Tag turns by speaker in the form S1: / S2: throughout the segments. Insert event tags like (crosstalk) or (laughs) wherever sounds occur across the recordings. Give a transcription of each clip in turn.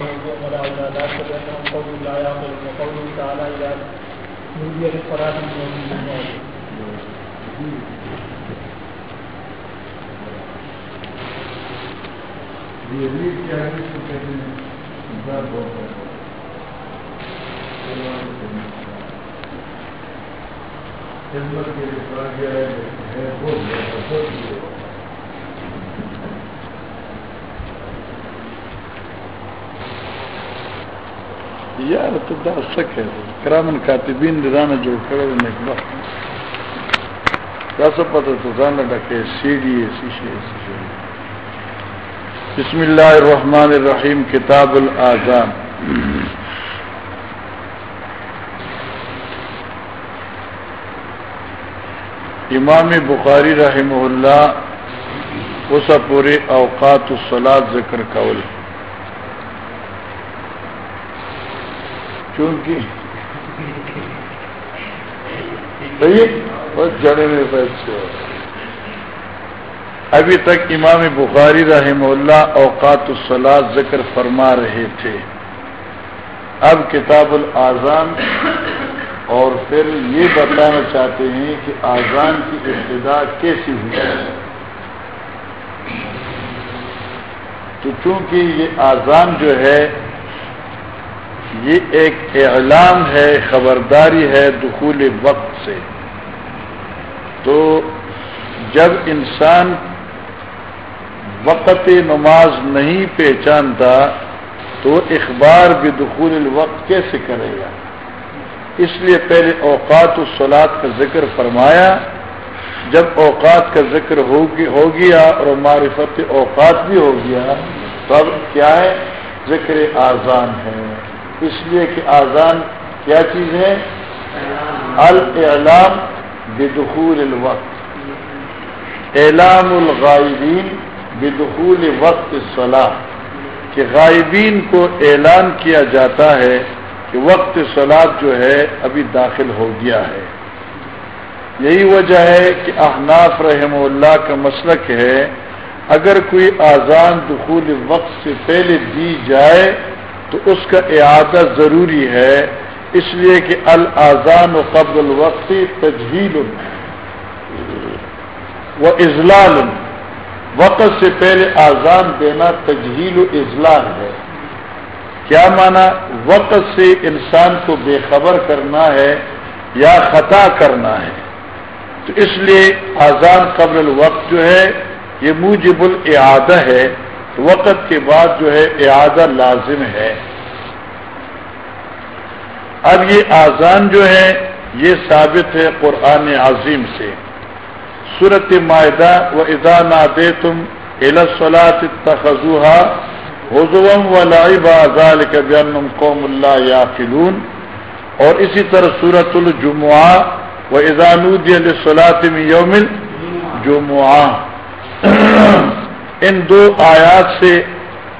S1: ولا عبادات فبأنهم قوم لا يعقلون وقوله تعالى إذا نودي للصلاة من يوم الجمعة
S2: خدمت کے لیے کہا گیا ہے بہت بہت
S3: یار تو دا سکھ ہے کرامن کاتبین درانا جو کرے نیک وقت دا سب پتہ تو زانا ڈکے سی ڈی اے سی شی بسم اللہ الرحمن الرحیم کتاب الاذان امام بخاری رحمہ اللہ اس پورے اوقات الصلاۃ ذکر قول کیونکہ بس جڑے میں پیسے ابھی تک امام بخاری رحمہ اللہ اوقات الصلاح ذکر فرما رہے تھے۔ اب کتاب الاذان۔ اور پھر یہ بتانا چاہتے ہیں کہ آزان کی ابتدا کیسی ہوئی؟ ہے تو چونکہ یہ آزان جو ہے یہ ایک اعلام ہے، خبرداری ہے دخول وقت سے۔ تو جب انسان وقت نماز نہیں پہچانتا، تو اخبار بھی دخول الوقت کیسے کرے گا؟ اس لیے پہلے اوقات الصلاط کا ذکر فرمایا۔ جب اوقات کا ذکر ہو گیا اور معرفت اوقات بھی ہو گیا، تو اب کیا ہے؟ ذکر آزان ہے۔ اس لیے کہ آزان کیا چیز ہے؟ الاعلام بدخول الوقت۔ اعلام الغائبین بدخول وقت صلاح۔ کہ غائبین کو اعلان کیا جاتا ہے کہ وقت سلاد جو ہے ابھی داخل ہو گیا ہے۔ یہی وجہ ہے کہ احناف رحم اللہ کا مسلک ہے، اگر کوئی آزان دخول وقت سے پہلے دی جائے تو اس کا اعادہ ضروری ہے، اس لیے کہ الآزان و قبل الوقت تجہیل و اضلاع وقت سے پہلے آزان دینا تجہیل و اضلاع ہے۔ کیا مانا؟ وقت سے انسان کو بے خبر کرنا ہے یا خطا کرنا ہے۔ تو اس لیے آزان قبل الوقت جو ہے، یہ موجب الاعادہ ہے۔ وقت کے بعد جو ہے اعادہ لازم ہے۔ اب یہ آزان جو ہے، یہ ثابت ہے قرآن عظیم سے۔ صورت معدہ و ادا نادے تم الاسلاط تخذوحا حضوم و لائب آزال کبین قوم اللہ یاقلون اور اسی طرح صورت الجمعہ و ادانود علیہ یوم جمعہ ان دو آیات سے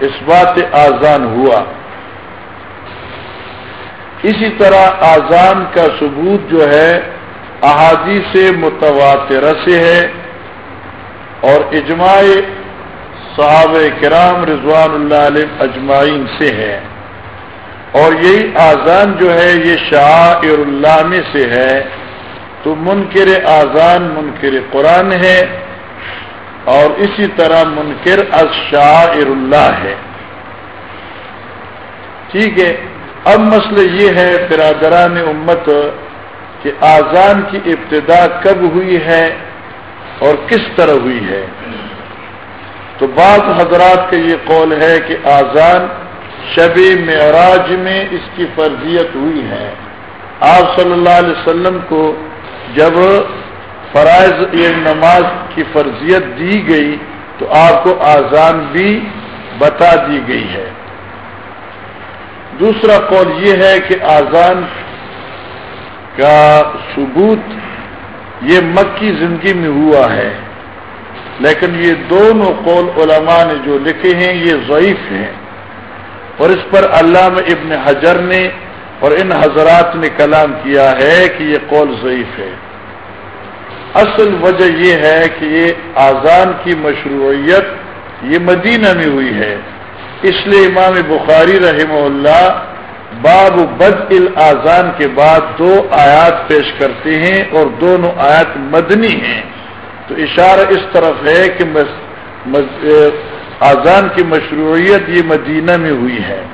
S3: اس بات آزان ہوا۔ اسی طرح آزان کا ثبوت جو ہے احادی سے متواتر سے ہے اور اجماع صحاب کرام رضوان اللہ علیہ اجمائین سے ہے۔ اور یہی آزان جو ہے، یہ شاعر اللہ میں سے ہے۔ تو منکر آزان، منکر قرآن ہے۔ اور اسی طرح منکر اشاعر اللہ ہے۔ ٹھیک ہے۔ اب مسئلہ یہ ہے برادران امت کہ آزان کی ابتدا کب ہوئی ہے اور کس طرح ہوئی ہے۔ تو بعض حضرات کا یہ قول ہے کہ آزان شب معراج میں اس کی فرضیت ہوئی ہے۔ آپ صلی اللہ علیہ وسلم کو جب فرائض یہ نماز کی فرضیت دی گئی تو آپ کو آزان بھی بتا دی گئی ہے۔ دوسرا قول یہ ہے کہ آزان کا ثبوت یہ مکی زندگی میں ہوا ہے۔ لیکن یہ دونوں قول علماء نے جو لکھے ہیں یہ ضعیف ہیں۔ اور اس پر علامہ ابن حجر نے اور ان حضرات نے کلام کیا ہے کہ یہ قول ضعیف ہے۔ اصل وجہ یہ ہے کہ یہ آزان کی مشروعیت یہ مدینہ میں ہوئی ہے۔ اس لیے امام بخاری رحمہ اللہ باب بد الازان کے بعد دو آیات پیش کرتے ہیں اور دونوں آیات مدنی ہیں۔ تو اشارہ اس طرف ہے کہ آزان کی مشروعیت یہ مدینہ میں ہوئی ہے۔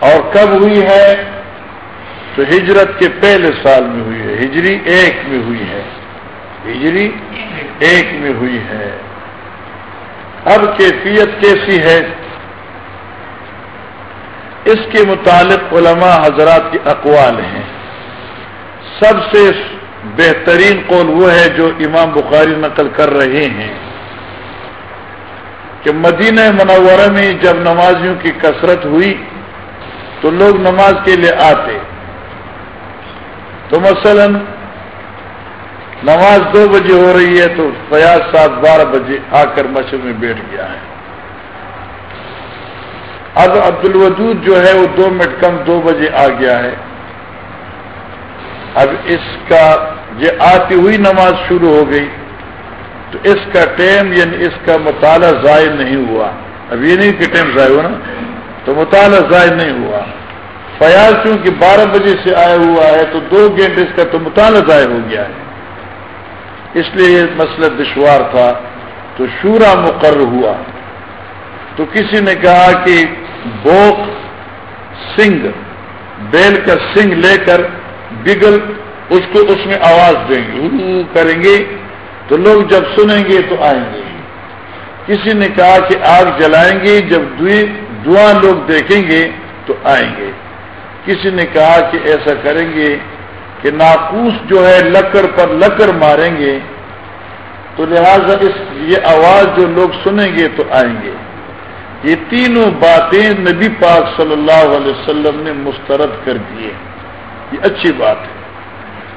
S3: اور کب ہوئی ہے؟ تو ہجرت کے پہلے سال میں ہوئی ہے۔ ہجری ایک میں ہوئی ہے۔ ہجری ایک میں ہوئی ہے۔ اب کیفیت کیسی ہے؟ اس کے متعلق علماء حضرات کے اقوال ہیں۔ سب سے بہترین قول وہ ہے جو امام بخاری نقل کر رہے ہیں کہ مدینہ منورہ میں جب نمازیوں کی کثرت ہوئی تو لوگ نماز کے لیے آتے۔ تو مثلا نماز دو بجے ہو رہی ہے تو فیاض صاحب بارہ بجے آ کر مسجد میں بیٹھ گیا ہے۔ اب عبد الوجود جو ہے وہ دو منٹ کم دو بجے آ گیا ہے۔ اب اس کا یہ آتی ہوئی نماز شروع ہو گئی۔ تو اس کا ٹائم یعنی اس کا مطالعہ ضائع نہیں ہوا۔ اب یہ نہیں کہ ٹائم ضائع ہوا نا تو مطالعہ ضائع نہیں ہوا۔ فیاض چونکہ بارہ بجے سے آیا ہوا ہے تو دو گھنٹے اس کا تو مطالعہ ضائع ہو گیا ہے۔ اس لیے یہ مسئلہ دشوار تھا۔ تو شورا مقرر ہوا۔ تو کسی نے کہا کہ بوک سنگ بیل کا سنگ لے کر بگل، اس کو اس میں آواز دیں گے۔ کریں گے۔ تو لوگ جب سنیں گے تو آئیں گے۔ کسی نے کہا کہ آگ جلائیں گے، جب دعا لوگ دیکھیں گے تو آئیں گے۔ کسی نے کہا کہ ایسا کریں گے کہ ناقوس جو ہے لکڑ پر لکڑ ماریں گے، تو لہذا اس یہ آواز جو لوگ سنیں گے تو آئیں گے۔ یہ تینوں باتیں نبی پاک صلی اللہ علیہ وسلم نے مسترد کر دیے یہ اچھی بات ہے۔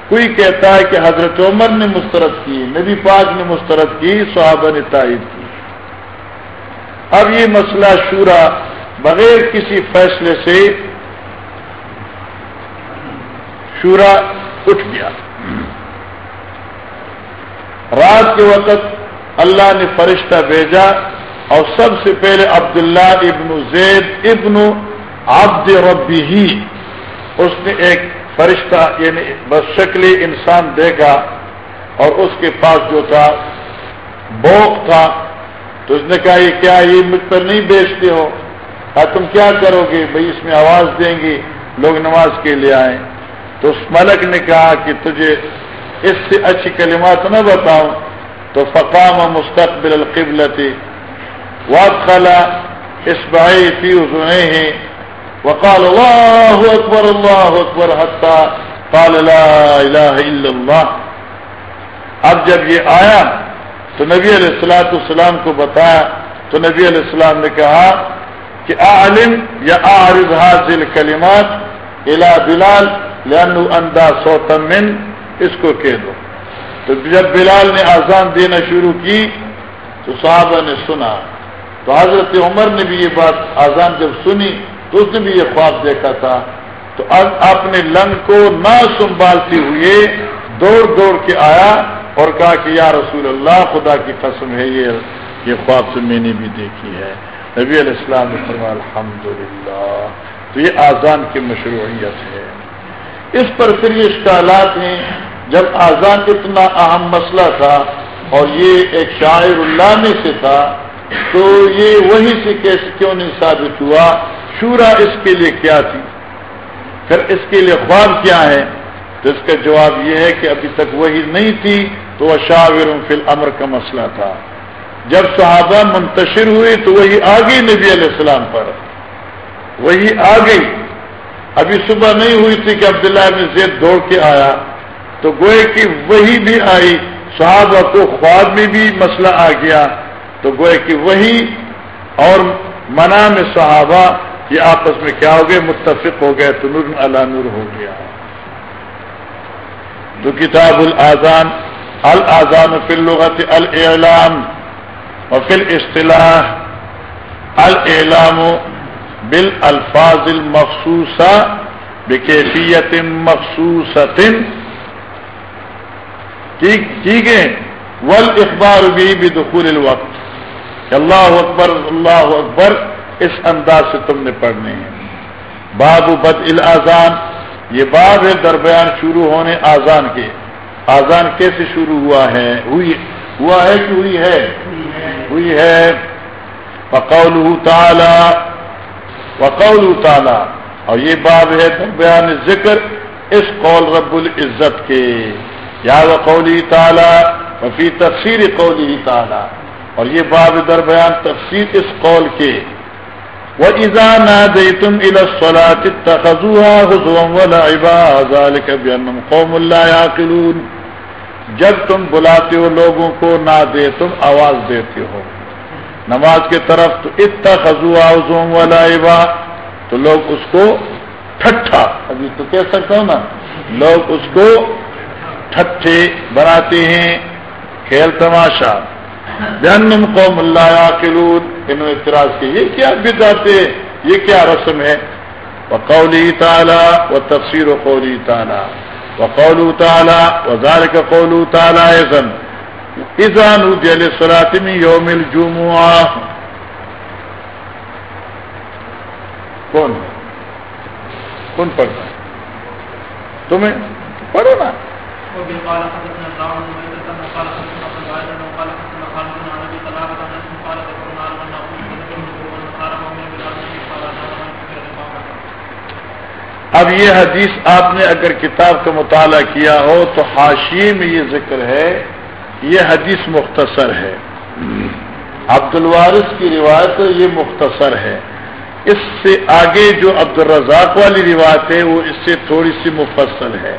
S3: کوئی کہتا ہے کہ حضرت عمر نے مسترد کی، نبی پاک نے مسترد کی، صحابہ نے تائید کی۔ اب یہ مسئلہ شورا بغیر کسی فیصلے سے شورا اٹھ گیا۔ رات کے وقت اللہ نے فرشتہ بھیجا اور سب سے پہلے عبداللہ ابن زید ابن عبد ربی ہی اس نے ایک فرشتہ یعنی بس شکلی انسان دیکھا اور اس کے پاس جو تھا بوک تھا۔ تو اس نے کہا، یہ کیا یہ مجھ پر نہیں بیچتے ہو۔ تم کیا کرو گے؟ بھائی اس میں آواز دیں گے، لوگ نماز کے لیے آئیں۔ تو اس ملک نے کہا کہ تجھے اس سے اچھی کلمات نہ بتاؤں۔ تو فقام مستقبل القبل تھی خلا اس بائی فی ہیں وقال اللہ اکبر اللہ اکبر حتہ قال لا الہ الا اللہ۔ اب جب یہ آیا تو نبی علیہ السلاۃ السلام کو بتایا۔ تو نبی علیہ السلام نے کہا کہ عالم یا عارض حاصل کلمات الا بلال۔ لانو اندا سوتمن اس کو کہہ دو۔ تو جب بلال نے آزان دینا شروع کی، تو صحابہ نے سنا۔ تو حضرت عمر نے بھی یہ بات آزان جب سنی، تو اس نے بھی یہ خواب دیکھا تھا۔ تو اپنے لنگ کو نہ سنبھالتے ہوئے، دوڑ دوڑ کے آیا اور کہا کہ یا رسول اللہ، خدا کی قسم ہے، یہ یہ خواب سے میں نے بھی دیکھی ہے۔ نبی علیہ السلام نے فرمایا تو یہ آزان کی مشروعیت ہے۔ اس پر پھر یہ اشکالات ہیں، جب آزان اتنا اہم مسئلہ تھا اور یہ ایک شاعر اللہ میں سے تھا، تو یہ وہی سے کیسے کیوں نہیں ثابت ہوا؟ شورا اس کے لیے کیا تھی؟ پھر اس کے لیے خواب کیا ہے تو اس کا جواب یہ ہے کہ ابھی تک وہی نہیں تھی، تو وہ شاور فی الامر کا مسئلہ تھا۔ جب صحابہ منتشر ہوئے تو وہی آ گئی نبی علیہ السلام پر، وہی آ گئی ابھی صبح نہیں ہوئی تھی کہ عبداللہ میں زید دوڑ کے آیا، تو گوئے کی وہی بھی آئی، صحابہ کو خواب میں بھی مسئلہ آ گیا۔ تو گوئے کی وہی اور منا میں صحابہ یہ آپس میں کیا ہو گئے، متفق ہو گئے، تو نور اللہ نور ہو گیا۔ تو کتاب الازان الازان فی اللغت الاعلام وفی الاصطلاح الاعلام بالالفاظ المخصوصہ، بکیفیت مخصوص ٹھیک ہے؟ ول اخبار بھی بدخول الوقت۔ اللہ اکبر اللہ اکبر، اس انداز سے تم نے پڑھنے ہیں۔ باب بد الازان یہ باب ہے درمیان شروع ہونے آزان کے۔ آزان کیسے شروع ہوا ہے؟ ہوئی، ہوا ہے کہ ہوئی ہے؟ ہوئی ہے۔ وقول تعالی وقول تعالی۔ اور یہ باب ہے درمیان ذکر اس قول رب العزت کے۔ یا وقولی تعالی وفی تفسیر قولی تعالی۔ اور یہ باب درمیان تفسیر اس قول کے۔ وَإِذَا نَادَيْتُمْ إِلَى الصَّلَاةِ اتَّخَذُوهَا هُزُوًا وَلَعِبًا ذَلِكَ بِأَنَّهُمْ جب تم بلاتے ہو لوگوں کو نہ دے تم آواز دیتے ہو۔ نماز کے طرف تو اتخذوها هُزُوًا وَلَعِبًا تو لوگ اس کو ٹھٹھا، ابھی تو کہہ سکتا ہوں نا، لوگ اس کو ٹھٹھے بناتے ہیں، کھیل تماشا۔ جنم قوم اللہ کلود انہوں اعتراض کی یہ کیا بداتے یہ کیا رسم ہے؟ وہ قولی تالا و تفسیر و قولی تالا و قولو تالا و کا قولو تالا ایزن جیل جل سلاطمی یوم الجمعہ کون کون پڑھنا تمہیں پڑھو نا اب یہ حدیث آپ نے اگر کتاب کا مطالعہ کیا ہو تو حاشیے میں یہ ذکر ہے یہ حدیث مختصر ہے۔ عبد الوارث کی روایت یہ مختصر ہے۔ اس سے آگے جو عبد الرزاق والی روایت ہے، وہ اس سے تھوڑی سی مفصل ہے۔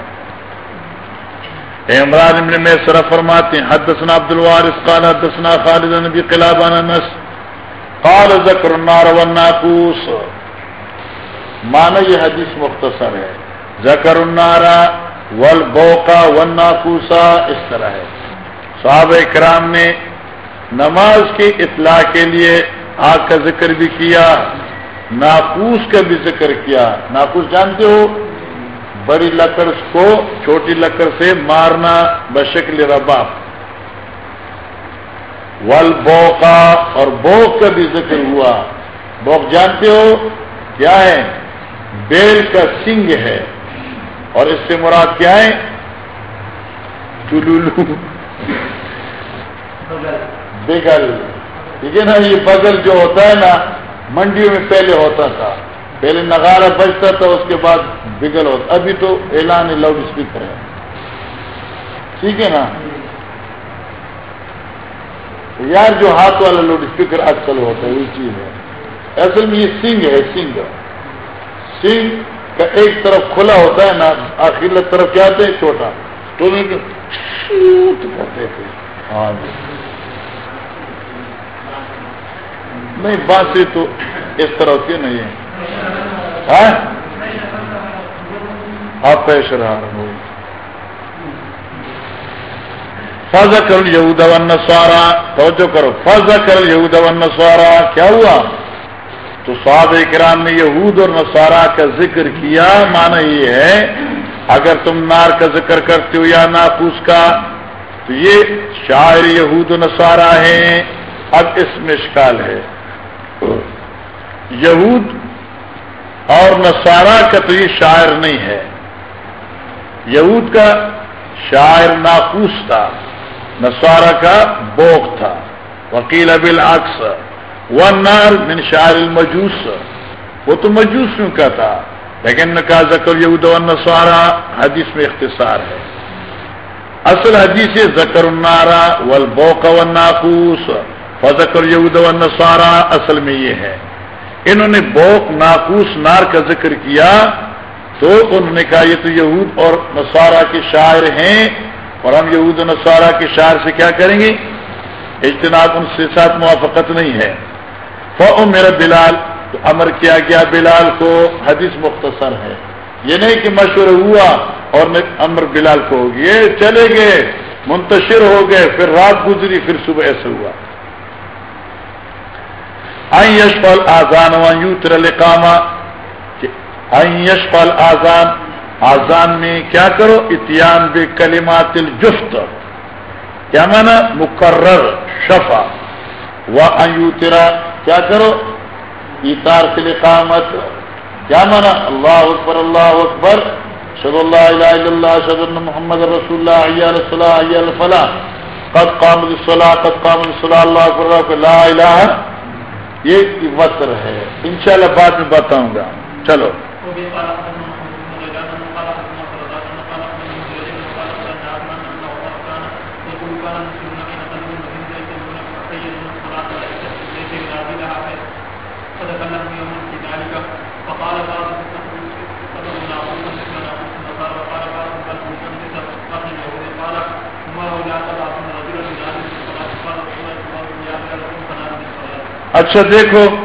S3: عمران ابن میں سر فرماتے ہیں، حدثنا عبد الوارث قال حدثنا خالد نبی قلابان انس قال ذکر النار والناقوس مانا یہ حدیث مختصر ہے۔ ذکر النار والبوقا والناقوسا اس طرح ہے۔ صحابہ اکرام نے نماز کی اطلاع کے لیے آگ کا ذکر بھی کیا، ناقوس کا بھی ذکر کیا۔ ناقوس جانتے ہو؟ بڑی لکڑ کو چھوٹی لکڑ سے مارنا بشکل ربا ول بوکا اور بوک کا بھی ذکر ہوا۔ بوک جانتے ہو؟ کیا ہے؟ بیل کا سنگ ہے۔ اور اس سے مراد کیا ہے؟ چلولو۔ بگل۔ ٹھیک ہے نا یہ بگل جو ہوتا ہے نا، منڈیوں میں پہلے ہوتا تھا۔ پہلے نگارا بجتا تھا، اس کے بعد بگل ہوتا۔ ابھی تو اعلان لاؤڈ اسپیکر ہے۔ ٹھیک ہے نا؟ یار جو ہاتھ والا لاؤڈ اسپیکر آج کل ہوتا ہے یہ چیز ہے۔ اصل میں یہ سنگ ہے، سنگ۔ سنگ کا ایک طرف کھلا ہوتا ہے نا آخر طرف کیا آتے چھوٹا۔ تو کرتے تھے۔ ہاں جی۔ نہیں بانسی تو اس طرح ہوتی ہے نہیں ہے۔ آپ پیش رہا فضا کرل یہود ون سوارا توجہ کرو فضا کرل یہود ون سوارا کیا ہوا؟ تو صحاب کرام نے یہود اور نسارا کا ذکر کیا مانا یہ ہے، اگر تم نار کا ذکر کرتے ہو یا ناپوس کا، تو یہ شاعر یہود و نسارا ہیں۔ اب اس میں شکال ہے۔ یہود اور نسارا کا تو یہ شاعر نہیں ہے۔ یہود کا شاعر ناقوس تھا نسارا کا بوک تھا۔ وکیل ابل عکس و نار من شاعر المجوس۔ وہ تو مجوسوں کا تھا، لیکن کا ذکر یہود و نسوارا حدیث میں اختصار ہے۔ اصل حدیث ذکر النارا والبوق والناقوس، فذکر یہود و نسوارا اصل میں یہ ہے۔ انہوں نے بوک ناقوس نار کا ذکر کیا تو انہوں نے کہا یہ تو یہود اور نصارہ کے شاعر ہیں اور ہم یہود و نصارہ کے شاعر سے کیا کریں گے؟ اجتناب ان سے ساتھ موافقت نہیں ہے۔ فو میرا بلال، تو امر کیا گیا بلال کو، حدیث مختصر ہے۔ یہ نہیں کہ مشورہ ہوا اور امر بلال کو ہوگی یہ چلے گئے، منتشر ہو گئے، پھر رات گزری، پھر صبح ایسے ہوا۔ یشفل آزان و یوتر لکاما یشفل آزان آزان میں کیا کرو؟ اتیان بے کلمات الجفت. کیا مانا مقرر شفا. وہ ایو تیرا کیا کرو؟ اتار سے قامت کیا مانا اللہ اکبر اللہ اکبر. شد اللہ الہ الا اللہ شد اللہ محمد رسول اللہ علی الصلاح علی الفلاح. قد قام الصلاح قد قام الصلاح اللہ اکبر. لا الہ یہ وطر ہے۔ انشاءاللہ بعد میں بتاؤں گا۔ چلو
S1: وبه قال حدثنا محمد بن غيلان قال حدثنا فرزاد قال حدثنا ابن جرير قال حدثنا عبد ان عمر كان يقول كان المسلمون حين قدموا المدينه يسلمون فسيدوا الصلاه ليس ينادي لها خير فتكلموا يوما في ذلك فقال بعض قدموا ناقوسا مثل ناقوس النصارى وقال بعض بل موسى مثل قتل اليهود قال عمر لا تبعثن رجلا ينادي بالصلاه قال رسول الله صلى الله عليه وسلم فنادي بالصلاه
S3: اچھا دیکھو،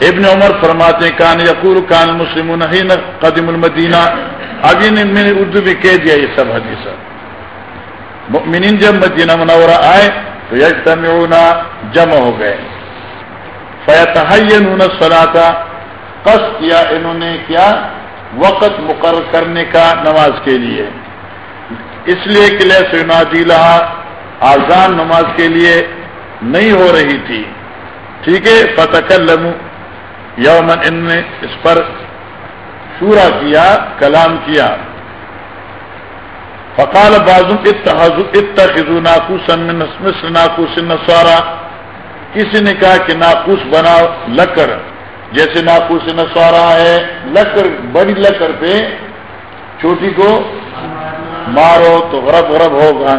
S3: ابن عمر فرماتے ہیں، کان یقور کان مسلم قدیم المدینہ۔ ابھی نے میں نے اردو بھی کہہ دیا یہ سب حدیث۔ مؤمنین جب مدینہ منورہ آئے تو یجتمعون جمع ہو گئے۔ فیتحین سلاتا قص کیا انہوں نے کیا وقت مقرر کرنے کا نماز کے لیے۔ اس لیے کہ لہ سنادی لہا آزان نماز کے لیے۔ نہیں ہو رہی تھی۔ ٹھیک ہے فتح یومن ان نے اس پر شورا کیا، کلام کیا۔ فقال بازو اتخذو ناقوس مثل ناقوس نسوارا کسی نے کہا کہ ناقوس بناؤ لکڑ۔ جیسے ناقوس نسوارا ہے، لکڑ، بڑی لکڑ پہ چھوٹی کو مارو تو غرب غرب ہوگا۔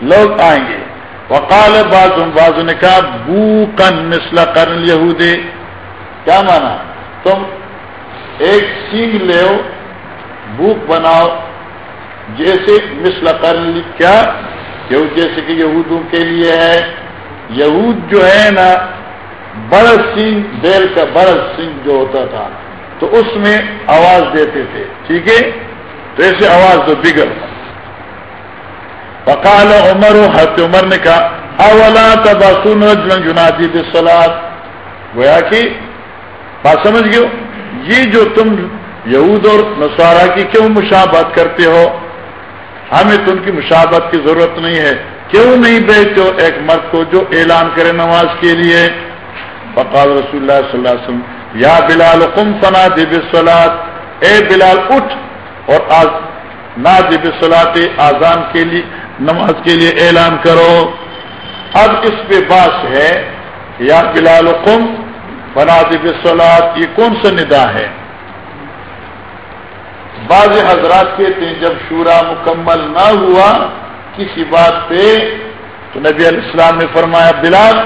S3: لوگ آئیں گے۔ وقال بازو بازو نے کہا بو کن مسلا کرن یہودے کیا مانا؟ تم ایک سینگ لو بھوک بناؤ، جیسے مسل کر کیا جیسے کہ یہودوں کے لیے ہے۔ یہود جو ہے نا برس سنگھ بیل کا برس سنگھ جو ہوتا تھا، تو اس میں آواز دیتے تھے، ٹھیک ہے؟ تو ایسے آواز تو بگڑ۔ وقال عمر حت عمر نے کہا، اولا تباسن جنادی بسلاد گویا کہ، بات سمجھ گئے یہ جو تم یہود اور نسوارا کی کیوں مشابت کرتے ہو؟ ہمیں تم کی مشابت کی ضرورت نہیں ہے۔ کیوں نہیں بیچتے ہو ایک مرد کو جو اعلان کرے نماز کے لیے؟ فقال رسول اللہ صلی اللہ علیہ وسلم، یا بلال، قم فنا دب سلاد اے بلال، اٹھ اور آز نہ دب سلاد آزان کے لیے نماز کے لیے اعلان کرو۔ اب اس پہ باس ہے، یا بلال قم فنادب سولاد یہ کون سا ندا ہے؟ بعض حضرات کہتے ہیں، جب شورا مکمل نہ ہوا کسی بات پہ، تو نبی علیہ السلام نے فرمایا، بلال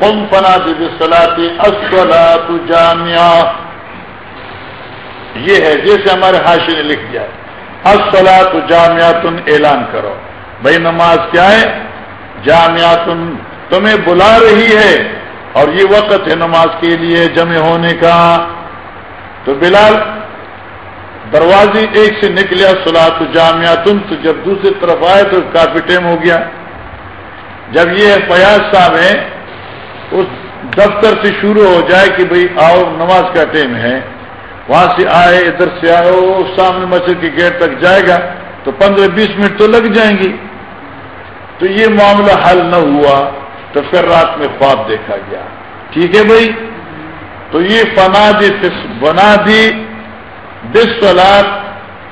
S3: قم فنا دب سلاتی اصلاۃ جامعہ۔ یہ ہے، جیسے ہمارے حاشی نے لکھ دیا اصلاۃ جامعہ تن اعلان کرو۔ بھائی نماز کیا ہے؟ جامعاتن تمہیں بلا رہی ہے اور یہ وقت ہے نماز کے لیے جمع ہونے کا۔ تو بلال، دروازے ایک سے نکلیا سلا تو جامعہ تم تو جب دوسری طرف آئے تو کافی ٹائم ہو گیا۔ جب یہ فیاض صاحب ہیں، اس دفتر سے شروع ہو جائے کہ بھئی آؤ، نماز کا ٹائم ہے۔ وہاں سے آئے، ادھر سے آئے، وہ سامنے مسجد کے گیٹ تک جائے گا۔ تو پندرہ بیس منٹ تو لگ جائیں گی۔ تو یہ معاملہ حل نہ ہوا تو پھر رات میں خواب دیکھا گیا۔ ٹھیک ہے بھائی؟ تو یہ فنا دی بنا دی بسلاد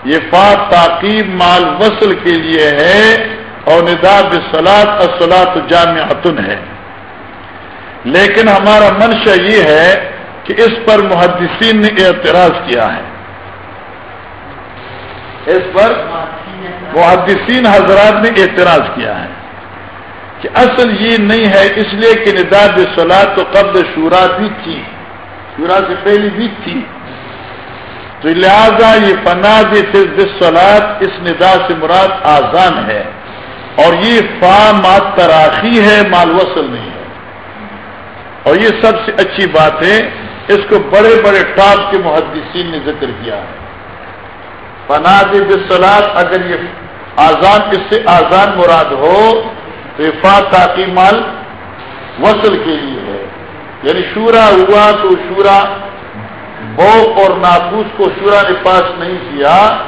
S3: یہ فا تعقیب مال وصل کے لیے ہے اور ندا بسلاد اصلاط جامع ہے۔ لیکن ہمارا منشا یہ ہے کہ اس پر محدثین نے اعتراض کیا ہے۔ اس پر محدثین حضرات نے اعتراض کیا ہے کہ اصل یہ نہیں ہے اس لیے کہ نداب سلاد تو قبل شورا بھی تھی، شورا سے پہلی بھی تھی۔ تو لہذا یہ فنا سلاد اس ندا سے مراد آزان ہے۔ اور یہ فا مات تراخی ہے، مال وصل نہیں ہے۔ اور یہ سب سے اچھی بات ہے، اس کو بڑے بڑے ٹاپ کے محدثین نے ذکر کیا۔ ہے فنا بسلاد اگر یہ آزان اس سے آزان مراد ہو تو تاکہ مال وصل کے لیے ہے۔ یعنی شورا ہوا تو شورا بو اور ناپوس کو شورا نے پاس نہیں کیا۔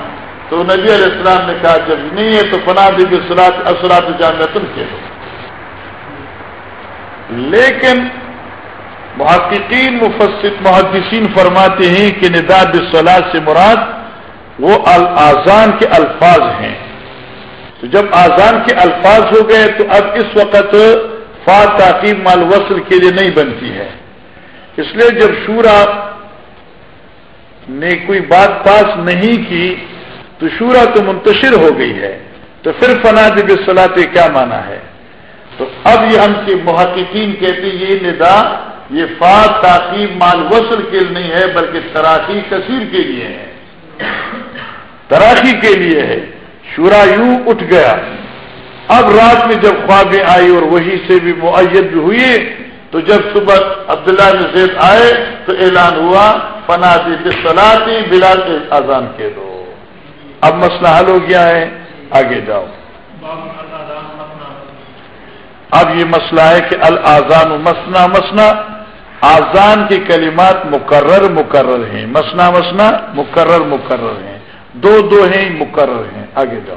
S3: تو نبی علیہ السلام نے کہا، جب نہیں ہے تو فنا دی سلاد اثرات جامع تم کے لیکن محققین مفسد محدثین فرماتے ہیں کہ ندا بصلاح سے مراد وہ الزان کے الفاظ ہیں۔ تو جب آزان کے الفاظ ہو گئے تو اب اس وقت فا تعقیب مال وصل کے لیے نہیں بنتی ہے۔ اس لیے جب شورا نے کوئی بات پاس نہیں کی تو شورا تو منتشر ہو گئی ہے۔ تو پھر فنا دب صلاح کیا مانا ہے؟ تو اب یہ ہم کے محققین کہتے یہ ندا، یہ فا تعقیب مال وصل کے لیے نہیں ہے، بلکہ تراقی کثیر کے لیے ہے۔ تراقی کے لیے ہے۔ شورا یوں اٹھ گیا۔ اب رات میں جب خوابیں آئی اور وہی سے بھی معیت بھی ہوئی تو جب صبح عبداللہ نے آئے، تو اعلان ہوا فنا صلاحی بلا اذان کے دو۔ اب مسئلہ حل ہو گیا ہے، آگے جاؤ۔ اب یہ مسئلہ ہے کہ الزان مسنا مسنا آزان کے کلمات مقرر مقرر ہیں۔ مسنا مسنا مقرر مقرر ہیں۔ دو دو ہیں مقرر ہیں آگے جاؤ۔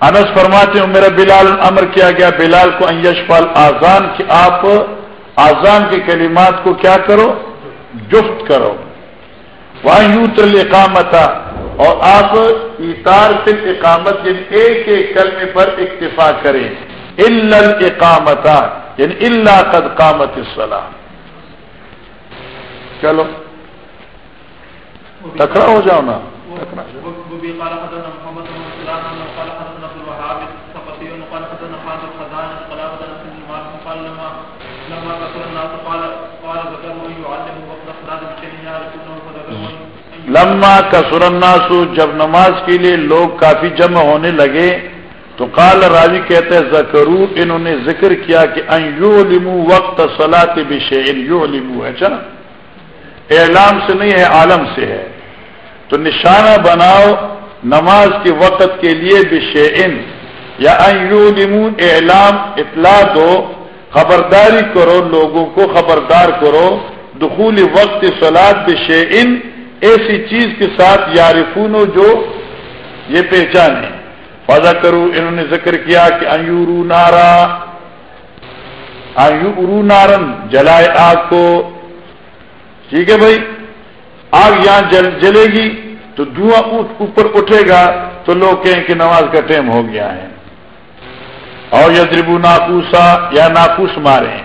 S3: انس فرماتے ہیں میرا بلال امر کیا گیا؟ بلال کو انیش پال آزان کہ آپ آزان کے کلمات کو کیا کرو؟ جفت کرو۔ تر اقامت اور آپ اطار فل اقامت یعنی ایک ایک کلمے پر اکتفا کریں۔ اقامت یعنی اللہ قد قامت السلام چلو۔ ٹکرا ہو جاؤ نا۔ لما کا سرناسو جب نماز کے لیے لوگ کافی جمع ہونے لگے تو کال راوی کہتے زکرو انہوں نے ذکر کیا کہ یو لمو وقت سلاط بشے یو لمو ہے چلا؟ اعلام سے نہیں ہے، عالم سے ہے۔ تو نشانہ بناؤ نماز کے وقت کے لیے بشے ان یا یو لمو اعلام، اطلاع دو، خبرداری کرو، لوگوں کو خبردار کرو۔ دخول وقت سلاد بشے ان ایسی چیز کے ساتھ یارفون جو یہ پہچان ہے۔ فضا کرو انہوں نے ذکر کیا کہ ایورو نارا ایورو نارن، جلائے آگ کو۔ ٹھیک ہے بھائی؟ آگ یہاں جل، جلے گی تو دھواں اوپر اٹھے گا تو لوگ کہیں کہ نماز کا ٹائم ہو گیا ہے۔ اور یدربو ناپوسا یا ناپوس مارے۔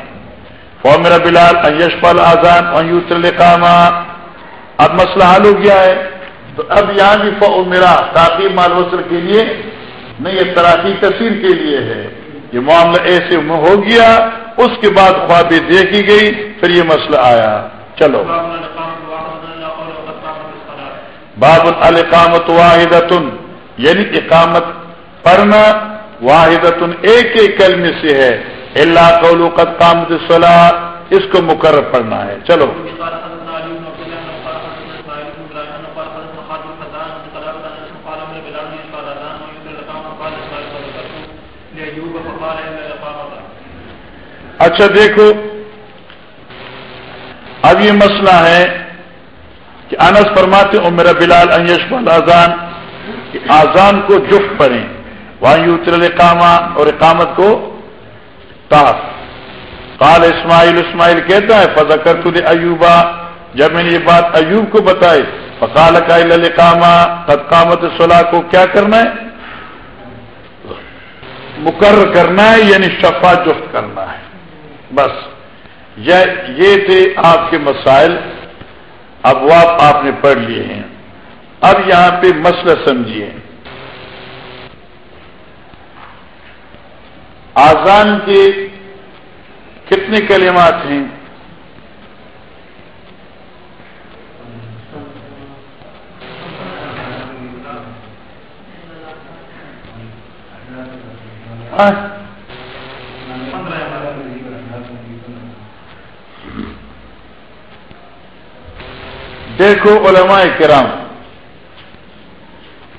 S3: فو میرا بلال ایش پال آزان ایوتر کاما اب مسئلہ حل ہو گیا ہے۔ تو اب یہاں بھی فو میرا تاقی مال وصل کے لیے نہیں، یہ تراقی تصویر کے لیے ہے۔ یہ معاملہ ایسے ہو گیا، اس کے بعد خوابیں دیکھی گئی، پھر یہ مسئلہ آیا۔ چلو۔ باب القامت واحد یعنی اقامت پڑھنا واحد ایک ایک کلمے سے ہے۔ اللہ قول قد قامت صلاح اس کو مقرر پڑھنا ہے۔ چلو۔ اچھا دیکھو، اب یہ مسئلہ ہے کہ انس فرماتے ہو میرا بلال انیش آزان کہ آزان کو جفت پڑھیں۔ وہاں یوتر اقامہ اور اقامت کو تاف قال اسماعیل اسماعیل کہتا ہے فضا کر تجھے ایوبا جب میں نے یہ بات ایوب کو بتائی، فقال قائل اقامہ قد قامت صلاح کو کیا کرنا ہے؟ مقرر کرنا ہے یعنی شفا جفت کرنا ہے۔ بس، یہ تھے آپ کے مسائل۔ ابواب آپ نے پڑھ لیے ہیں۔ اب یہاں پہ مسئلہ سمجھیے۔ آزان کے کتنے کلمات ہیں؟ دیکھو علماء کرام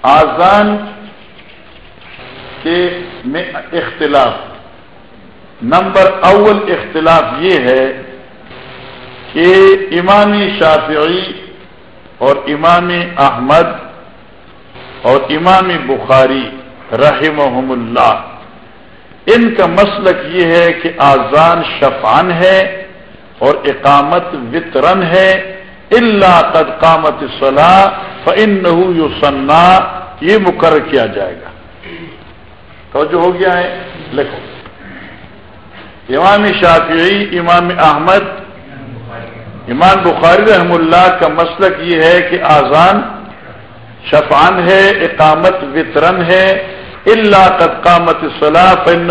S3: آزان کے میں اختلاف۔ نمبر اول اختلاف یہ ہے کہ امامی شافعی اور امام احمد اور امام بخاری رحمہم اللہ ان کا مسلک یہ ہے کہ آزان شفان ہے اور اقامت وطرن ہے۔ اللہ قد قامت صلاح فن یوسنا یہ مقرر کیا جائے گا۔ توجہ ہو گیا ہے؟ لکھو۔ امام شافعی، امام احمد، امام بخاری رحم اللہ کا مسلک یہ ہے کہ آزان شفان ہے، اقامت وطرن ہے۔ اللہ قد قامت صلاح فن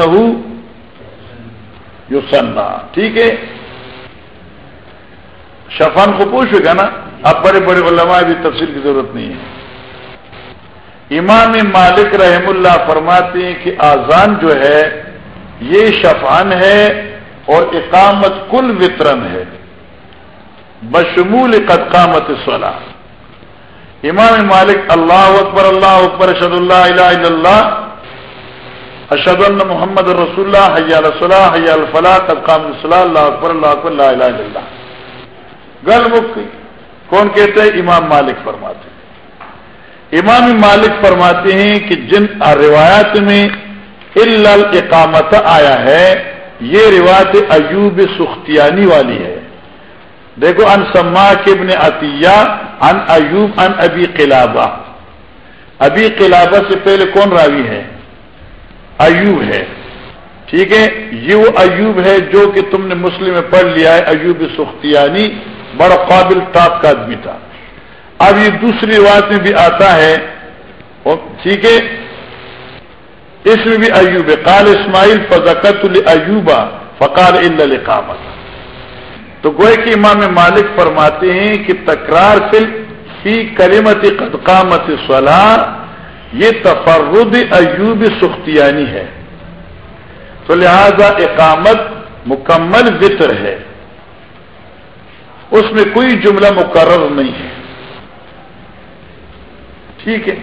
S3: یوسنا ٹھیک ہے؟ شفان کو پوچھے گا نا، اب بڑے بڑے علماء بھی تفصیل کی ضرورت نہیں ہے۔ امام مالک رحم اللہ فرماتے ہیں کہ آزان جو ہے، یہ شفان ہے اور اقامت کل وطرن ہے۔ بشمول قد قامت صلاح امام مالک اللہ اکبر اللہ اکبر اشد اللہ الہ الا اللہ اشد اللہ محمد رسول اللہ حیا صلاح حیا الفلاح، قد قام صلاح اللہ اکبر اللہ اکبر اللہ الہ الا اللہ۔ گل مک کون کہتے ہیں؟ امام مالک فرماتے ہیں۔ امام مالک فرماتے ہیں کہ جن روایات میں اقامت آیا ہے، یہ روایت ایوب سختیانی والی ہے۔ دیکھو ان سما کے ابن عطیہ ان ایوب ان ابی قلابہ۔ ابی قلابہ سے پہلے کون راوی ہے؟ ایوب ہے۔ ٹھیک ہے؟ یہ وہ ایوب ہے جو کہ تم نے مسلم میں پڑھ لیا ہے، ایوب سختیانی، بڑا قابل تاب کا آدمی تھا۔ اب یہ دوسری روایت میں بھی آتا ہے۔ ٹھیک ہے؟ اس میں بھی ایوب قال اسماعیل فضقت ایوبا فقال القامت تو گوئے کہ امام مالک فرماتے ہیں کہ تکرار فل فی کریمت قدقامت صلاح یہ تفرد ایوب سختیانی ہے۔ تو لہذا اقامت مکمل وطر ہے۔ اس میں کوئی جملہ مقرر نہیں ہے۔ ٹھیک ہے۔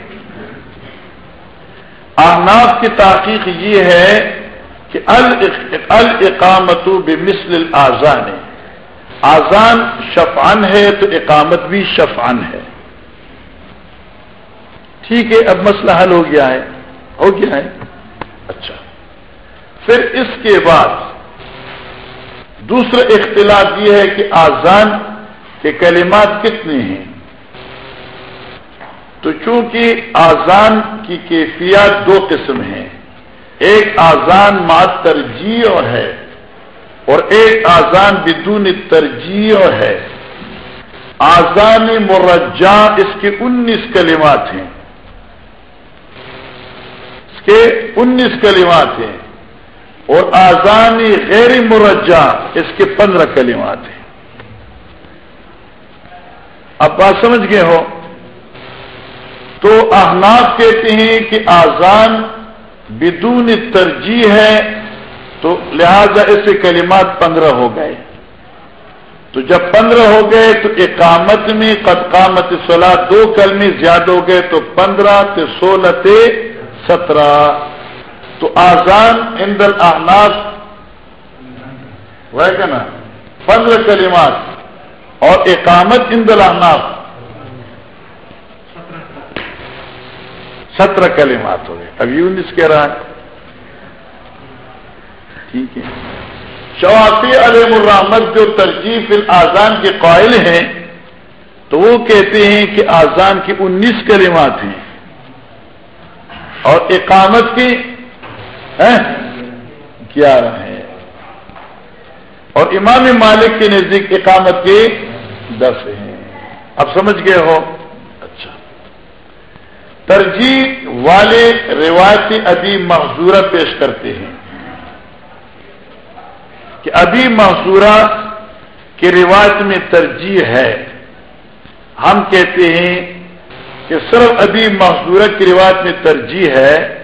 S3: آناف کی تحقیق یہ ہے کہ الاقامت بمثل الازان آزان شفان ہے تو اقامت بھی شفان ہے۔ ٹھیک ہے، اب مسئلہ حل ہو گیا ہے۔ ہو گیا ہے۔ اچھا۔ پھر اس کے بعد دوسرا اختلاف یہ ہے کہ آزان کے کلمات کتنے ہیں۔ تو چونکہ آزان کی کیفیات دو قسم ہیں۔ ایک آزان ما ترجیح ہے۔ اور ایک آزان بدون ترجیح ہے۔ آزان مرجا اس کے انیس کلمات ہیں۔ اس کے انیس کلمات ہیں۔ اور آزانی غیر مرجا اس کے پندرہ کلمات ہیں۔ اب بات سمجھ گئے ہو؟ تو احناف کہتے ہیں کہ آزان بدون ترجیح ہے۔ تو لہذا ایسے کلمات پندرہ ہو گئے۔ تو جب پندرہ ہو گئے تو اقامت میں قد قامت صلاح دو کلمے زیادہ ہو گئے تو پندرہ تے سولہ تے سترہ۔ تو آزان اندر احناف وہ نا پندرہ کلمات۔ اور اقامت اندر احناف سترہ کلمات ہو گئے۔ اب انیس کہہ رہا ہے۔ ٹھیک ہے۔ شوافی علیم الرحمد جو ترجیح آزان کے قائل ہیں، تو وہ کہتے ہیں کہ آزان کی انیس کلمات ہیں۔ اور اقامت کی گیارہ ہیں۔ اور امام مالک کے نزدیک اقامت کے دس ہیں۔ اب سمجھ گئے ہو؟ اچھا۔ ترجیح والے روایتی ابھی محضورہ پیش کرتے ہیں۔ کہ ابھی محضورہ کی روایت میں ترجیح ہے۔ ہم کہتے ہیں کہ صرف ابھی محضورہ کی روایت میں ترجیح ہے،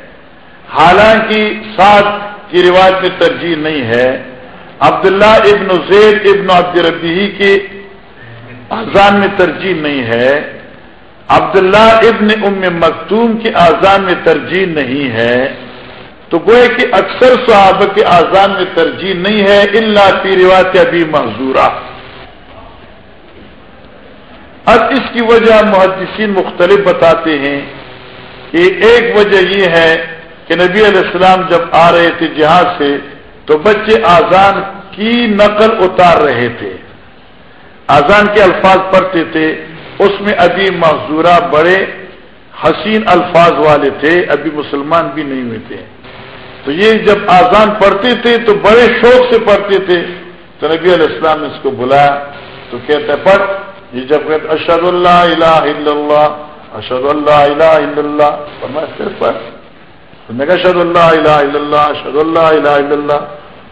S3: حالانکہ سات کی روایت میں ترجیح نہیں ہے۔ عبداللہ ابن زید ابن عبد ربی کے اذان میں ترجیح نہیں ہے۔ عبداللہ ابن ام مکتوم کی آزان میں ترجیح نہیں ہے۔ تو گوئے کہ اکثر صحابہ کے آزان میں ترجیح نہیں ہے اللہ کی روایت ابھی محضورہ اب اس کی وجہ محدثین مختلف بتاتے ہیں کہ ایک وجہ یہ ہے کہ نبی علیہ السلام جب آ رہے تھے جہاز سے، تو بچے آزان کی نقل اتار رہے تھے۔ آزان کے الفاظ پڑھتے تھے، اس میں ابھی معذورہ بڑے حسین الفاظ والے تھے، ابھی مسلمان بھی نہیں ہوئے تھے۔ تو یہ جب آزان پڑھتے تھے تو بڑے شوق سے پڑھتے تھے تو نبی علیہ السلام نے اس کو بلایا۔ تو کہتے پڑھ۔ یہ جب کہتے اشد اللہ الہ الا اللہ اشد اللہ الہ الا اللہ۔ فرمایا صرف پڑھ۔ میں کہا شد اللہ الہ الا اللہ اشد اللہ الہ الا اللہ۔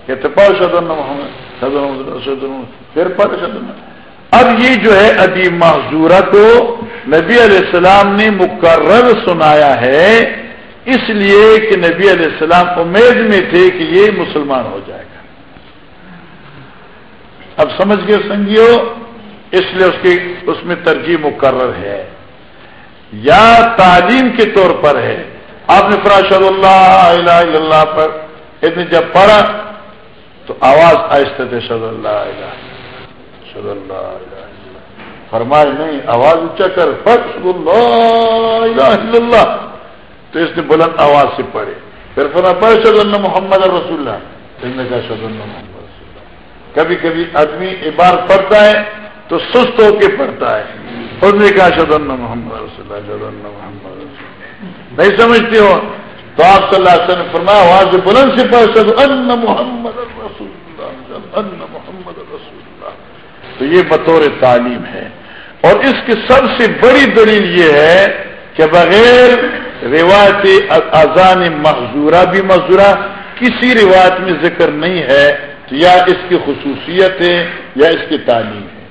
S3: کہتے پڑھ شد اللہ محمد شد اللہ شد اللہ پھر پڑھ شد اللہ اب یہ جو ہے ابھی معذورہ کو نبی علیہ السلام نے مقرر سنایا ہے۔ اس لیے کہ نبی علیہ السلام امید میں تھے کہ یہ مسلمان ہو جائے گا۔ اب سمجھ گئے سنگیو؟ اس لیے اس کی اس میں ترجیح مقرر ہے۔ یا تعلیم کے طور پر ہے۔ آپ نے فراشد اللہ الہ الا اللہ پر۔ اتنے جب پڑھا تو آواز آہستہ تھے شد اللہ الہ شد اللہ الہ فرمائے نہیں، آواز اونچا کر فخر اللہ الہ الا اللہ تو اس نے بلند آواز سے پڑھے۔ پھر فرما پڑھ شد اللہ محمد رسول اللہ۔ اس نے کہا شد اللہ محمد رسول اللہ۔ کبھی کبھی آدمی عبارت پڑھتا ہے تو سست ہو کے پڑھتا ہے۔ اس نے کہا شد اللہ محمد رسول اللہ شد اللہ محمد رسول اللہ۔ نہیں سمجھتے ہو؟ تو آپ صلی اللہ علیہ وسلم فرمایا، آواز بلند سے پڑھ شد ان محمد رسول اللہ ان محمد رسول اللہ۔ تو یہ بطور تعلیم ہے۔ اور اس کی سب سے بڑی دلیل یہ ہے کہ بغیر روایت اذان محضورہ بھی مزورہ کسی روایت میں ذکر نہیں ہے تو یا اس کی خصوصیت ہے یا اس کی تعلیم ہے۔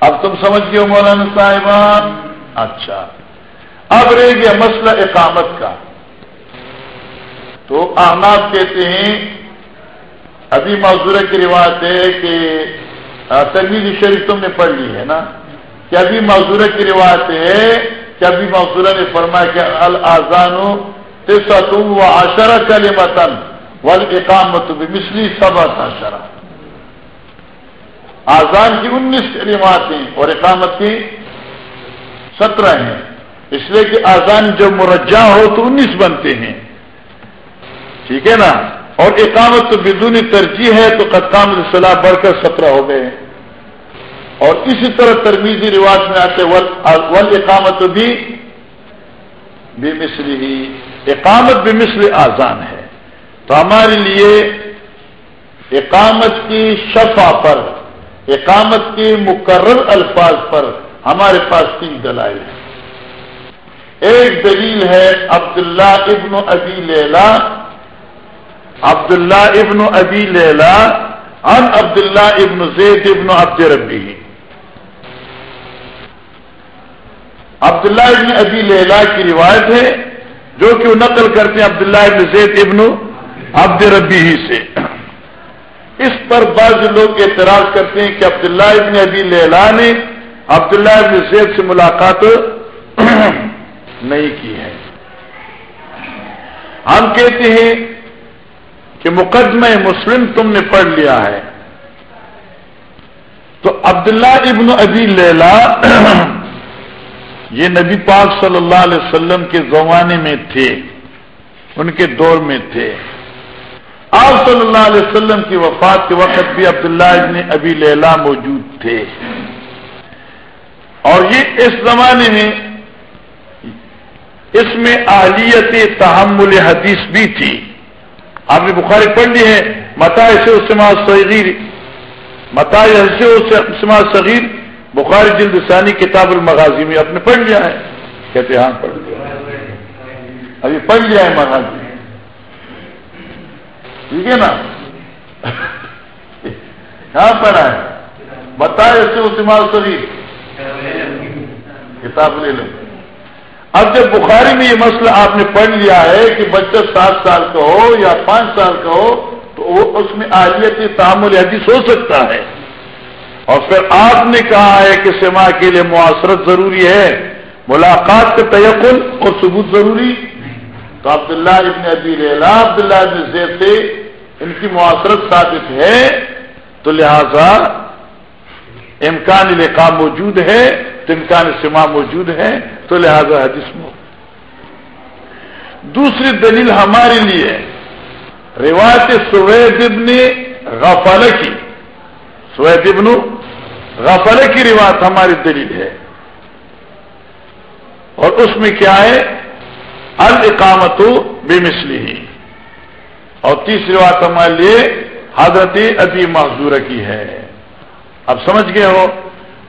S3: اب تم سمجھ گئے ہو مولانا صاحبان؟ اچھا۔ اب رہ گیا مسئلہ اقامت کا۔ تو احمد کہتے ہیں، ابھی معذورہ کی روایت ہے کہ ترمیز شریف تم نے پڑھ لی ہے نا؟ کہ ابھی معذورہ کی روایت ہے کہ ابھی معذورہ نے فرمایا کہ الزان تم و آشرا چلے متن ول اقامت مسلی آشرا آزان کی انیس روایتیں اور اقامت کی سترہ ہیں۔ اس لیے کہ آزان جب مرجع ہو تو انیس بنتے ہیں۔ ٹھیک ہے نا؟ اور اقامت تو بدونی ترجیح ہے تو قطام صلاح بڑھ کر سترہ ہو گئے۔ اور اسی طرح ترمیزی رواج میں آتے ول اقامت بھی بے مثل ہی اقامت بے مثل آزان ہے۔ تو ہمارے لیے اقامت کی شفا پر، اقامت کے مقرر الفاظ پر ہمارے پاس تین دلائل ہیں۔ ایک دلیل ہے عبداللہ ابن ابی لیلا عبداللہ ابن ابی لیلا ان عبداللہ ابن زید ابن عبد ربی عبداللہ ابن ابی لیلا کی روایت ہے، جو کہ وہ نقل کرتے ہیں عبداللہ ابن زید ابن عبد ربی ہی سے۔ اس پر بعض لوگ اعتراض کرتے ہیں کہ عبداللہ ابن ابی لیلا نے عبداللہ ابن زید سے ملاقات (clears throat) نہیں کی ہے۔ ہم کہتے ہیں کہ مقدمہ مسلم تم نے پڑھ لیا ہے۔ تو عبداللہ ابن ابی لیلا (clears throat) یہ نبی پاک صلی اللہ علیہ وسلم کے زمانے میں تھے، ان کے دور میں تھے۔ آپ صلی اللہ علیہ وسلم کی وفات کے وقت بھی عبداللہ ابن ابی لیلا موجود تھے۔ اور یہ اس زمانے میں اس میں اہلیت تحمل حدیث بھی تھی۔ آپ نے بخاری پڑھ لی ہے متا سے اسما صغیر متا سے اسما صغیر بخاری جلد ثانی کتاب المغازی میں آپ نے پڑھ لیا ہے، کہتے ہاں پڑھ لیا۔ ابھی پڑھ لیا ہے مغازی۔ ٹھیک ہے نا؟ کہاں پڑھا ہے۔ بتائے سے اسما صغیر کتاب لے لو۔ اب جب بخاری میں یہ مسئلہ آپ نے پڑھ لیا ہے کہ بچہ سات سال کا ہو یا پانچ سال کا ہو، تو وہ اس میں آلیت تعمل حدیث ہو سکتا ہے۔ اور پھر آپ نے کہا ہے کہ سما کے لیے معاصرت ضروری ہے، ملاقات کا تیقن اور ثبوت ضروری۔ تو عبداللہ ابن ابی ریلا عبداللہ ابن زید سے ان کی معاصرت ثابت ہے۔ تو لہذا امکان لقا موجود ہے، تو امکان سما موجود ہے۔ تو لہذا حدیث میں دوسری دلیل ہمارے لیے روایت سوید ابن غفل کی۔ سوید ابن غفل کی روایت ہماری دلیل ہے۔ اور اس میں کیا ہے؟ القامت بے مسلی اور تیسری بات ہمارے لیے حضرت ادی معذور کی ہے۔ اب سمجھ گئے ہو؟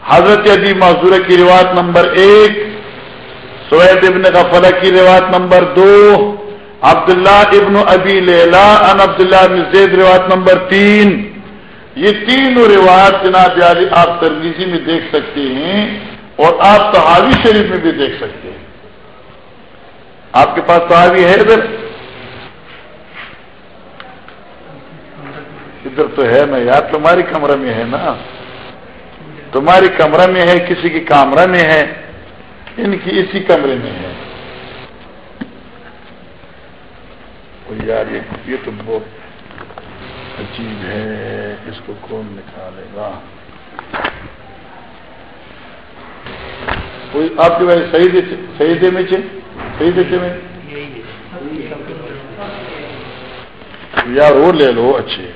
S3: حضرت ادی معذور کی روایت نمبر ایک، سوید ابن غفل کی روایت نمبر دو، عبداللہ ابن ابی لیلا ان عبداللہ ابن زید روایت نمبر تین۔ یہ تینوں روایت جناب یاری آپ ترمیزی میں دیکھ سکتے ہیں اور آپ تحاوی شریف میں بھی دیکھ سکتے ہیں۔ آپ کے پاس تحاوی ہے ادھر؟ ادھر تو ہے نا یار، تمہاری کمرہ میں ہے نا۔ تمہاری کمرہ میں ہے، کسی کی کامرہ میں ہے، ان کی اسی کمرے میں ہے۔ یار، یہ تو بہت عجیب ہے، اس کو کون نکالے گا؟ کوئی آپ کے بھائی صحیح صحیح دے میں صحیح دیتے میں؟ یار وہ لے لو، اچھے۔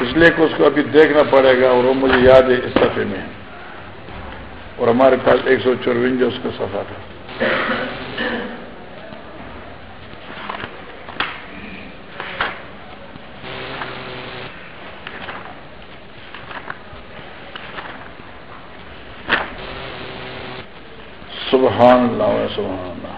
S3: اس لیے کہ اس کو ابھی دیکھنا پڑے گا اور وہ مجھے یاد ہے اس صفحے میں۔ اور ہمارے پاس ایک سو چورونجا اس کا صفحہ تھا۔ سبحان اللہ سبحان اللہ۔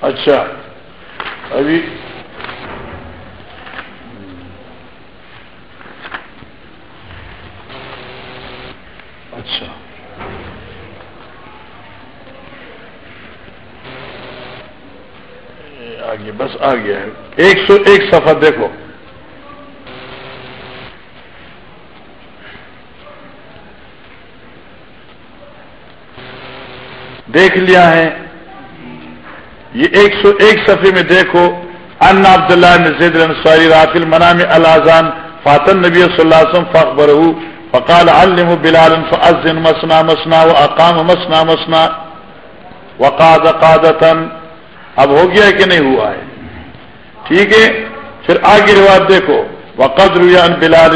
S3: اچھا ابھی بس آ گیا ہے۔ ایک سو ایک سفر دیکھو۔ دیکھ لیا ہے۔ یہ ایک سو ایک صفحے میں دیکھو۔ ان عبد اللہ زید انصاری رافل منام الازان فاطن نبی صلی اللہ علیہ وسلم فخبر فقال علم بلال فأذن مسنا مسنا و اقام مسنا مسنا وقاد قادتن اب ہو گیا کہ نہیں ہوا ہے؟ ٹھیک ہے؟ پھر آگے روایت دیکھو۔ وقت رویا بلال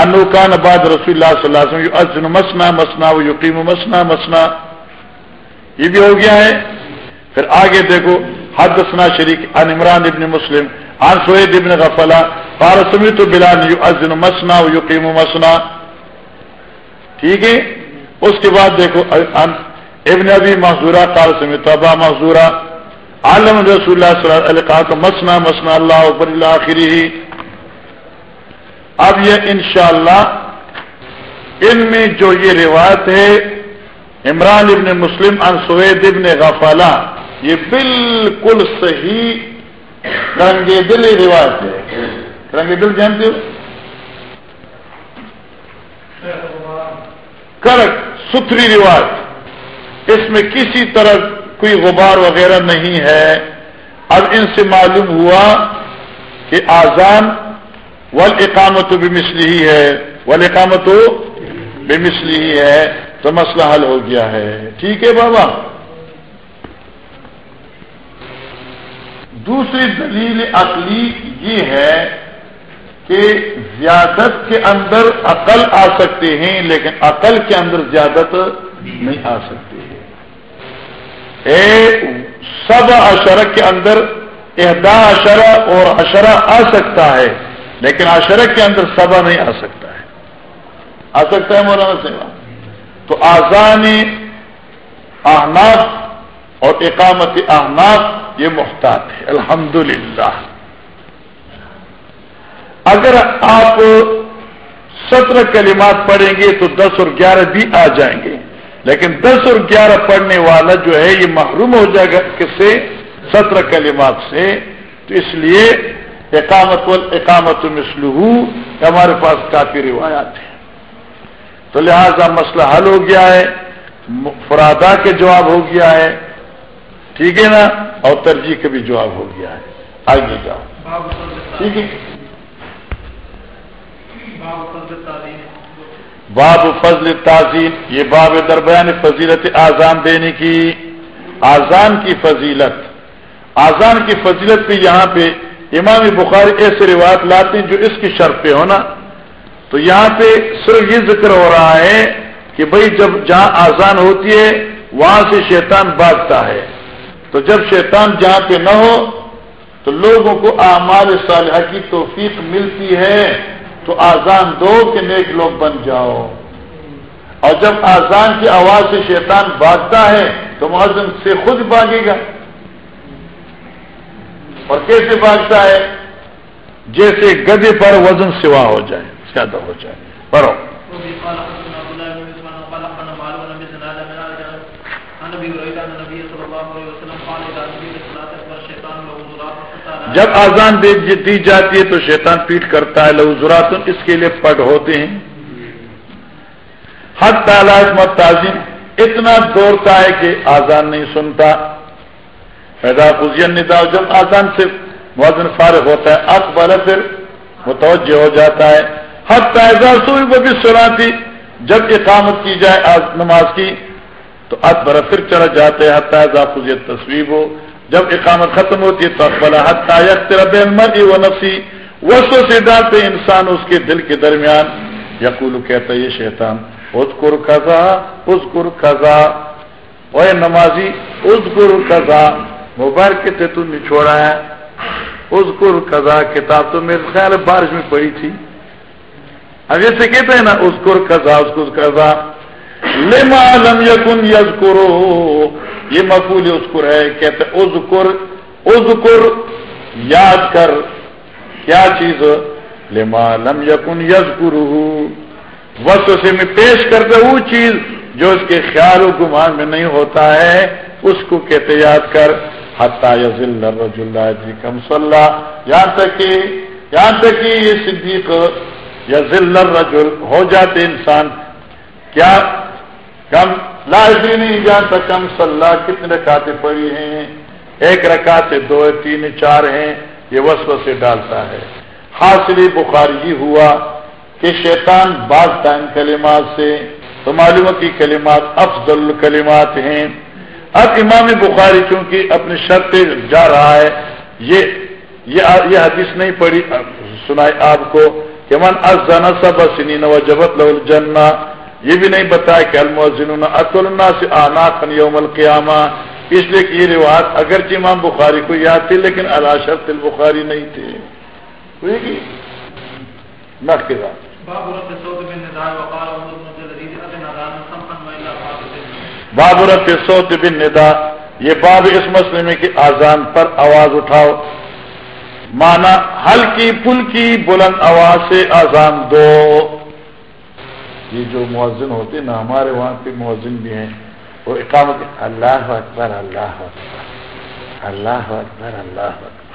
S3: انوکان بعد رسول اللہ صلی اللہ علیہ وسلم مسنا مسنا و یقیم مسنا مسنا۔ یہ بھی ہو گیا ہے۔ پھر آگے دیکھو۔ حد سنا شریک ان عمران ابن مسلم ان سوید ابن غفلا فارسمی تو بلال یو ازن مسنا و یقیم مسنا۔ ٹھیک ہے؟ اس کے بعد دیکھو ابن ابی محضورہ قال سمیت ابا محضورہ عالم رسول اللہ صلی اللہ علیہ کہا کہ مسنا مسنا اللہ اوپر آخری ہی اب یہ انشاءاللہ ان میں جو یہ روایت ہے، عمران ابن مسلم ان سوید ابن غفالہ، یہ بالکل صحیح رنگ دل روایت ہے۔ رنگ دل جانتے ہو؟ کرک ستھری روایت۔ اس میں کسی طرح کوئی غبار وغیرہ نہیں ہے۔ اب ان سے معلوم ہوا کہ آزان ول اقامت بھی مسلی ہی ہے۔ ول اقامت بھی مسلی ہی ہے۔ تو مسئلہ حل ہو گیا ہے۔ ٹھیک ہے بابا۔ دوسری دلیل عقلی یہ ہے کہ زیادت کے اندر عقل آ سکتے ہیں، لیکن عقل کے اندر زیادت نہیں آ سکتی۔ سب اشرہ کے اندر احدا اشرہ اور اشرہ آ سکتا ہے، لیکن اشرہ کے اندر سبا نہیں آ سکتا ہے۔ آ سکتا ہے مولانا سیوا تو آزان احناف اور اقامت احناف یہ محتاط ہے۔ الحمد اگر آپ سترہ کلمات پڑھیں گے تو دس اور گیارہ بھی آ جائیں گے۔ لیکن دس اور گیارہ پڑھنے والا جو ہے یہ محروم ہو جائے گا کس سے سترہ کلمات سے تو اس لیے اقامت اقامت مسلح ہمارے پاس کافی روایات ہیں۔ تو لہذا مسئلہ حل ہو گیا ہے فرادا کے جواب ہو گیا ہے ٹھیک ہے نا؟ اور ترجیح کے بھی جواب ہو گیا ہے۔ آگے جاؤ۔ ٹھیک ہے؟ باب فضل تعظیم، یہ باب دربیان فضیلت آزان دینے کی آزان کی فضیلت۔ آزان کی فضیلت بھی یہاں پہ امام بخاری ایسے روایت لاتے ہیں جو اس کی شرط پہ ہونا۔ تو یہاں پہ صرف یہ ذکر ہو رہا ہے کہ بھائی جب جہاں آزان ہوتی ہے، وہاں سے شیطان بھاگتا ہے۔ تو جب شیطان جہاں پہ نہ ہو، تو لوگوں کو اعمال صالحہ کی توفیق ملتی ہے۔ تو آزان دو کہ نیک لوگ بن جاؤ۔ اور جب آزان کی آواز سے شیطان بھاگتا ہے تو معذم سے خود بھاگے گا۔ اور کیسے بھاگتا ہے؟ جیسے گدے پر وزن سوا ہو جائے، زیادہ ہو جائے۔ پڑھو۔ جب آزان دی جاتی ہے تو شیطان پیٹ کرتا ہے لہو اس کے لیے پڑ ہوتے ہیں۔ حد تعلق مت تعظیم اتنا دوڑتا ہے کہ آزان نہیں سنتا۔ پیدا پوزین ندا جب آزان سے موزن فارغ ہوتا ہے اکبر پھر متوجہ ہو جاتا ہے۔ حد تعزہ سوئی وہ بھی سنا تھی جب اقامت کی جائے نماز کی، تو اکبر پھر چڑھ جاتے ہیں۔ حد تعزہ پوزی تصویر ہو۔ جب اقامت ختم ہوتی ہے تو اکبر حد تیرب و نفسی وہ سو سے ڈالتے انسان اس کے دل کے درمیان۔ یقول کہتا ہے، یہ شیطان اسکر کزا اسکر کزا وہ نمازی اسکر کزا موبائل کتنے تم نے چھوڑا ہے۔ اسکر کزا کتاب تو میرے خیال بارش میں پڑی تھی۔ اب جیسے کہتے ہیں نا اسکر کزا اسکر کزا لما لم یکن یزکرو یہ مقبول اسکر ہے، کہتے ازکر ازکر یاد کر، کیا چیز؟ لما لم یکن یزکرو وقت سے میں پیش کرتا وہ چیز جو اس کے خیال و گمان میں نہیں ہوتا ہے، اس کو کہتے یاد کر۔ حتا یزل رج اللہ جی کم صلاح یہاں تک کہ یہاں تک کہ یہ صدیق یزل رجل ہو جاتے انسان۔ کیا؟ کم؟ لازری نہیں جانتا کم صلاح کتنے رکاتے پڑی ہیں؟ ایک رکاتے دو تین چار ہیں، یہ وسو سے ڈالتا ہے۔ حاصلی بخاری ہوا کہ شیطان بعض ٹائم کلمات سے تو معلوم کی کلمات افضل کلمات ہیں۔ اب امام بخاری چونکہ اپنی شرط جا رہا ہے، یہ یہ حدیث نہیں پڑی سنائے آپ کو کہ من ازنا سب سنین و جبت الجنا یہ بھی نہیں بتایا کہ الموزن اطلنا سے آنا خن یوم القیامہ۔ اس لیے کہ یہ روایت اگرچہ امام بخاری کو یاد تھی لیکن علاشرت البخاری نہیں تھی۔ نہ بابرت سوت بن ندا یہ باب اس مسئلے میں کہ آزان پر آواز اٹھاؤ۔ مانا ہلکی پھلکی بلند آواز سے آزان دو۔ یہ جو مؤذن ہوتے نا ہمارے وہاں پہ مؤذن بھی ہیں۔ وہ اقامت، اللہ اکبر اللہ اکبر اللہ اکبر اللہ اکبر۔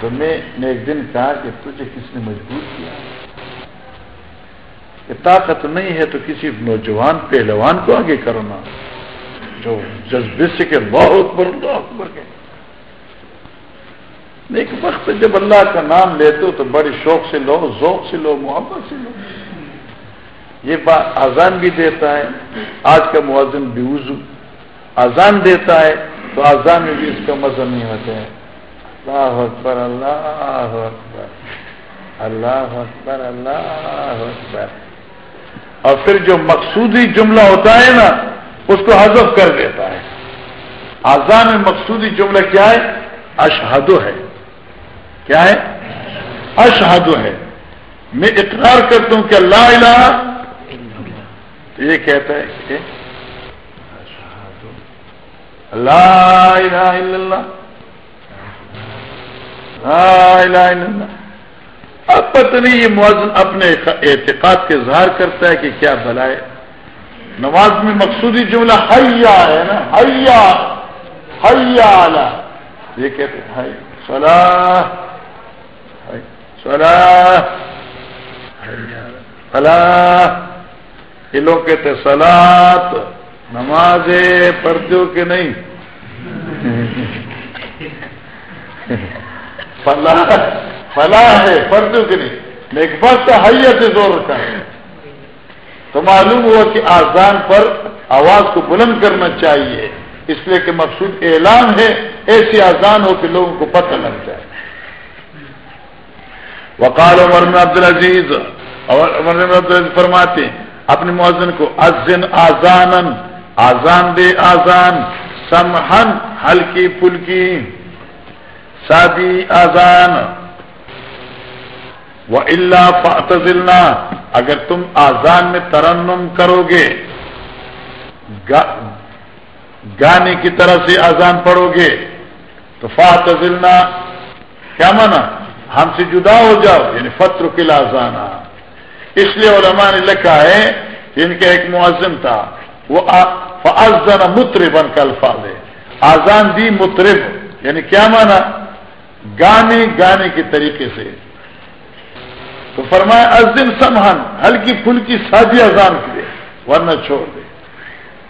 S3: تو میں نے ایک دن کہا کہ تجھے کس نے مجبور کیا؟ کہ طاقت نہیں ہے تو کسی نوجوان پہلوان کو آگے کرنا جو جذبے سے کہ بہت بر اللہ اکبر کے ایک وقت جب اللہ کا نام لیتے ہو تو بڑی شوق سے لو، ذوق سے لو، محبت سے لو۔ یہ بات آزان بھی دیتا ہے، آج کا موازن بھی وضو۔ آزان دیتا ہے تو آزان میں بھی اس کا مزہ نہیں ہوتا ہے۔ اللہ اکبر اللہ اکبر اللہ اکبر اللہ اکبر۔ اور پھر جو مقصودی جملہ ہوتا ہے نا، اس کو حذف کر دیتا ہے۔ آزان میں مقصودی جملہ کیا ہے؟ اشہدو ہے۔ کیا ہے؟ اشہدو ہے۔ میں اقرار کرتا ہوں کہ اللہ الہ یہ کہتا ہے کہ اللہ الہ الا اللہ. لا الہ الا اللہ. اب پتہ نہیں یہ موازن اپنے اعتقاد کے اظہار کرتا ہے کہ کیا بلائے نماز میں مقصودی جملہ حیا ہے نا. حیا. حیا یہ کہتے ہیں صلاح. سلا فلاح یہ لوگ کہتے سلاد نماز پڑھتے ہو کہ نہیں۔ فلاح فلاح ہے پڑھتے ہو کہ نہیں۔ لیکن بس حیت زور رکھا۔ ہے تو معلوم ہوا کہ آزان پر آواز کو بلند کرنا چاہیے۔ اس لیے کہ مقصود اعلان ہے، ایسی آزان ہو کہ لوگوں کو پتہ لگ جائے۔ وقال عمر عبد العزیز اور عمر عبد العزیز فرماتے ہیں اپنے مؤذن کو ازن آزان آزان دے آزان سمہن ہلکی پھلکی، سادی آزان وہ اللہ فاتلنا اگر تم آزان میں ترنم کرو گے گانے کی طرح سے آزان پڑھو گے تو فاتلنا کیا مانا؟ ہم سے جدا ہو جاؤ یعنی فتر قلعہ آزانا اس لیے علماء نے لکھا ہے ان کا ایک معذم تھا، وہ فضن متربن کا الفاظ ہے آزان دی مترب یعنی کیا مانا گانے گانے کے طریقے سے۔ تو فرمایا ازن سمہن، ہلکی پھلکی سادی اذان کے ورنہ چھوڑ دے۔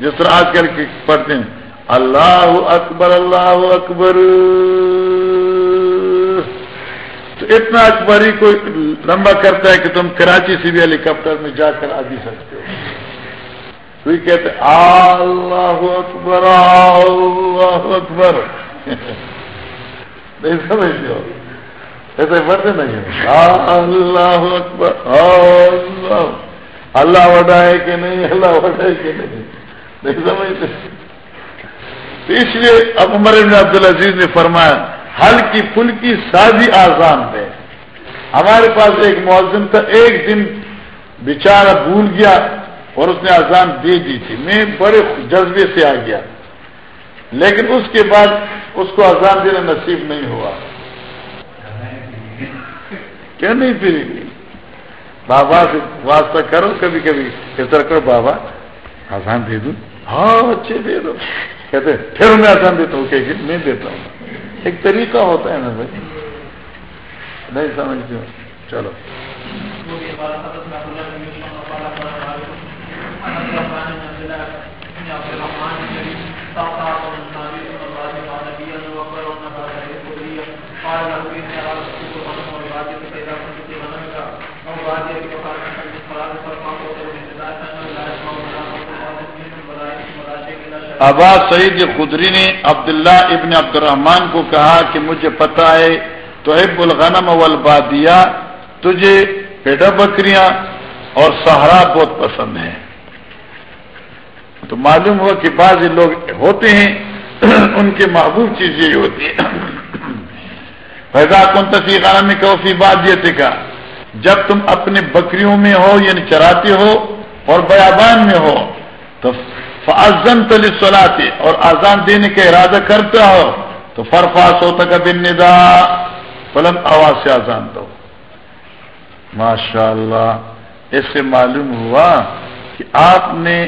S3: جس طرح آج کل کے پڑھتے ہیں، اللہ اکبر اللہ اکبر۔ تو اتنا اکبر ہی کوئی لمبا کرتا ہے کہ تم کراچی سے بھی ہیلی کاپٹر میں جا کر آ بھی سکتے ہو۔ کوئی کہتے اللہ اکبر اللہ اکبر۔ نہیں سمجھتے ہو؟ ایسے پڑھتے نہیں اللہ اکبر، اللہ۔ اللہ وڈا ہے کہ نہیں؟ اللہ وڈا ہے کہ نہیں؟ نہیں سمجھتے اس لیے اب عمر بن عبد العزیز نے فرمایا ہلکی پھلکی سازی آزان ہے۔ ہمارے پاس ایک معذم تھا، ایک دن بیچارہ بھول گیا اور اس نے آزان دے دی تھی۔ میں بڑے جذبے سے آ گیا۔ لیکن اس کے بعد اس کو آزان دینا نصیب نہیں ہوا۔ کیا نہیں پھر؟ بابا سے واسطہ کرو، کبھی کبھی اس طرح کرو، بابا آسان دے دوں ہاں اچھے دے دو۔ کہتے پھر میں آسان دیتا ہوں کہ نہیں دیتا ہوں۔ ایک طریقہ ہوتا ہے نا بھائی؟ نہیں سمجھتی ہوں۔ چلو۔ ابا سعید خدری نے عبداللہ ابن عبد الرحمان کو کہا کہ مجھے پتا ہے تو اب الغنم والبادیہ، تجھے پیڈا بکریاں اور سہارا بہت پسند ہیں۔ تو معلوم ہوا کہ بعض لوگ ہوتے ہیں، (clears throat) ان کے محبوب چیز یہی ہوتی ہے۔ فیضا کن تصویر میں کہو بات یہ کا جب تم اپنے بکریوں میں ہو یعنی چراتے ہو، اور بیابان میں ہو، تو فضن تلی سلاتے اور آزان دینے کا ارادہ کرتا ہو تو فرفاس ہوتا کا بن ندا بلند آواز سے آزان دو۔ ماشاء اللہ اس سے معلوم ہوا کہ آپ نے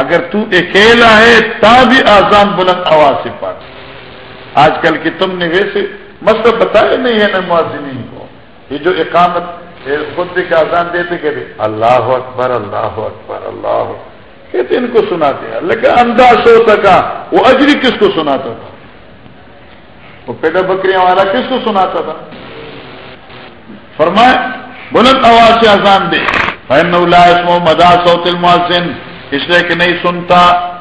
S3: اگر تو اکیلا ہے تا بھی آزان بلند آواز سے پڑھ آج کل کی تم نے ویسے مسئلہ بتایا نہیں ہے نا معذمین کو۔ یہ جو اقامت خود کے آزان دیتے کہتے اللہ اکبر اللہ اکبر، اللہ کہتے ان کو سناتے ہیں۔ لیکن انداز ہوتا کا وہ اجری کس کو سناتا تھا؟ وہ پیٹا بکریاں والا کس کو سناتا تھا؟ فرمائے، بلند آواز سے آزان دے۔ فین مدا سوت المحسن اس لیے کہ نہیں سنتا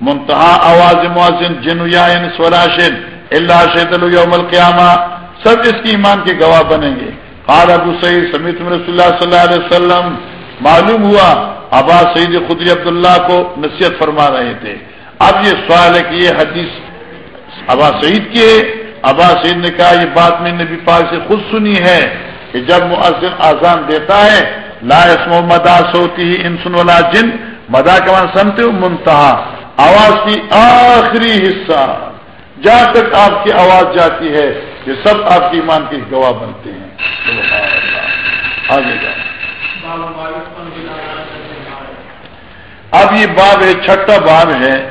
S3: منتہا آواز معذن جن یا سوراشن اللہ شید یوم القیامہ۔ سب اس کی ایمان کے گواہ بنیں گے۔ قال ابو سعید، سمیت رسول اللہ صلی اللہ علیہ وسلم، معلوم ہوا ابا سعید خدری عبداللہ کو نصیحت فرما رہے تھے۔ اب یہ سوال ہے کہ یہ حدیث ابا سعید کی ہے۔ ابا سعید نے کہا یہ بات میں نبی پاک سے خود سنی ہے کہ جب مؤذن آزان دیتا ہے، لا اسم و مدا سوتی ہی انسن ولا جن۔ مدا کا مان سنتے ہو، منتہا۔ آواز کی آخری حصہ۔ جہاں تک آپ کی آواز جاتی ہے، یہ سب آپ کی ایمان کی گواہ بنتے ہیں۔ آگے جائیں اب یہ باب ہے، چھٹا باب ہے۔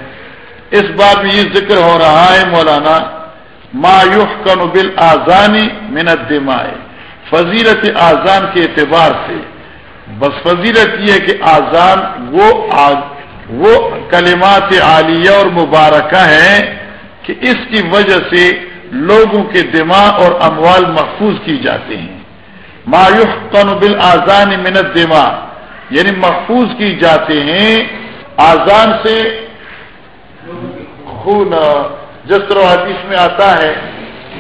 S3: اس باب میں یہ ذکر ہو رہا ہے مولانا، ما یحکن بل آزانی منت دمائے فضیلت آزان کے اعتبار سے۔ بس فضیلت یہ ہے کہ آزان وہ آز وہ کلمات عالیہ اور مبارکہ ہیں کہ اس کی وجہ سے لوگوں کے دماغ اور اموال محفوظ کی جاتے ہیں۔ مایوف بل آزان منت دماغ یعنی محفوظ کی جاتے ہیں آزان سے خون، جس طرح حدیث میں آتا ہے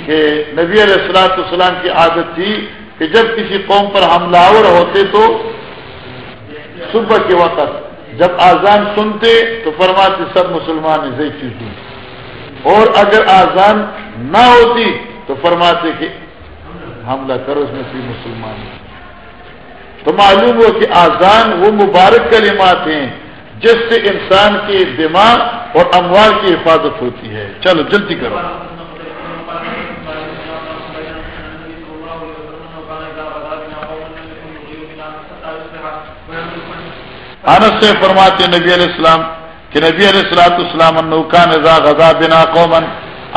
S3: کہ نبی علیہ السلاۃ السلام کی عادت تھی کہ جب کسی قوم پر حملہ آور ہوتے تو صبح کے وقت جب آزان سنتے تو فرماتے سب مسلمان ایسے چیز اور اگر آزان نہ ہوتی تو فرماتے کہ حملہ کرو، اس میں کوئی مسلمان تو معلوم ہو کہ آزان وہ مبارک کلمات ہیں جس سے انسان کے دماغ اور اموال کی حفاظت ہوتی ہے۔ چلو، جلدی کرو۔ انس سے فرماتے نبی علیہ السلام کہ نبی علیہ السلاۃ السلام النوکا نزا غزا بنا قومن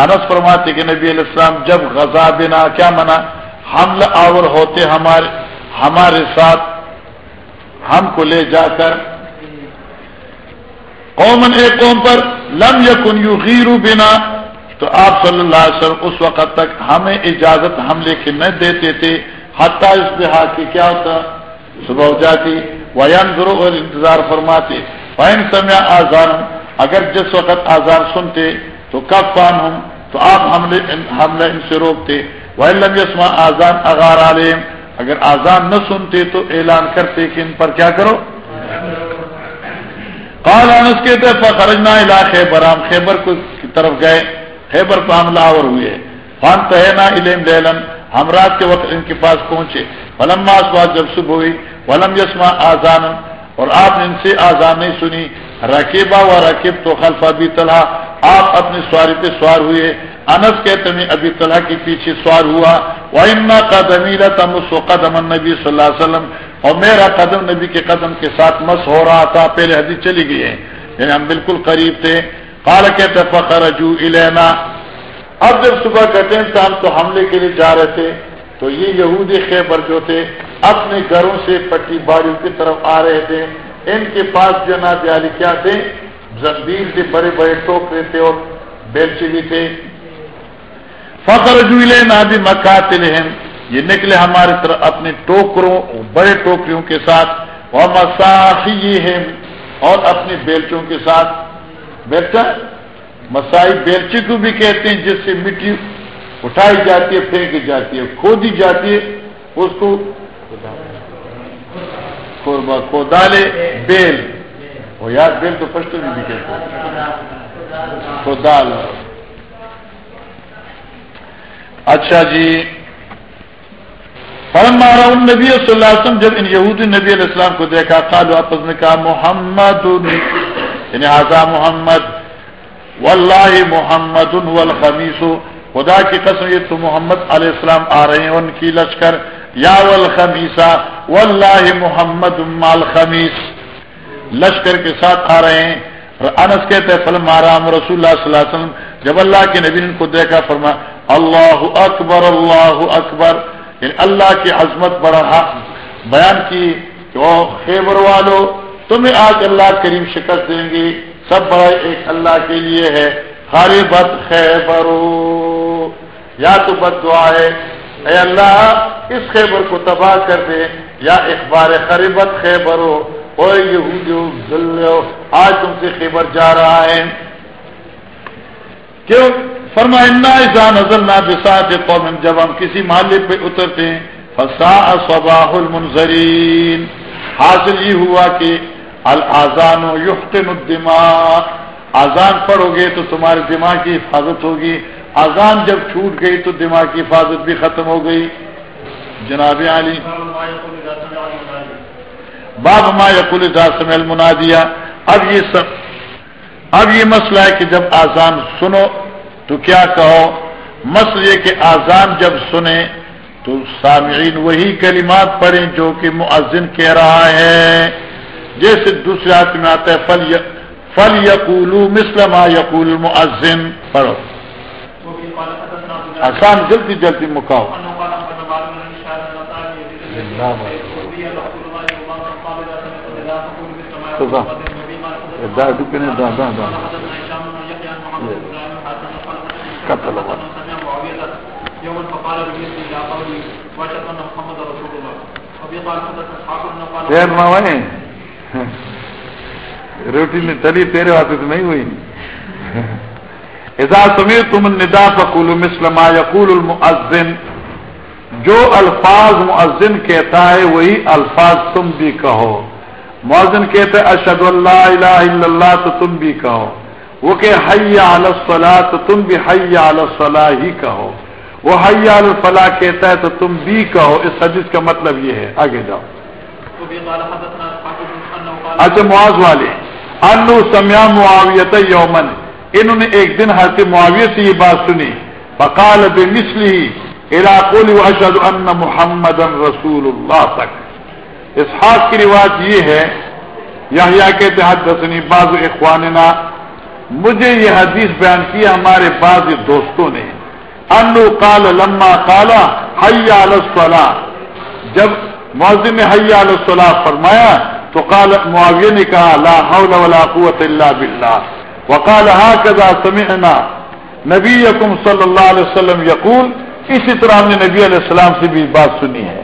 S3: انس فرماتے کہ نبی علیہ السلام جب غزا بنا کیا منا حمل آور ہوتے ہمارے ہمارے ساتھ ہم کو لے جا کر قومن ایک قوم پر لم یکن یو بنا، تو آپ صلی اللہ علیہ وسلم اس وقت تک ہمیں اجازت حملے کے نہ دیتے تھے۔ حتیٰ اس بحا کی کیا ہوتا، صبح ہو جاتی وین ضرور اور انتظار فرماتے۔ فائن سمیا آزان اگر جس وقت آزار سنتے، تو کب فان ہوں تو آپ حملے حملہ ان سے روکتے۔ وہ لم یسما آزان اغار عالم اگر آزان نہ سنتے تو اعلان کرتے کہ ان پر کیا کرو؟ قال انس کہتے خرجنا علا خیبر ہم خیبر کی طرف گئے، خیبر پر حملہ آور ہوئے۔ فان تہنا علم لیلن ہم رات کے وقت ان کے پاس پہنچے۔ فلما اسوا جب صبح ہوئی، ولم یسما آزان اور آپ نے ان سے آزان نہیں سنی۔ رقیبہ و رقیب تو خلفہ ابھی طلحہ آپ اپنی سواری پہ سوار ہوئے۔ انس کہتے میں ابھی طلحہ کے پیچھے سوار ہوا وہ کا دمیلا تم اس نبی صلی اللہ علیہ وسلم۔ اور میرا قدم نبی کے قدم کے ساتھ مس ہو رہا تھا، پہلے حدیث چلی گئی ہے۔ یعنی ہم بالکل قریب تھے۔ کال کہتے فخر الینا اب جب صبح کہتے ہیں ہم تو حملے کے لیے جا رہے تھے، تو یہ یہودی خیبر جو تھے، اپنے گھروں سے پٹی باریوں کی طرف آ رہے تھے۔ ان کے پاس جو نا بیالی کیا تھے؟ زمبیر سے بڑے بڑے ٹوکرے تھے اور بیلچی بھی تھے۔ فخر جویلے نہ مکاتل ہیں یہ نکلے ہماری طرف اپنے ٹوکروں، بڑے ٹوکریوں کے ساتھ اور مساحی ہیں اور اپنی بیلچوں کے ساتھ۔ بیلچا مسائی بیلچی کو بھی کہتے ہیں، جس سے مٹی اٹھائی جاتی ہے، پھینکی جاتی ہے، کھودی جاتی ہے، اس کو کودالے بیل۔ وہ یاد بیل تو پشتو میں بھی کہتے ہیں۔ کودال اچھا جی فرم مارا نبی صلی اللہ علیہ وسلم جب ان یہودی نبی علیہ السلام کو دیکھا قال واپس نے کہا، محمد یعنی آزا محمد، واللہ محمد والخمیس. خدا کی قسم، یہ تو محمد علیہ السلام آ رہے ہیں، ان کی لشکر، یا والخمیسا واللہ محمد مال خمیس لشکر کے ساتھ آ رہے ہیں۔ انس کہتے فلم آرام رسول اللہ صلی اللہ علیہ وسلم. جب اللہ کے نبی کو دیکھا، فرما اللہ اکبر اللہ اکبر یعنی اللہ کی عظمت بڑا بیان کی کہ وہ خیبر والو تمہیں آج اللہ کریم شکست دیں گے. سب بڑا ایک اللہ کے لیے ہے. خالی بت خیبرو. یا تو بد دعا ہے. اے اللہ، اس خیبر کو تباہ کر دے. یا اخبار خریبت خیبر ہو اور یہ آج تم سے خیبر جا رہا ہے. کیوں؟ فرمائنا ایسا نظر نہ بساط قوم، جب ہم کسی محلے پہ اترتے ہیں فسا صباح المنظرین حاصل یہ ہوا کہ الزان و یفتن الدماغ آزان پڑھو گے تو تمہارے دماغ کی حفاظت ہوگی۔ اذان جب چھوٹ گئی تو دماغ کی حفاظت بھی ختم ہو گئی۔ جناب علی۔ باب ما یقول داسم المنادیا اب یہ سب اب یہ مسئلہ ہے کہ جب آزان سنو تو کیا کہو؟ مسئلہ یہ کہ آزان جب سنے تو سامعین وہی کلمات پڑھیں جو کہ مؤذن کہہ رہا ہے۔ جیسے دوسرے ہاتھ میں آتا ہے، فل فل یقول مسلم یقول مؤذن پڑھو۔ آسان جلدی جلدی مکاؤ۔
S1: انه قال الله
S3: تو قتل
S1: حدثنا سمع معاويه يوما فقال بمثل الى قولي واشهد ان محمد رسول الله قال
S3: روٹی میں تلی تیرے ہاتھ سے نہیں ہوئی؟ (laughs) اذا سمعتم النداء فقولوا مثل ما يقول المؤذن. جو الفاظ مؤذن کہتا ہے وہی الفاظ تم بھی کہو۔ مؤذن کہتا ہے اشهد اللہ الہ الا اللہ تو تم بھی کہو۔ وہ کہ حی علی الصلاح تو تم بھی حی علی الصلاح ہی کہو۔ وہ حی علی الفلاح کہتا ہے تو تم بھی کہو۔ اس حدیث کا مطلب یہ ہے۔ آگے جاؤ۔ اچھا معاذ والے، انو سمیا معاویت یومن۔ انہوں نے ایک دن حضرت معاویہ سے یہ بات سنی۔ فقال بمثلی، الى قول اشهد ان محمد رسول اللہ تک۔ اسحاق کی روایت یہ ہے، یحییٰ کہتے حدثنی، بعض اخواننا مجھے یہ حدیث بیان کی ہمارے بعض دوستوں نے۔ انو قال لما قال حی علی الصلاح جب مؤذن نے حی علی الصلاح فرمایا، تو قال معاویہ نے کہا، لا حول ولا قوت الا باللہ۔ وقال هكذا سمعنا نبیکم صلی اللہ علیہ وسلم یقول۔ اسی طرح ہم نے نبی علیہ السلام سے بھی بات سنی ہے۔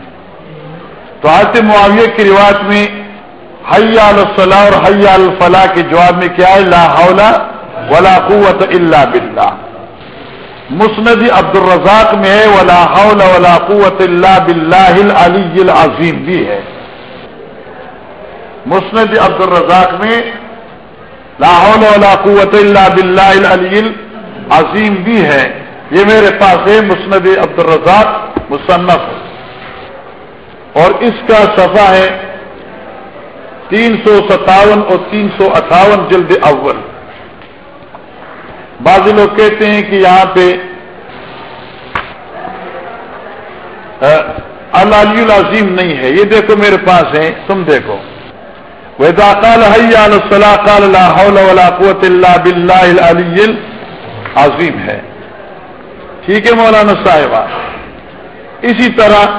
S3: تو حضرت معاویہ کی روایت میں حی علی الصلاح اور حی علی الفلاح کے جواب میں کیا ہے؟ لا حول ولا قوت الا باللہ مسند عبد الرزاق میں ہے، ولا حول ولا قوت الا باللہ العلی العظیم بھی ہے. مسند عبد الرزاق میں لا حول ولا قوت الا باللہ العلی العظیم بھی ہے. یہ میرے پاس ہے مسند عبد الرزاق مصنف. اور اس کا صفحہ ہے تین سو ستاون اور تین سو اٹھاون جلد اول. بعض لوگ کہتے ہیں کہ یہاں پہ العلی العظیم نہیں ہے۔ یہ دیکھو میرے پاس ہے تم دیکھو۔ ویدا قال حی الصلاح قال لا حول ولا قوت الا باللہ العلی العظیم ہے۔ ٹھیک ہے مولانا صاحبہ۔ اسی طرح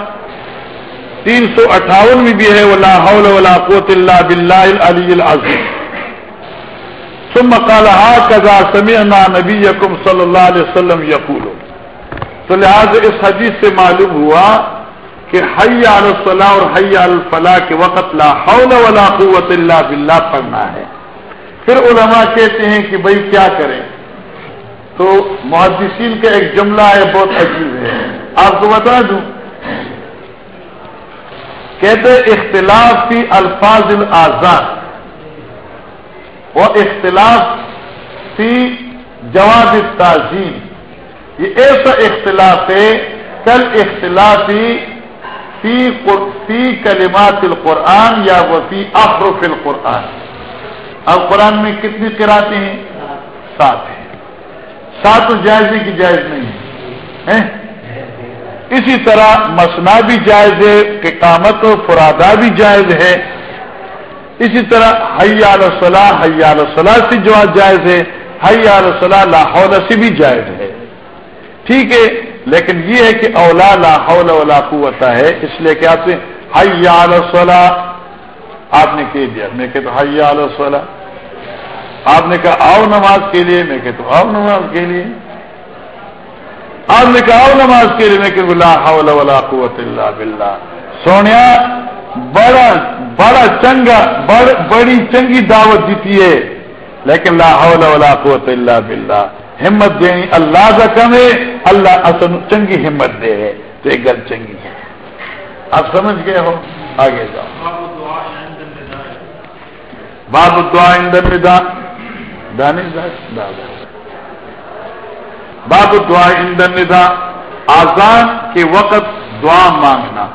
S3: تین سو اٹھاون میں بھی ہے، ولا حول ولا قوت الا باللہ العلی العظیم ثم قال هكذا سمعنا نبيكم صلی اللہ علیہ وسلم یقول تو لہذا اس حدیث سے معلوم ہوا کہ حی علی الصلاح اور حی علی الفلاح کے وقت لا حول ولا قوت الا باللہ پڑھنا ہے. پھر علماء کہتے ہیں کہ بھائی کیا کریں؟ تو محدثین کا ایک جملہ ہے بہت عجیب ہے. آپ کو بتا دوں. کہتے اختلاف فی الفاظ الآزاد اور اختلاف فی جواب تعظیم یہ ایسا اختلاف ہے، کل اختلافی فی فی کلمات القرآن یا وہ فی احرف القرآن۔ اب قرآن میں کتنی قراتیں ہیں؟ سات ہیں۔ سات جائز ہے کہ جائز نہیں ہے۔ اسی طرح مسنا بھی جائز ہے قامت و فرادا بھی جائز ہے۔ اسی طرح حی علی صلاح حی صلاح سے جو جائز ہے، حی علی صلاح لاہور سے بھی جائز ہے۔ ٹھیک ہے، لیکن یہ ہے کہ اولا لا حول ولا قوت ہے، اس لیے کہ آپ سے حی علی صلاح آپ نے کہہ دیا۔ میں کہ تو حی صلاح آپ نے کہا آؤ نماز کے لیے، میں کہ تو آؤ نماز کے لیے۔ آپ نے کہا آؤ نماز کے لیے، میں کہ لا حول ولا قوت اللہ باللہ۔ سونیا بڑا بڑا چنگا بڑ, بڑی چنگی دعوت دیتی ہے۔ لیکن لا حول ولا قوت اللہ باللہ۔ ہمت دینی اللہ کا کم ہے اللہ اصل چنگی ہمت دے ہے۔ تو ایک گل چنگی ہے۔ آپ سمجھ گئے ہو؟ آگے جاؤ۔
S1: باب الدعاء عند النداء
S3: باب الدعاء عند دادا باب الدعاء عند النداء آزان کے وقت دعا مانگنا۔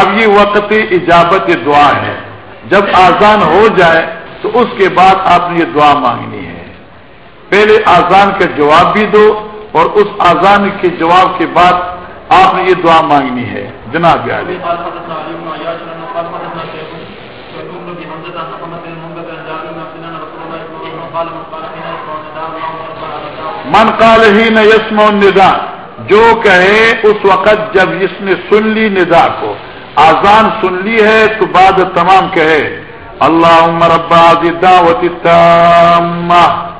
S3: اب یہ وقت اجابت دعا ہے۔ جب آزان ہو جائے تو اس کے بعد آپ نے یہ دعا مانگنی ہے۔ پہلے آزان کا جواب بھی دو اور اس آزان کے جواب کے بعد آپ نے یہ دعا مانگنی ہے۔ جناب علی
S1: من قال
S3: من قال ہی نہ یسم ندا جو کہے اس وقت جب اس نے سن لی ندا کو۔ آزان سن لی ہے تو بعد تمام کہے اللہ ربا دعوت تامہ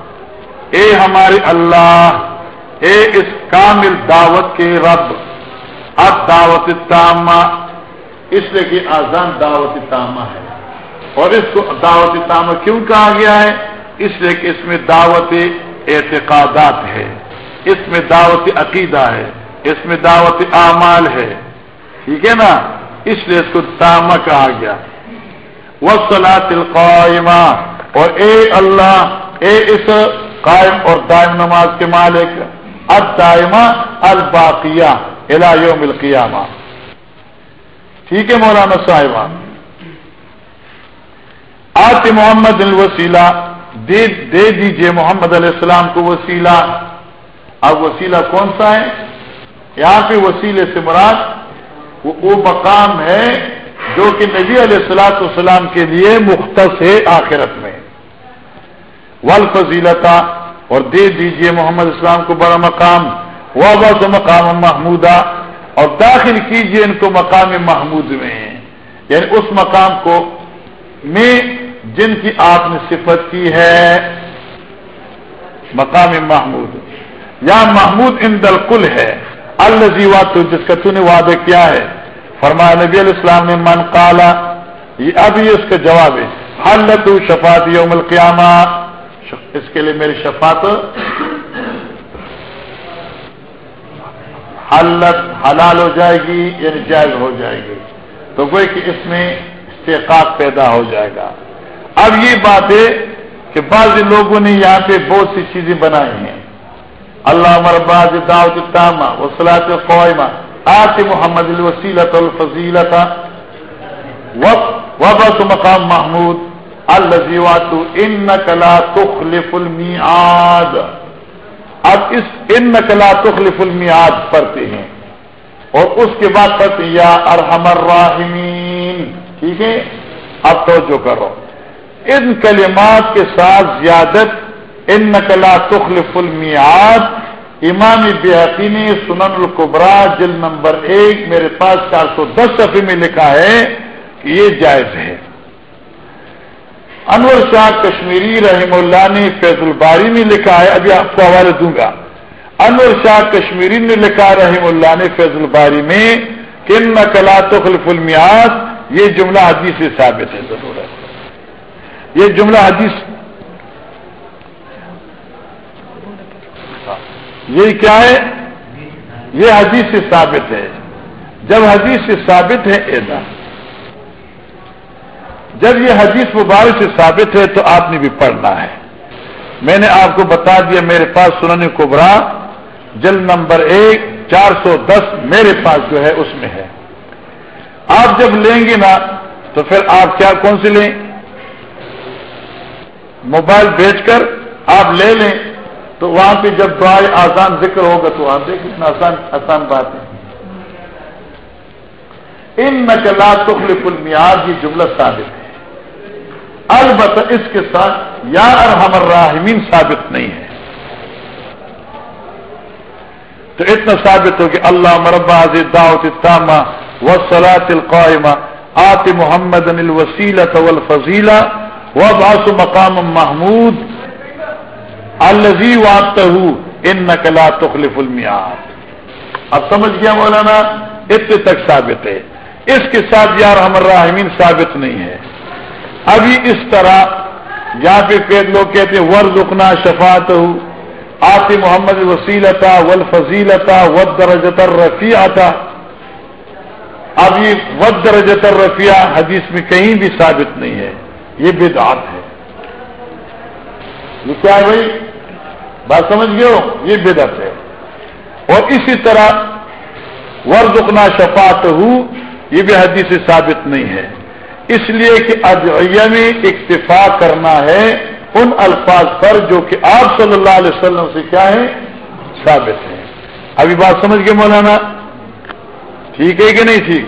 S3: اے ہمارے اللہ، اے اس کامل دعوت کے رب۔ اب دعوت تامہ اس لیے کہ آزان دعوت تامہ ہے۔ اور اس کو دعوت تامہ کیوں کہا گیا ہے؟ اس لیے کہ اس میں دعوت اعتقادات ہے۔ اس میں دعوت عقیدہ ہے۔ اس میں دعوت اعمال ہے۔ ٹھیک ہے نا؟ اس لیے اس کو تامہ کہا گیا۔ وہ سلاط القائمہ اور اے اللہ، اے اس قائم اور دائم نماز کے مالک، الدائمہ، الباقیہ یوم القیامہ۔ ٹھیک ہے مولانا صاحبہ۔ آج محمد الوسیلہ، دے دے دیجیے محمد علیہ السلام کو وسیلہ۔ اب وسیلہ کون سا ہے؟ یہاں پہ وسیلے سے مراد وہ مقام ہے جو کہ نبی علیہ السلاۃ والسلام کے لیے مختص ہے آخرت میں۔ ولفضیلتا اور دے دیجیے محمد اسلام کو بڑا مقام وہ مقام محمودہ، اور داخل کیجیے ان کو مقام محمود میں۔ یعنی اس مقام کو میں جن کی آپ نے صفت کی ہے، مقام محمود۔ یا محمود ان دل کل ہے۔ الزیوا تو جس کا تو نے وعدہ کیا ہے۔ فرمایا، نبی علیہ السلام نے، من کالا یہ ابھی اس کا جواب ہے۔ حلت شفات یوم القیامہ؟ اس کے لیے میری شفات حلت، حلال ہو جائے گی یعنی جائز ہو جائے گی۔ تو کوئی کہ اس میں استحقاق پیدا ہو جائے گا۔ اب یہ بات ہے کہ بعض لوگوں نے یہاں پہ بہت سی چیزیں بنائی ہیں۔ اللہ مرباد دعوت تامہ وسلاط قوائمہ آت محمد الوسیلت الفضیلت وبس مقام محمود. الزیوات ان کلا تخلف المیعاد. اب اس ان نقلا تخلف المیعاد پڑھتے ہیں. اور اس کے بعد پڑھتے یا ارحم الراحمین. ٹھیک ہے؟ اب توجہ کرو. ان کلمات کے ساتھ زیادت ان نقلا تخلف المیاد امام بحقینی سنن القبرا جل نمبر ایک، میرے پاس چار سو دس صفحے میں لکھا ہے کہ یہ جائز ہے۔ انور شاہ کشمیری رحم اللہ نے فیض الباری میں لکھا ہے، ابھی آپ کو حوالے دوں گا۔ انور شاہ کشمیری نے لکھا رحم اللہ نے فیض الباری میں کن نقلا تخلف المیاد یہ جملہ حدیث سے ثابت ہے ضرور ہے۔ یہ جملہ حدیث یہ کیا ہے؟ یہ حدیث سے ثابت ہے۔ جب حدیث سے ثابت ہے ایسا جب یہ حدیث مبارک سے ثابت ہے، تو آپ نے بھی پڑھنا ہے۔ میں نے آپ کو بتا دیا، میرے پاس سنن کبرا جل نمبر ایک، چار سو دس میرے پاس جو ہے، اس میں ہے۔ آپ جب لیں گے نا، تو پھر آپ کیا کون سی لیں؟ موبائل بیچ کر آپ لے لیں۔ تو وہاں پہ جب دعائیں آسان ذکر ہوگا تو آپ دیکھ کتنا آسان آسان بات ہے۔ ان نقلات تخلف المیاد یہ جملہ ثابت ہے۔ البتہ اس کے ساتھ یا ارحم الراحمین ثابت نہیں ہے۔ تو اتنا ثابت ہو کہ اللہ مربع دعوت تامہ و القائمہ، آت محمد الوسیلت والفضیلہ وہ باس مقام محمود الزی وات ان نقلا تخلف المیاد اب سمجھ گیا مولانا؟ اتنے تک ثابت ہے۔ اس کے ساتھ یار ہمر راہمین ثابت نہیں ہے۔ ابھی اس طرح یہاں پہ پید لوگ کہتے ہیں ور رکنا شفات آتی محمد وسیلتا ول فضیلتا ود درجتر رفیع آتا اب یہ ود درجتر رفیع حدیث میں کہیں بھی ثابت نہیں ہے۔ یہ بدعت ہے۔ یہ کیا ہے بھائی؟ بات سمجھ گئے ہو؟ یہ بدعت ہے۔ اور اسی طرح ورژنا شفات ہو یہ بھی حدیث سے ثابت نہیں ہے۔ اس لیے کہ ادعیہ میں اکتفا کرنا ہے ان الفاظ پر جو کہ آپ صلی اللہ علیہ وسلم سے کیا ہے ثابت ہے ابھی بات سمجھ گئے مولانا؟ ٹھیک ہے کہ نہیں ٹھیک؟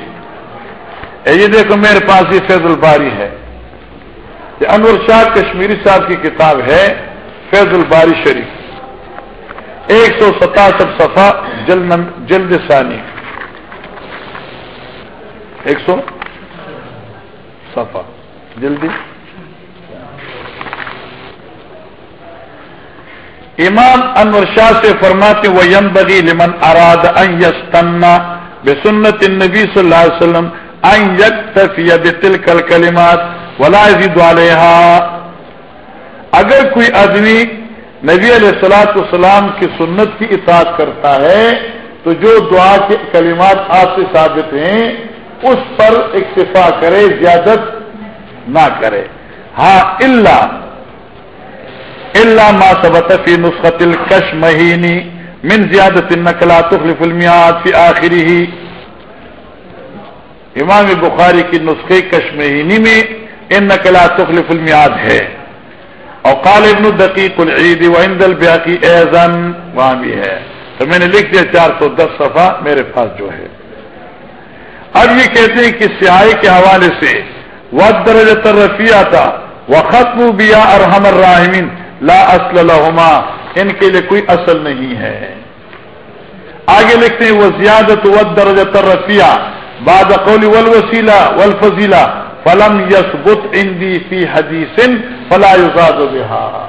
S3: یہ دیکھو میرے پاس یہ فیض الباری ہے۔ یہ انور شاہ کشمیری صاحب کی کتاب ہے فیض الباری شریف، ایک سو ستاسٹھ صفحہ جلد ثانی۔ ایک سو صفا جلدی۔ امام انور شاہ سے فرماتے وہ یم بگی لمن اراد یستنا بے سنت النبی صلی اللہ علیہ وسلم این یکتفی بتل کل کلمات ولا یزید اگر کوئی آدمی نبی علیہ السلاۃ والسلام کی سنت کی اطاعت کرتا ہے، تو جو دعا کے کلمات آپ سے ثابت ہیں، اس پر اکتفا کرے، زیادت نہ کرے۔ ہاں اللہ اللہ ما ثبت فی نسخت الکش مہینی من زیادت النقلا تخلف المعاد فی آخری ہی امام بخاری کی نسخے کش مہینی میں ان نقلا تخلف المعاد ہے۔ اور قال ابن دقیق العید و عند البیاقی ایزن وہاں بھی ہے۔ تو میں نے لکھ دیا چار سو دس صفحہ میرے پاس جو ہے۔ اب یہ کہتے ہیں کہ سیاہی کے حوالے سے وقت درجہ ترفیہ تھا۔ وہ ختم بیا ارحم الراحمین لا اصل لہما ان کے لیے کوئی اصل نہیں ہے۔ آگے لکھتے ہیں وہ زیادت و درجہ ترفیہ بعد قول والوسیلہ والفضیلہ۔ فلم یس بت اندی فی حدیث فلا یزاد بہا۔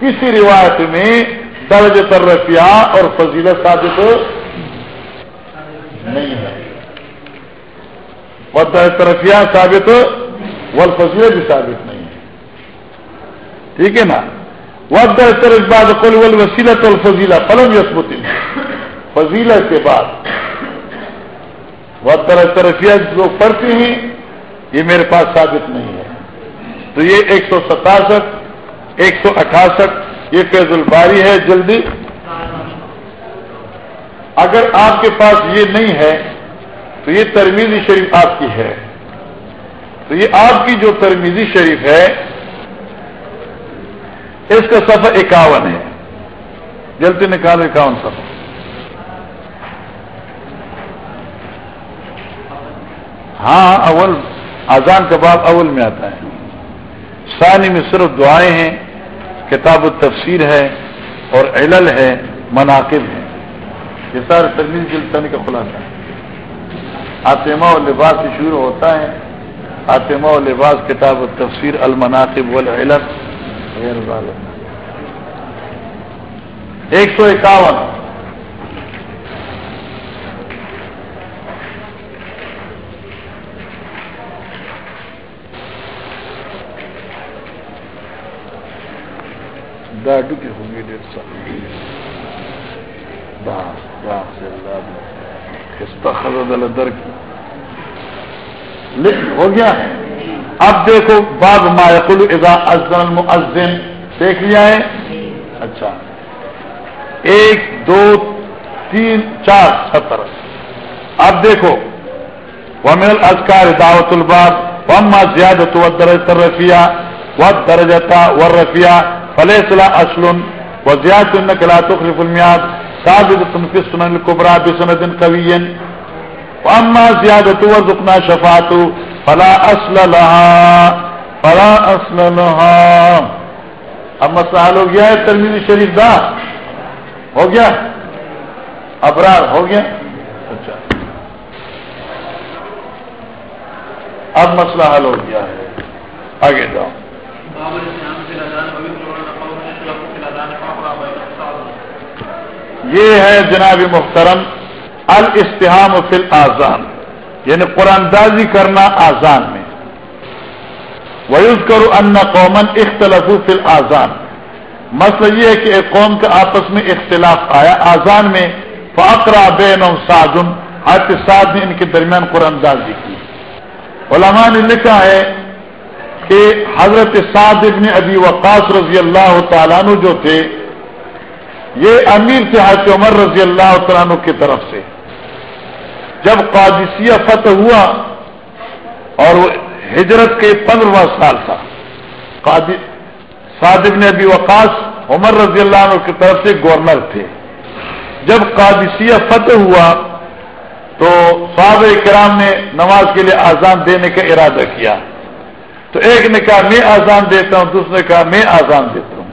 S3: کسی روایت میں درج ترفیہ اور فضیلت ثابت نہیں ہے۔ وہ درج ترفیہ ثابت والفضیلت بھی ثابت نہیں ہے۔ ٹھیک ہے نا؟ وقت اس بعد قل وسیلت الفضیلا فلم یسمتی فضیلہ کے بعد۔ وقت طرفیہ لوگ پڑھتے ہیں یہ میرے پاس ثابت نہیں ہے۔ تو یہ ایک سو ستاسٹھ، ایک سو اٹھاسٹھ، یہ فیض الباری ہے، جلدی۔ اگر آپ کے پاس یہ نہیں ہے، تو یہ ترمیزی شریف آپ کی ہے۔ تو یہ آپ کی جو ترمیزی شریف ہے، اس کا سفر اکاون ہے۔ جلدی نکال، اکاون سفر ہاں اول۔ آزان کا باب اول میں آتا ہے۔ ثانی میں صرف دعائیں ہیں، کتاب التفسیر ہے اور علل ہے، مناقب ہے۔ یہ سارے ترمیم جلدانی کا خلاصہ ہے۔ آتما و لباس سے شروع ہوتا ہے۔ آتما و لباس، کتاب التفسیر، المناقب والعلل۔ ایک سو اکاون۔ ڈاڈو کی ہوں گی ڈیڑھ سو۔ در ہو گیا۔ اب دیکھو باب مایقل اذا ازن المؤذن۔ دیکھ لیا ہے؟ اچھا۔ ایک، دو، تین، چار، ستر۔ اب دیکھو۔ وہ من الازکار دعوت الباب۔ وما زیادت و درجت الرفیہ و درجتا و رفیہ فلیسلا اسلن و زیادت انک لا تخلف المياد ثابت في السنن الكبرى بسند قوي واما زیادت و ذقنا شفاعت فلا اصل لها فلا اصل لها اب مسئلہ حل ہو گیا ہے ترمیز شریف دا۔ ہو گیا؟ ابرار، ہو گیا؟ اچھا۔ اب مسئلہ حل ہو گیا ہے۔ آگے جاؤ۔ یہ ہے جناب محترم، الاستحام فی الازان یعنی قرآن دازی کرنا آزان میں۔ ویوز کرو ان قومن اختلاف فی الازان مسئلہ یہ ہے کہ ایک قوم کا آپس میں اختلاف آیا آزان میں فاقرا بین سعدن حت سعد نے ان کے درمیان قرآن دازی کی۔ علماء نے لکھا ہے کہ حضرت سعد ابن ابی وقاص رضی اللہ تعالیٰ جو تھے یہ امیر تھے حضرت عمر رضی اللہ عنہ کی طرف سے۔ جب قادسیہ فتح ہوا اور وہ ہجرت کے پندرواں سال تھا سعد ابن ابی وقاص، عمر رضی اللہ عنہ کی طرف سے گورنر تھے۔ جب قادسیہ فتح ہوا تو صحابہ کرام نے نماز کے لیے آزان دینے کا ارادہ کیا۔ تو ایک نے کہا، میں آزان دیتا ہوں، دوسرے نے کہا، میں آزان دیتا ہوں۔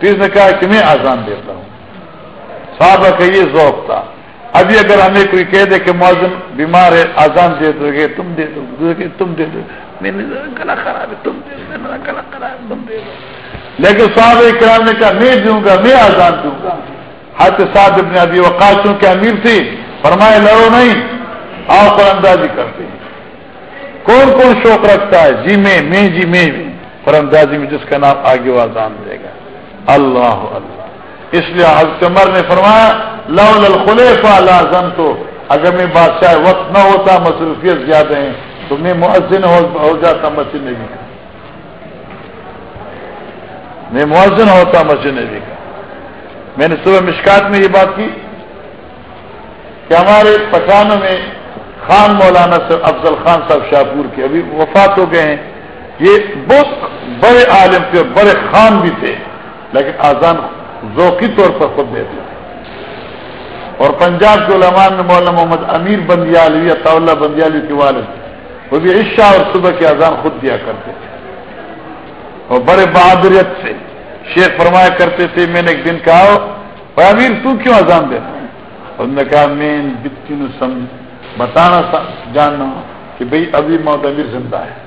S3: تیسرے نے کہا کہ میں آزان دیتا ہوں۔ صحابہ کا یہ ذوق تھا۔ ابھی اگر ہمیں کوئی کہہ دے کہ موزن بیمار ہے آزان دے دو گے تم دے دو گے تم دے دو۔ میں گلا خراب ہے، تم دے دو میرا گلا خراب ہے، تم دے دو۔ لیکن صاحب کرام نے کہا، میں دوں گا، میں آزان دوں گا۔ ہاتھ صاحب ابن ابھی وقاصوں کے امیر تھی، فرمائے، لڑو نہیں۔ آؤ پر اندازی کرتے ہیں۔ کون کون شوق رکھتا ہے؟ جی میں میں جی میں۔ پر اندازی میں جس کا نام آگے وہ آزان دے گا۔ اللہ اللہ اس لیے حضرت عمر نے فرمایا لول الخلیفہ لازم تو اگر میں بادشاہ وقت نہ ہوتا، مصروفیت زیادہ ہیں، تو میں مؤذن ہو جاتا مسجد نبی کا۔ میں مؤذن ہوتا مسجد نبی کا۔ میں نے صبح مشکات میں یہ بات کی کہ ہمارے پٹانوں میں خان مولانا صاحب، افضل خان صاحب شاہپور کے ابھی وفات ہو گئے ہیں۔ یہ بہت بڑے عالم تھے بڑے خان بھی تھے، لیکن آزان ذوقی طور پر خود دیتے تھے اور پنجاب کے علماء میں مولانا محمد امیر بندیال طلّہ بندیالی کے والد، وہ بھی عشا اور صبح کے اذان خود دیا کرتے تھے۔ اور بڑے بہادریت سے شیخ فرمایا کرتے تھے، میں نے ایک دن کہا امیر، تو کیوں اذان دیتا انہوں نے کہا، میں بتی سمجھ بتانا جاننا کہ بھئی ابھی موت امیر زندہ ہے۔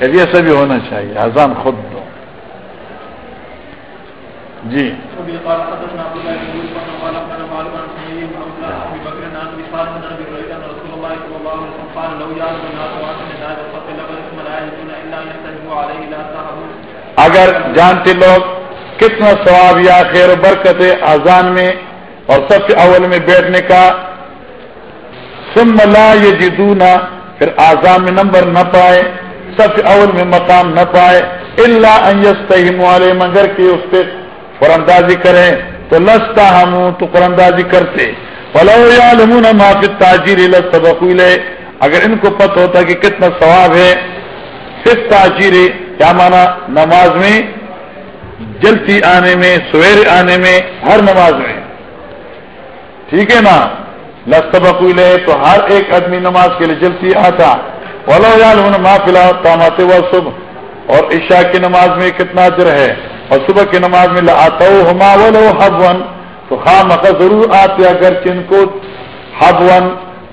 S3: ایسا بھی ہونا چاہیے، اذان خود دو۔ جی۔ اگر جانتے لوگ کتنا ثواب یا خیر و برکت ہے اذان میں اور سب سے اول میں بیٹھنے کا سم لا یہ جدونا پھر آزان میں نمبر نہ پائے، سب سے اول میں مقام نہ پائے اللہ تہم والے مگر کہ اس پہ قرآندازی کریں تو لستا ہم تو قرآندازی کرتے۔ پلو یا لمون معافی تاجر سبق اگر ان کو پتہ ہوتا کہ کتنا ثواب ہے صرف تاجر کیا مانا نماز میں جلدی آنے میں سویرے آنے میں، ہر نماز میں۔ ٹھیک ہے نا؟ لسبقول ہے تو ہر ایک آدمی نماز کے لیے جلدی آتا۔ بولو یار ماں فلا آتے وہ صبح۔ اور عشاء کی نماز میں کتنا اجر ہے؟ اور صبح کی نماز میں آتا ہو ہما بولو ہب ون تو خواہ مقا ضرور آتے اگر جن کو ہب ون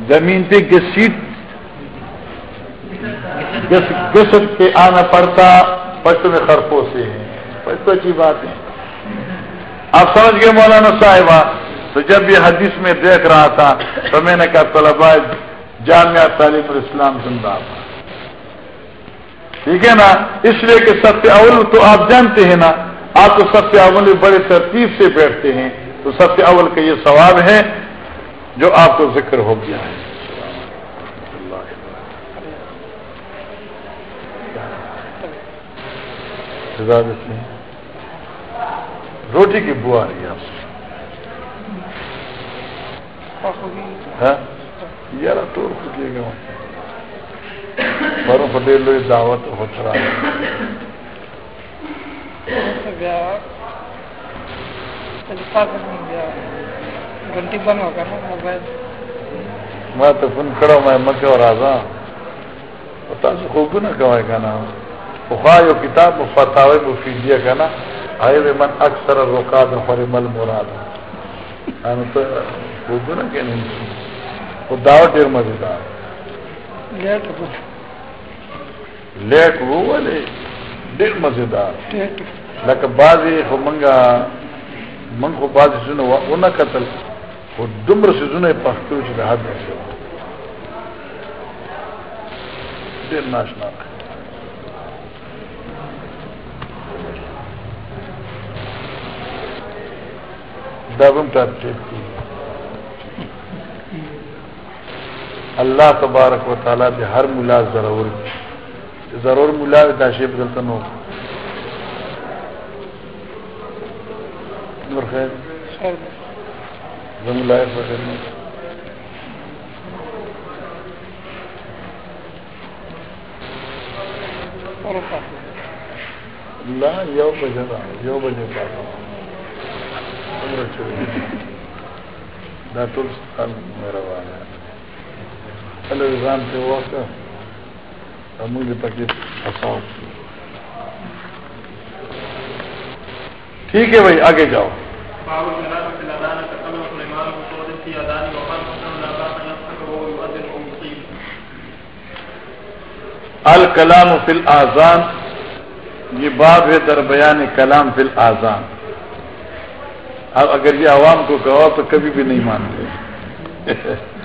S3: زمین پہ گسیٹ گسٹ کے آنا پڑتا پشتوں میں خرفوں سے ہے تو اچھی بات ہے۔ آپ سمجھ گئے مولانا صاحبہ؟ تو جب یہ حدیث میں دیکھ رہا تھا، تو میں نے کہا طلبا جامعہ تعلیم الاسلام زندہ تھا ٹھیک ہے نا؟ اس لیے کہ سب سے اول تو آپ جانتے ہیں نا آپ تو سب سے اول بڑے ترتیب سے بیٹھتے ہیں۔ تو سب سے اول کا یہ سوال ہے جو آپ کو ذکر ہو گیا ہے۔ روٹی کی بو آ رہی ہے آپ یار تو کیے گا برف دے لو دعوت ہو رہا
S4: گھنٹی بند نا موبائل۔
S3: میں تو فون کرو میں مکے اور آزا پتا سے خوب نہ کمائے گا نا۔ بخار جو کتاب کا نا۔ آئے وے من اکثر روکات فر مل مراد تو خوب نہ کہ نہیں وہ دعوت ڈیر مزیدار۔ لیٹ وہ. والے ډیر مزیدار. لکه بعضې خو منګه من خو بعضې سونه ونه کتل خو دومره سیزونه یې پښتو چې د حد نشو ډېر ناشنا دا هم ټارچېټ کړي الله تبارک وتعالى به هر ملا ضرور ضرور ملا دا شی بدلته نو۔ نور خیر۔ زم لا فخر لا یو بجے یو بجے دا۔ ټول ستاسو Александр Лоха, а мы ли пакет асал. ٹھیک ہے بھائی آگے جاؤ الکلام فل آزان یہ باب ہے دربیان کلام فل آزان اب اگر یہ عوام کو کہو تو کبھی بھی نہیں مانتے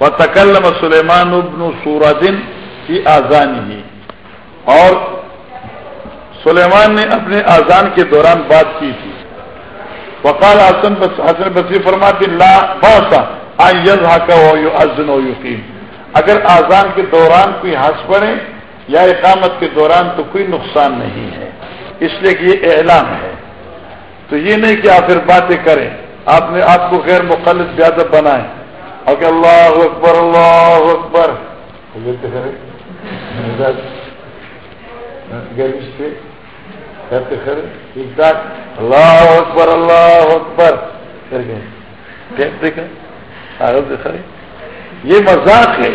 S3: وہ تکلم سلیمان ابن سورادن کی آزان ہی اور سلیمان نے اپنے آزان کے دوران بات کی تھی. وقال حسن حسن بصری فرماتی لا باسا یزا کا ہو یو ازن ہو یقین اگر آزان کے دوران کوئی ہنس پڑے یا اقامت کے دوران تو کوئی نقصان نہیں ہے. اس لیے کہ یہ اعلان ہے. تو یہ نہیں کہ آپ پھر باتیں کریں. آپ نے آپ کو غیر مخلط زیادہ بنائیں. اللہ اکبر اللہ اکبر۔ اللہ اکبر اللہ اکبر۔ یہ مذاق ہے۔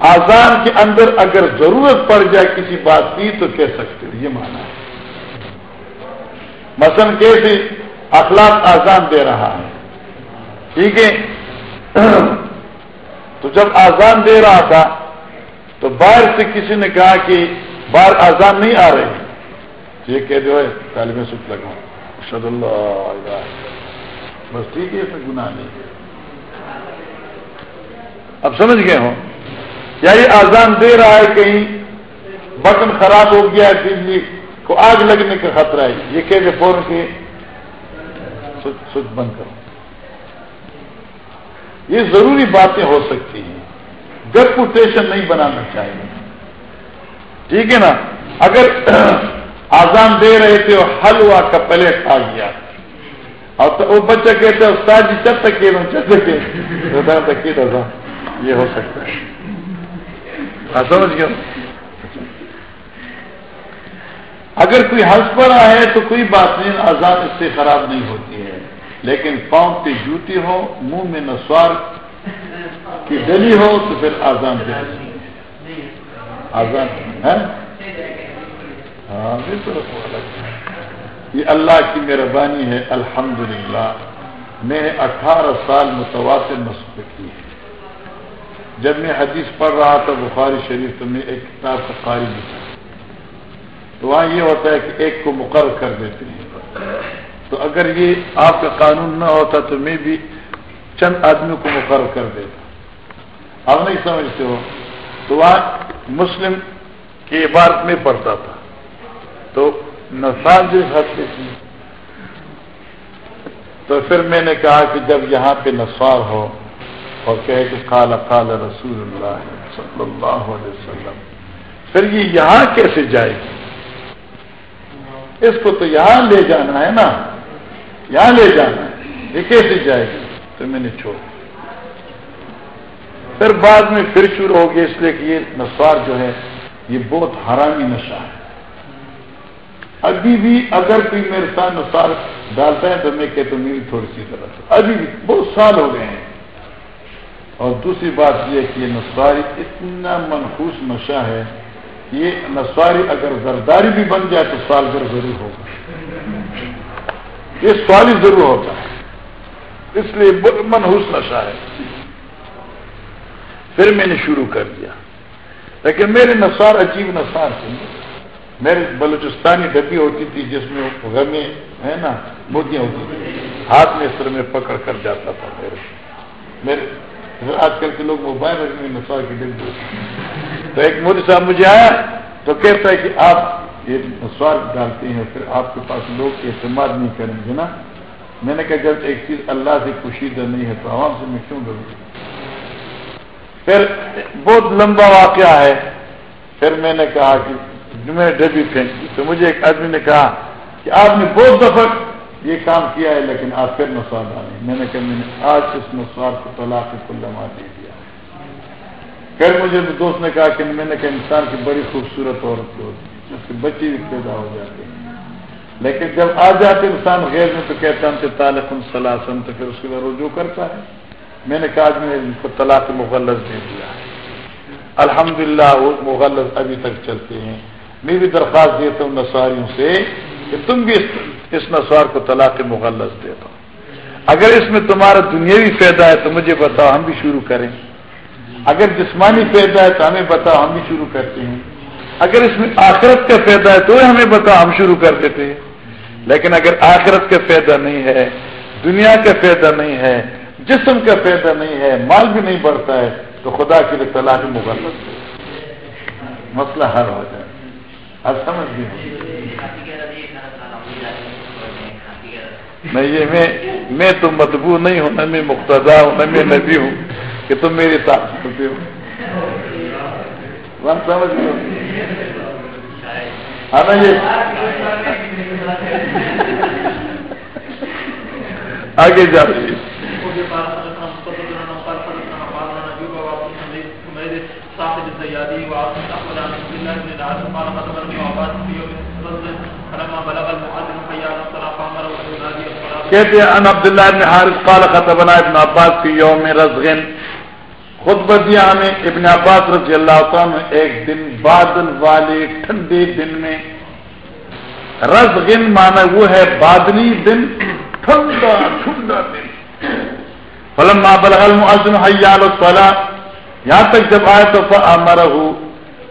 S3: آزان کے اندر اگر ضرورت پڑ جائے کسی بات کی تو کہہ سکتے ہو۔ یہ مانا ہے۔ مثلا کیسے اخلاق آزان دے رہا ہے۔ ٹھیک ہے۔ تو جب آزان دے رہا تھا، تو باہر سے کسی نے کہا کہ باہر آزان نہیں آ رہے یہ کہہ دو ہے طالب سکھ لگا شد اللہ بس ٹھیک ہے اس میں گناہ نہیں اب سمجھ گئے ہوں؟ یعنی یا یہ آزان دے رہا ہے کہیں، بٹن خراب ہو گیا ہے، بجلی کو آگ لگنے کا خطرہ ہے۔ یہ کہ فون کے سوچ بند کرو۔ یہ ضروری باتیں ہو سکتی ہیں۔ ریپوٹیشن نہیں بنانا چاہیے۔ ٹھیک ہے نا؟ اگر (clears throat) آزان دے رہے تھے اور حلوا کا پلیٹ آ گیا۔ اور تو وہ بچہ کہتے استاد جی چب تک چب یہ ہو سکتا ہے۔ سمجھ گیا اگر کوئی ہنس پڑا ہے تو کوئی بات نہیں آزاد اس سے خراب نہیں ہوتی ہے۔ لیکن پاؤں پہ جوتی ہو، منہ میں نسوار کی ڈلی ہو تو پھر آزان دے آزان ہے ہاں یہ اللہ کی مہربانی ہے، الحمدللہ۔ میں نے اٹھارہ سال متواتر نصب کی ہے۔ جب میں حدیث پڑھ رہا تھا، بخاری شریف تو میں ایک کتاب کا قاری لکھا تو وہاں یہ ہوتا ہے کہ ایک کو مقرر کر دیتے ہیں۔ تو اگر یہ آپ کا قانون نہ ہوتا تو میں بھی چند آدمیوں کو مقرر کر دیتا۔ آپ نہیں سمجھتے ہو؟ تو وہاں مسلم کی عبارت میں پڑھتا تھا۔ تو نسان جس حد سے تو پھر میں نے کہا کہ جب یہاں پہ نسوار ہو اور کہے کہ کالا کالا رسول اللہ صلی اللہ علیہ وسلم، پھر یہ یہاں کیسے جائے گی؟ اس کو تو یہاں لے جانا ہے نا۔ یہاں لے جانا یہ کیسے جائے گی تو میں نے چھوڑ پھر بعد میں پھر شروع ہو گیا اس لیے کہ یہ نسوار جو ہے، یہ بہت حرامی نشہ ہے۔ ابھی بھی اگر کوئی میرے ساتھ نسوار ڈالتا ہے تو میں کہتا ہوں، میری تھوڑی سی طرح ابھی بھی بہت سال ہو گئے ہیں۔ اور دوسری بات یہ کہ یہ نسواری اتنا منحوس نشہ ہے یہ نسواری اگر زرداری بھی بن جائے تو سال بھر ضرور ہوگا۔ یہ سوالی ضرور ہوتا ہے۔ اس لیے منحوس نشہ ہے۔ پھر میں نے شروع کر دیا۔ لیکن میرے نسوار عجیب نسار تھے۔ میرے بلوچستانی ڈبی ہوتی تھی جس میں غمیں ہے نا موتیاں ہوتی تھی ہاتھ میں اس طرح میں پکڑ کر جاتا تھا میرے۔ میرے، آج کل کے لوگ موبائل رکھنے میں نسوار کی ڈبی ہوتی تو ایک مودی صاحب مجھے آیا تو کہتا ہے کہ آپ یہ نسوار ڈالتے ہیں، پھر آپ کے پاس لوگ اعتماد نہیں کریں گے نا؟ میں نے کہا، جب ایک چیز اللہ سے کشیدہ نہیں ہے تو عوام سے میں کیوں ڈروں پھر بہت لمبا واقعہ ہے۔ پھر میں نے کہا کہ میں نے ڈبی پھینکی تو مجھے ایک آدمی نے کہا کہ آپ نے بہت دفعہ یہ کام کیا ہے، لیکن آپ پھر نسوار ڈالیں۔ میں نے کہا، میں نے آج اس نسوار کو طلاق کو لما دے دیا۔ پھر مجھے دوست نے کہا کہ میں نے کہا انسان کی بڑی خوبصورت عورت ہوتی ہے اس بچے بھی پیدا ہو جاتے ہیں لیکن جب آ جاتے انسان غیر میں تو کہتا ہم کہ طالق سلاسن تو پھر اس کے بعد رجوع کرتا ہے۔ میں نے کہا میں ان کو طلاق مغلط دے دیا۔ الحمد وہ مغلط ابھی تک چلتے ہیں۔ میں بھی درخواست دیتا ہوں نسواریوں سے کہ تم بھی اس نسوار کو طلاق مغلس دے دو۔ اگر اس میں تمہارا دنیاوی فائدہ ہے تو مجھے بتاؤ، ہم بھی شروع کریں۔ اگر جسمانی فائدہ ہے تو ہمیں بتاؤ، ہم بھی شروع کرتے ہیں۔ اگر اس میں آخرت کا فائدہ ہے تو ہمیں بتاؤ ہم شروع کر دیتے ہیں۔ لیکن اگر آخرت کا فائدہ نہیں ہے، دنیا کا فائدہ نہیں ہے، جسم کا فائدہ نہیں ہے، مال بھی نہیں بڑھتا ہے، تو خدا کے لیے طلاق مغلط دے مسئلہ حل ہو جائے۔ اب سمجھ گئے؟ میں یہ، میں میں تو مدبو نہیں ہوں، نہ میں مقتدا ہوں، نہ میں نبی ہوں کہ تم میری ساتھ سنتے ہو۔ سمجھ گئے؟ ہاں نا یہ جی۔ آگے جا رہی کہتے ہیں ان عبداللہ ابن حارث قال خطبنا ابن عباس فی یوم رزغن خطبہ دیا ہمیں ابن عباس رضی اللہ عنہ ایک دن بادل والے ٹھنڈے دن میں رزغن مانا وہ ہے بادلی دن، ٹھنڈا ٹھنڈا دن۔ فلما بلغ المؤذن حي على یہاں تک جب آئے تو امر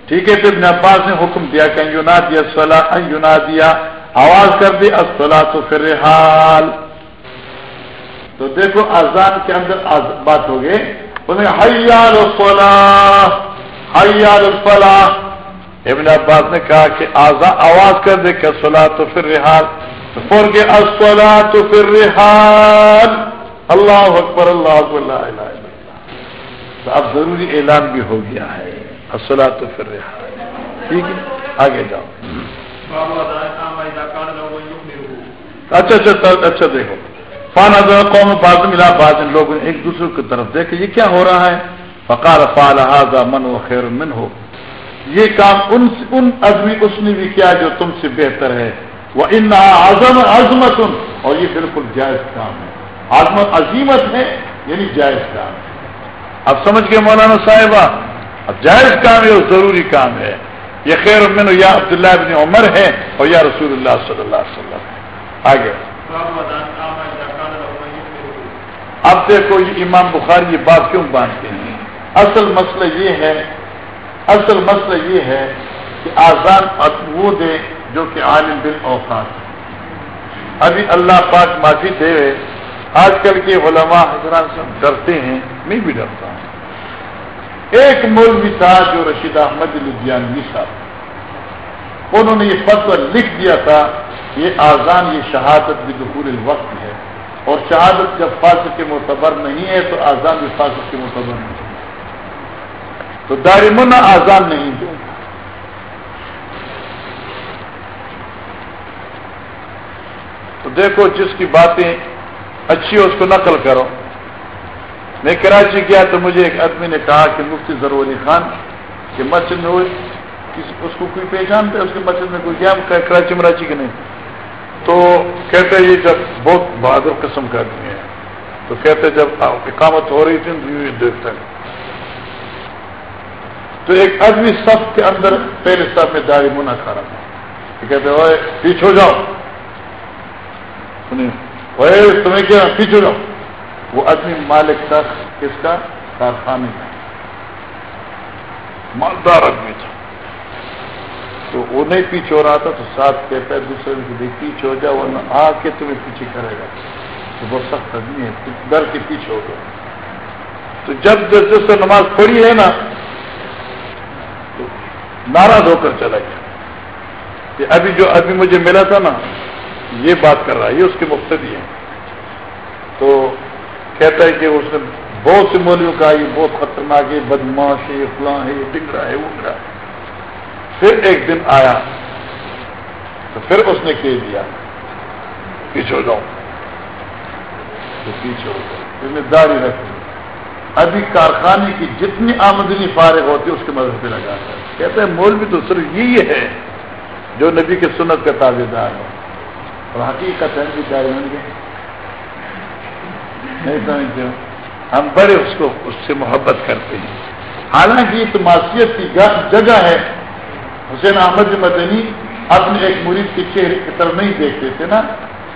S3: ٹھیک ہے ابن عباس نے حکم دیا کہ یونا دیا سلا یونا دیا آواز کر دی اسلا تو پھر حال تو دیکھو آزان کے اندر بات ہو گئی۔ انہیں حیال الفلاح حیال الفلاح ابن عباس نے کہا کہ آزان آواز کر دے کہ سلا تو پھر رحال پھر کے اسلا تو پھر رحال اللہ اکبر اللہ اکبر لا الہ الا تو اب ضروری اعلان بھی ہو گیا ہے اصلا تو پھر رہا ٹھیک ہے آگے جاؤ۔ اچھا اچھا اچھا دیکھو۔ فان حضرت قوم باز ملا باز ان لوگوں نے ایک دوسرے کی طرف دیکھے، یہ کیا ہو رہا ہے؟ فقار فال حاضہ من و خیر من ہو یہ کام ان ان آدمی اس نے بھی کیا جو تم سے بہتر ہے۔ وہ ان عظم عظمت اور یہ بالکل جائز کام ہے۔ عظمت عظیمت ہے یعنی جائز کام ہے۔ اب سمجھ گئے مولانا صاحبہ؟ اب جائز کام ہے اور ضروری کام ہے۔ یہ خیر من یا عبداللہ ابن عمر ہے اور یا رسول اللہ صلی اللہ علیہ وسلم آگے۔ اب دیکھو یہ امام بخاری یہ بات کیوں باندھتے ہیں؟ اصل مسئلہ یہ ہے، اصل مسئلہ یہ ہے کہ آزان وہ دے جو کہ عالم بن اوقات ابھی اللہ پاک معافی دے آج کل کے علماء حضرات سے ڈرتے ہیں، میں بھی ڈرتا ہوں۔ ایک مولوی تھا جو رشید احمد لدھیانوی صاحب۔ انہوں نے یہ فتو لکھ دیا تھا یہ آزان یہ شہادت بھی دخول الوقت ہے۔ اور شہادت جب فاسق کے معتبر نہیں ہے تو آزان بھی فاسق کے معتبر نہیں ہے۔ تو دارمنا آزان نہیں دوں تو دیکھو جس کی باتیں اچھی ہو اس کو نقل کرو۔ میں کراچی گیا تو مجھے ایک آدمی نے کہا کہ مفتی ضرور علی خان، کہ مسجد میں ہوئے اس کو کوئی پہچانتے اس کے مسجد میں کوئی کیا کراچی مراچی کے نہیں۔ تو کہتے یہ جب بہت بہادر قسم کا آدمی ہے، تو کہتے جب اقامت ہو رہی تھی دیکھتا ہے۔ تو ایک آدمی سب کے اندر پہلے سب میں داری منا کھا رہا تھا۔ کہتے ہوئے پیچھے ہو جاؤ۔ تمہیں کیا؟ پیچھے جاؤ۔ وہ آدمی مالک تھا کس کا کارخانے کا مالدار آدمی تھا۔ تو وہ نہیں پیچھے ہو رہا تھا تو ساتھ کہتا ہے دوسرے کو پیچھے ہو جاؤ، ورنہ آ کے تمہیں پیچھے کرے گا۔ تو بہت سخت آدمی ہے ڈر کے پیچھے ہو گیا۔ تو جب جس جس سے نماز پڑھی ہے نا، تو ناراض ہو کر چلا گیا۔ کہ ابھی جو ابھی مجھے ملا تھا نا، یہ بات کر رہا ہے، یہ اس کے مقصدی ہے تو کہتا ہے کہ اس نے بہت سے مولوں کا، یہ بہت خطرناک ہے بدماش ہے، یہ فلاں ہے، یہ ڈنگ رہا ہے، وہ رہا ہے۔ پھر ایک دن آیا تو پھر اس نے کہہ دیا، پیچھے ہو جاؤ۔ تو پیچھے ہو جاؤ ذمہ داری رکھ ابھی کارخانے کی جتنی آمدنی فارغ ہوتی ہے، اس کے مدد پہ لگاتا ہے کہتا ہے مول بھی تو صرف یہی ہے جو نبی کے سنت کا تابے دار ہے۔ اور حقیقت ہے بھی جاری ہوں گے نہیں سمجھتے ہم بڑے اس کو، اس سے محبت کرتے ہیں۔ حالانکہ یہ تو معاشیت کی جگہ ہے۔ حسین احمد مدنی اپنے ایک مرید کے چہرے کی طرف نہیں دیکھتے تھے نا؟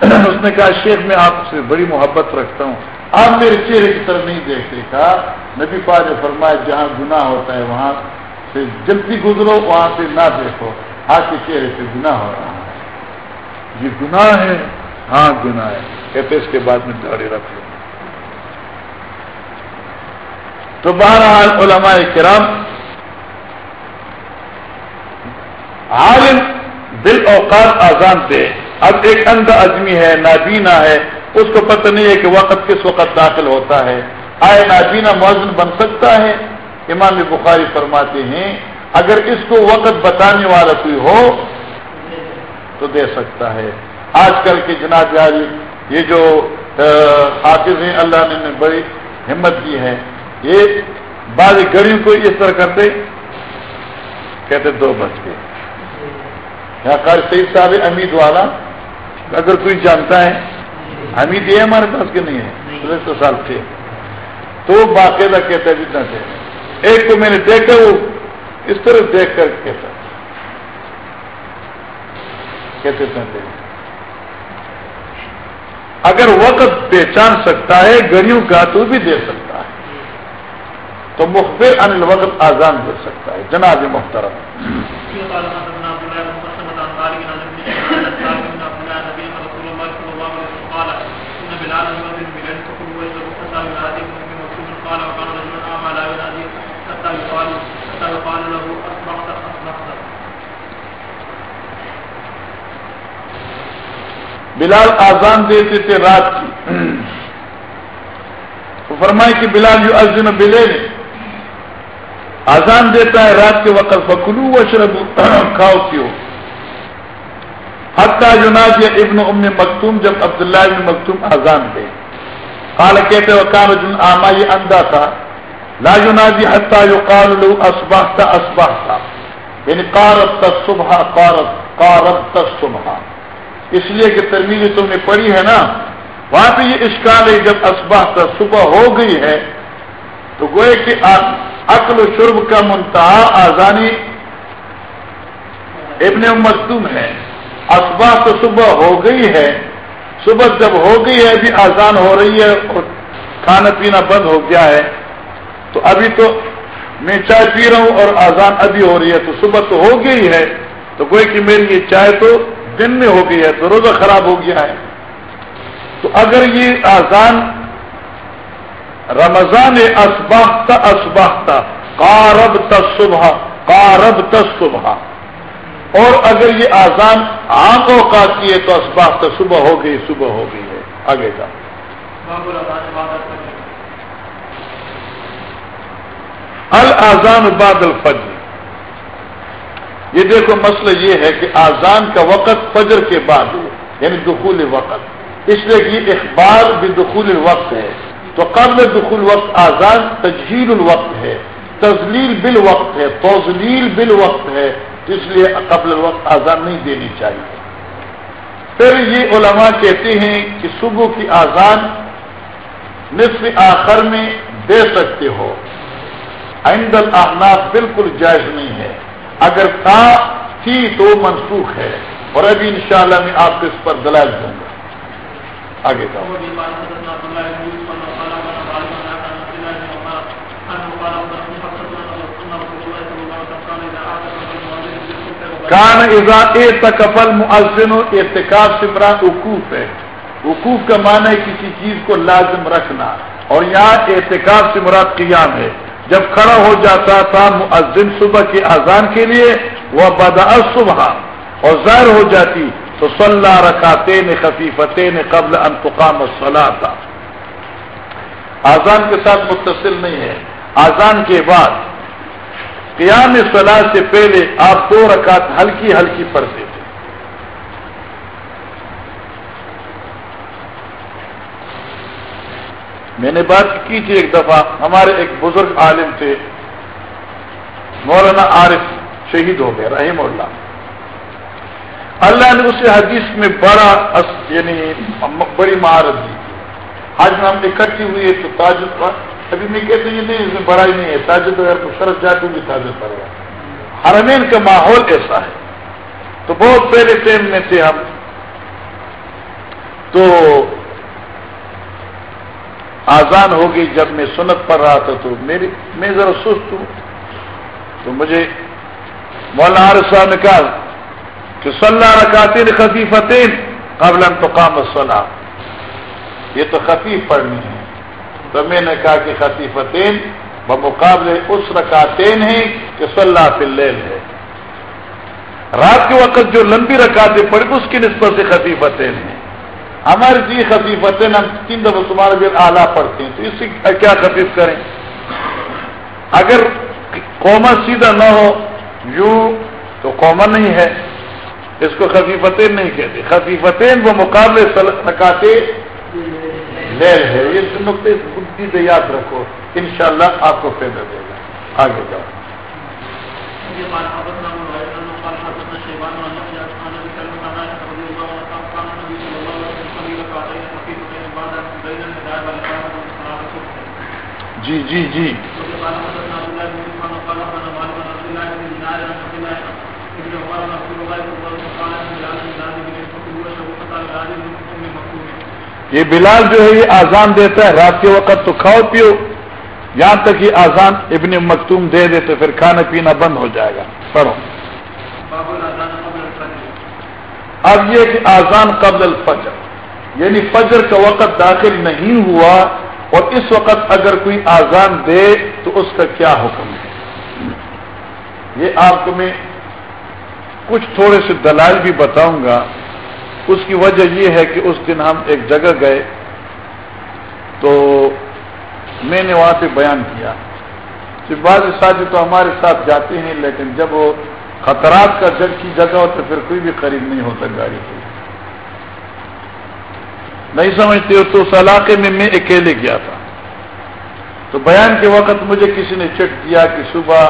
S3: (clears throat) اس نے کہا، شیخ، میں آپ سے بڑی محبت رکھتا ہوں۔ آپ میرے چہرے کی طرف نہیں دیکھتے، کہا، نبی پا نے فرمایا، جہاں گناہ ہوتا ہے، وہاں سے جلدی گزرو، وہاں سے نہ دیکھو۔ آپ کے چہرے سے گناہ ہو رہا ہے۔ یہ گناہ ہے ہاں گناہ ہے۔ کہتے اس کے بعد میں داڑھی رکھ لوں تو بہرحال علماء کرام عالم دل اوقات آزان تھے اب ایک اندھا آدمی ہے نابینا ہے۔ اس کو پتہ نہیں ہے کہ وقت کس وقت داخل ہوتا ہے۔ آئے نابینا موزن بن سکتا ہے؟ امام بخاری فرماتے ہیں، اگر اس کو وقت بتانے والا کوئی ہو، تو دے سکتا ہے۔ آج کل کے جناب یاری یہ جو حافظ ہیں، اللہ نے بڑی ہمت دی ہے۔ یہ بعض گڑیوں کو اس طرح کرتے کہتے دو بج کے۔ یہاں کار سعید صاحب امید والا اگر کوئی جانتا ہے حمید یہ ہمارے پاس کے نہیں ہے؟ سو سال تھے۔ تو باقاعدہ کہتا ہے جتنا تھے۔ ایک کو میں نے دیکھا وہ اس طرح دیکھ کر کہتا۔ کہتے تھے۔ اگر وقت پہچان سکتا ہے گڑیوں کا تو بھی دے سکتا ہے۔ تو مخبر ان الوقت آزان دے سکتا ہے جناب محترم۔ بلال آزان دیتے تھے رات کی۔ تو فرمائے کہ بلال یو ازن بلے آزان دیتا ہے رات کے وقت بکلو و شرب کھاؤ، پیو۔ حتیٰ یوناز یا ابن ام مکتوم جب عبداللہ ابن مکتوم آزان دے۔ قال کہتے وہ کام جن آما یہ اندھا تھا لا یونازی حتیٰ یو قال لو اسباہ تھا اسباہ تھا یعنی قارب تک صبح قارب قارب تک اس لیے کہ ترمیز تم نے پڑھی ہے نا۔ وہاں پہ یہ اشکال ہے جب اسباہ تک صبح ہو گئی ہے، تو گوئے کہ عقل و شرب کا منتہا آزانی ابن مختوم ہے۔ اسباہ تو صبح ہو گئی ہے۔ صبح جب ہو گئی ہے، ابھی آزان ہو رہی ہے اور کھانا پینا بند ہو گیا ہے۔ تو ابھی تو میں چائے پی رہا ہوں اور آزان ابھی ہو رہی ہے، تو صبح تو ہو گئی ہے۔ تو کوئی کہ میری یہ چائے تو دن میں ہو گئی ہے، تو روزہ خراب ہو گیا ہے۔ تو اگر یہ آزان رمضان اسباختہ اسباختہ کارب تصبح کارب تصبح اور اگر یہ آزان عام اوقات کی ہے، تو اسباختہ صبح ہو گئی، صبح ہو گئی ہے۔ آگے کا الزان بعد الفجر۔ یہ دیکھو مسئلہ یہ ہے کہ آزان کا وقت فجر کے بعد ہے یعنی دخول وقت۔ اس لیے کہ اخبار بھی دخول وقت ہے۔ تو قبل دخول وقت آزان تجہیل الوقت ہے تزلیل بال وقت ہے توزلیل بال وقت ہے اس لیے قبل الوقت آزان نہیں دینی چاہیے۔ پھر یہ علماء کہتے ہیں کہ صبح کی آزان نصف آخر میں دے سکتے ہو۔ عند الاحناف بالکل جائز نہیں ہے۔ اگر تھا تھی تو منسوخ ہے اور ابھی انشاءاللہ میں آپ کو اس پر دلائل دوں گا۔ آگے کا کان ازا اے تکفل مؤذن و اعتکاف سمرا وقوف ہے۔ وقوف کا معنی ہے کسی چیز کو لازم رکھنا اور یہاں اعتکاف سے مراد قیام ہے۔ جب کھڑا ہو جاتا تھا مؤذن صبح کی اذان کے لیے وہ بدا صبح اور ظاہر ہو جاتی تو صلاح رکھاتے نے خفیفتے نے قبل انتقام صلاح تھا آزان کے ساتھ متصل نہیں ہے۔ آزان کے بعد قیام صلاح سے پہلے آپ دو رکعت ہلکی ہلکی پڑھتے تھے میں نے بات کی تھی ایک دفعہ، ہمارے ایک بزرگ عالم تھے، مولانا عارف شہید ہو گئے رحیم اللہ۔ اللہ نے اسے حدیث میں بڑا یعنی بڑی مہارت دی آج میں ہم اکٹھی ہوئی ہے تو تاجد ابھی میں کہتے ہیں نہیں، اس میں بڑا ہی نہیں ہے۔ تاجد اگر تو شرط جاتے بھی تاجد پڑے گا ہرمین کا ماحول ایسا ہے۔ تو بہت پہلے ٹائم میں تھے ہم۔ تو آزان ہوگی جب میں سنت پڑھ رہا تھا تو میری میں ذرا سست ہوں۔ تو مجھے مولانا صاحب نے کہا کہ صلاح رکاتین خفیفتین قبل انتقام صلاح یہ تو خفیف پڑھنی ہے۔ تو میں نے کہا کہ خفیفتین بمقابلے اس رکاتین ہیں کہ صلاح فی اللیل ہے۔ رات کے وقت جو لمبی رکاتیں پڑی اس کی نسبت سے خفیفتین ہیں۔ ہماری جی خفیفتیں ہم تین دفعہ تمہارے بھی اعلیٰ پڑھتے ہیں، تو اس سے کیا خفیف کریں؟ اگر قوما سیدھا نہ ہو، یوں تو قوما نہیں ہے۔ اس کو خفیفتین نہیں کہتے۔ خفیفتین وہ مقابلے رکاتے لیر ہے۔ یہ نقطے سے یاد رکھو۔ انشاءاللہ آپ کو فائدہ دے گا۔ آگے جاؤ۔
S1: بن ام مكتوم
S3: یہ بلال جو ہے، یہ آزان دیتا ہے۔ رات کے وقت تو کھاؤ، پیو۔ یہاں تک یہ آزان ابن مکتوم دے دے تو پھر کھانا پینا بند ہو جائے گا۔ پڑھو۔ اب یہ کہ آزان قبل الفجر یعنی فجر کا وقت داخل نہیں ہوا۔ اور اس وقت اگر کوئی آزان دے تو اس کا کیا حکم ہے؟ یہ آپ کو میں کچھ تھوڑے سے دلائل بھی بتاؤں گا۔ اس کی وجہ یہ ہے کہ اس دن ہم ایک جگہ گئے تو میں نے وہاں پہ بیان کیا۔ کہ بعض ساتھی تو ہمارے ساتھ جاتے ہیں لیکن جب وہ خطرات کا جگ کی جگہ ہو تو پھر کوئی بھی قریب نہیں ہوتا گاڑی کی نہیں سمجھتے ہو تو اس علاقے میں میں اکیلے گیا تھا۔ تو بیان کے وقت مجھے کسی نے چیک دیا کہ صبح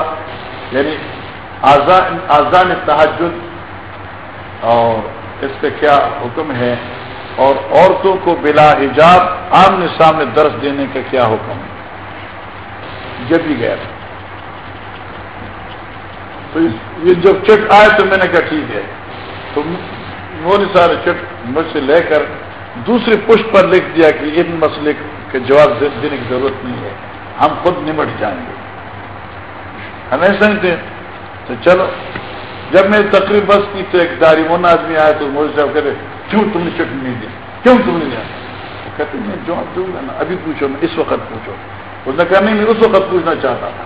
S3: یعنی آزان آزان تحجد اور اس کا کیا حکم ہے؟ اور عورتوں کو بلا حجاب آمنے سامنے درس دینے کا کیا حکم ہے؟ جب بھی گیا تھا تو یہ جب چٹ آئے تو میں نے کہا ٹھیک ہے۔ تو وہ سارے چٹ مجھ سے لے کر دوسری پشت پر لکھ دیا کہ ان مسئلے کے جواب دینے کی ضرورت نہیں ہے۔ ہم خود نمٹ جائیں گے۔ ہمیں سمجھتے تو چلو۔ جب میں تقریب بس کی تو ایک داری من آدمی آیا تو مجھے صاحب کہتے کیوں تم نے چٹ نہیں دیا کیوں تم نے دیا کہتے میں جواب دوں گا نا۔ ابھی پوچھو، میں اس وقت پوچھو۔ اس نے کہا، نہیں، میں اس وقت پوچھنا چاہتا تھا۔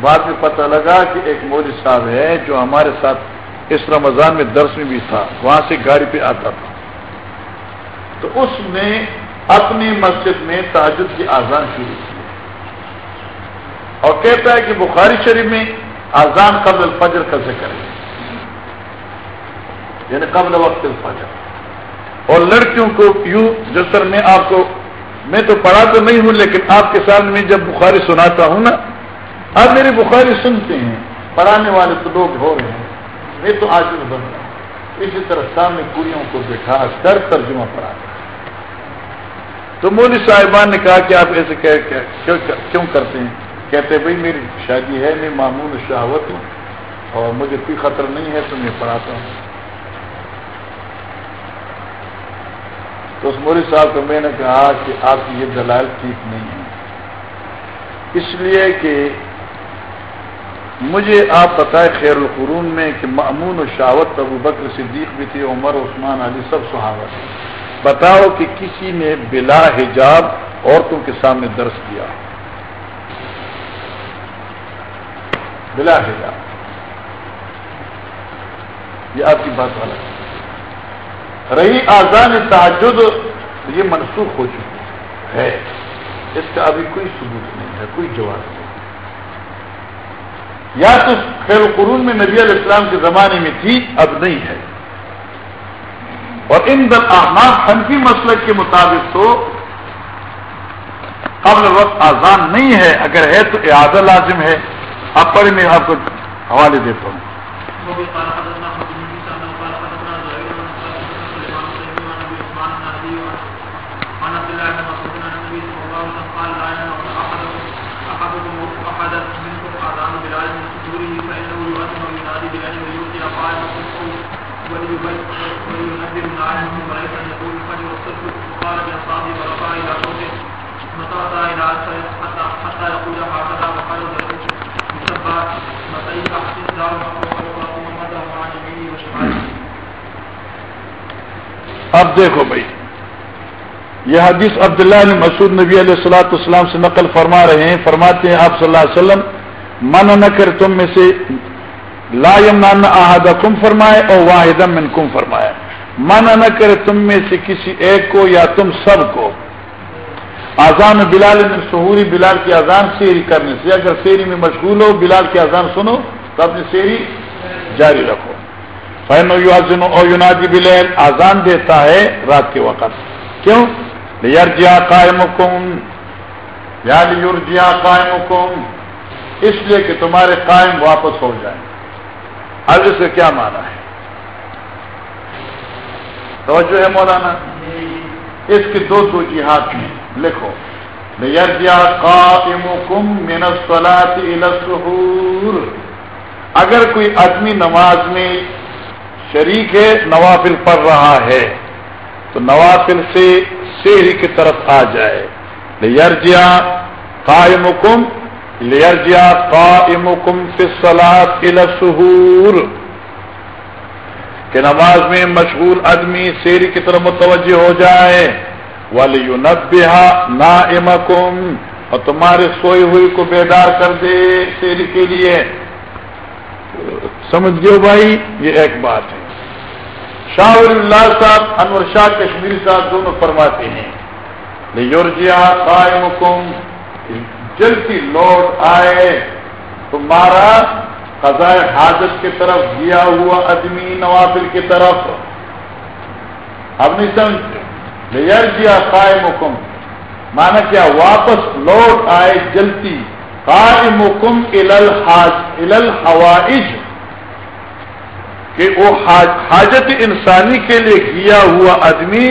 S3: بعد میں پتہ لگا کہ ایک مودی صاحب ہے جو ہمارے ساتھ اس رمضان میں درس میں بھی تھا۔ وہاں سے گاڑی پہ آتا تھا۔ تو اس نے اپنی مسجد میں تاجد کی آزان شروع کی۔ اور کہتا ہے کہ بخاری شریف میں آزان قبل الفجر کا ذکر ہے۔ یعنی قبل وقت الفجر۔ اور لڑکیوں کو یوں جس طرح میں آپ کو میں تو پڑھا تو نہیں ہوں، لیکن آپ کے سامنے میں جب بخاری سناتا ہوں نا، آپ میری بخاری سنتے ہیں۔ پڑھانے والے تو لوگ ہو رہے ہیں۔ میں تو آج بھی بن رہا ہوں۔ اسی طرح سامنے کڑیوں کو بٹھا کر ترجمہ پڑھا تو مودی صاحبان نے کہا کہ آپ ایسے کیوں کرتے ہیں کہتے بھائی میری شادی ہے میں معمول شہوت ہوں اور مجھے کوئی خطر نہیں ہے تو میں پڑھاتا ہوں تو اس موری صاحب کو میں نے کہا کہ آپ کی یہ دلائل ٹھیک نہیں ہے اس لیے کہ مجھے آپ بتائے خیر القرون میں کہ معمون و شاوت ابو بکر صدیق بھی تھی عمر، عثمان، علی، سب صحابہ تھے۔ بتاؤ کہ کسی نے بلا حجاب عورتوں کے سامنے درس کیا بلا حجاب۔ یہ آپ کی بات غلط ہے۔ رہی آزان تعجد یہ منسوخ ہو چکی ہے۔ اس کا ابھی کوئی ثبوت نہیں ہے، کوئی جواب نہیں۔ یا تو خیر قرون میں نبی علیہ السلام کے زمانے میں تھی، اب نہیں ہے۔ اور ان دل احمد حنفی مسلک کے مطابق تو قبل وقت آزان نہیں ہے۔ اگر ہے تو اعادہ لازم ہے۔ اب پر میں آپ کو حوالے دیتا ہوں۔
S1: يقول صوته حتى حتى يقول هكذا وقال دار محمده عن يمينه وشماله
S3: اب دیکھو بھائی، یہ حدیث عبداللہ نے مسعود نبی علیہ السلاۃ السلام سے نقل فرما رہے ہیں، فرماتے ہیں آپ صلی اللہ علیہ وسلم، من نہ کر تم میں سے لا یمنان احدہ کم فرمائے اور واحد من کم فرمائے. من نہ کرے تم میں سے کسی ایک کو یا تم سب کو۔ آزان بلال میں سہوری بلال کی اذان سیری کرنے سے، اگر سیری میں مشغول ہو، بلال کی اذان سنو، تو اپنی سیری جاری رکھو۔ فین اور یونادی بلال آزان دیتا ہے رات کے وقت۔ کیوں؟ یرجیا قائم کم یا یورجیا قائم کم اس لیے کہ تمہارے قائم واپس ہو جائیں۔ اب اس کا کیا مانا ہے؟ توجہ ہے مولانا؟ اس کے دو دو جہاد میں، لکھو۔ یرجیا قائم کم مینسلاط اگر کوئی آدمی نماز میں شریک ہے، نوافل پڑھ رہا ہے، تو نوافل سے شہری کی طرف آ جائے۔ لیرجیا قائم کم لیرجیا قائم کم فصلات السہور کہ نماز میں مشغول آدمی شیری کی طرف متوجہ ہو جائے۔ والی نبیہ نا اور تمہارے سوئی ہوئی کو بیدار کر دے شیری کے لیے۔ سمجھ گئے بھائی؟ یہ ایک بات ہے۔ شاہ اللہ صاحب، انور شاہ کشمیری صاحب دونوں فرماتے ہیں۔ یورجیا قائم کم جلدی لوٹ آئے۔ تمہارا قضاء حاجت کی طرف گیا ہوا آدمی نوافل کی طرف۔ اب نہیں سمجھ یورجیا قائم حکم مانا کیا؟ واپس لوٹ آئے جلدی قائم حکم الل کہ وہ حاجت انسانی کے لیے کیا ہوا آدمی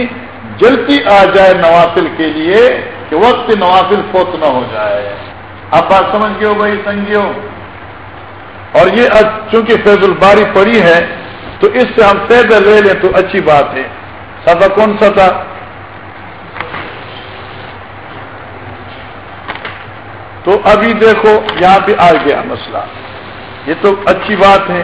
S3: جلدی آ جائے نوافل کے لیے، کہ وقت نوافل فوت نہ ہو جائے۔ آپ بات سمجھ گئے ہو بھائی؟ سنگیو اور یہ چونکہ فیض الباری پڑی ہے، تو اس سے ہم فائدہ لے لیں تو اچھی بات ہے۔ سب کون سا تھا؟ تو ابھی دیکھو، یہاں پہ آ گیا مسئلہ۔ یہ تو اچھی بات ہے۔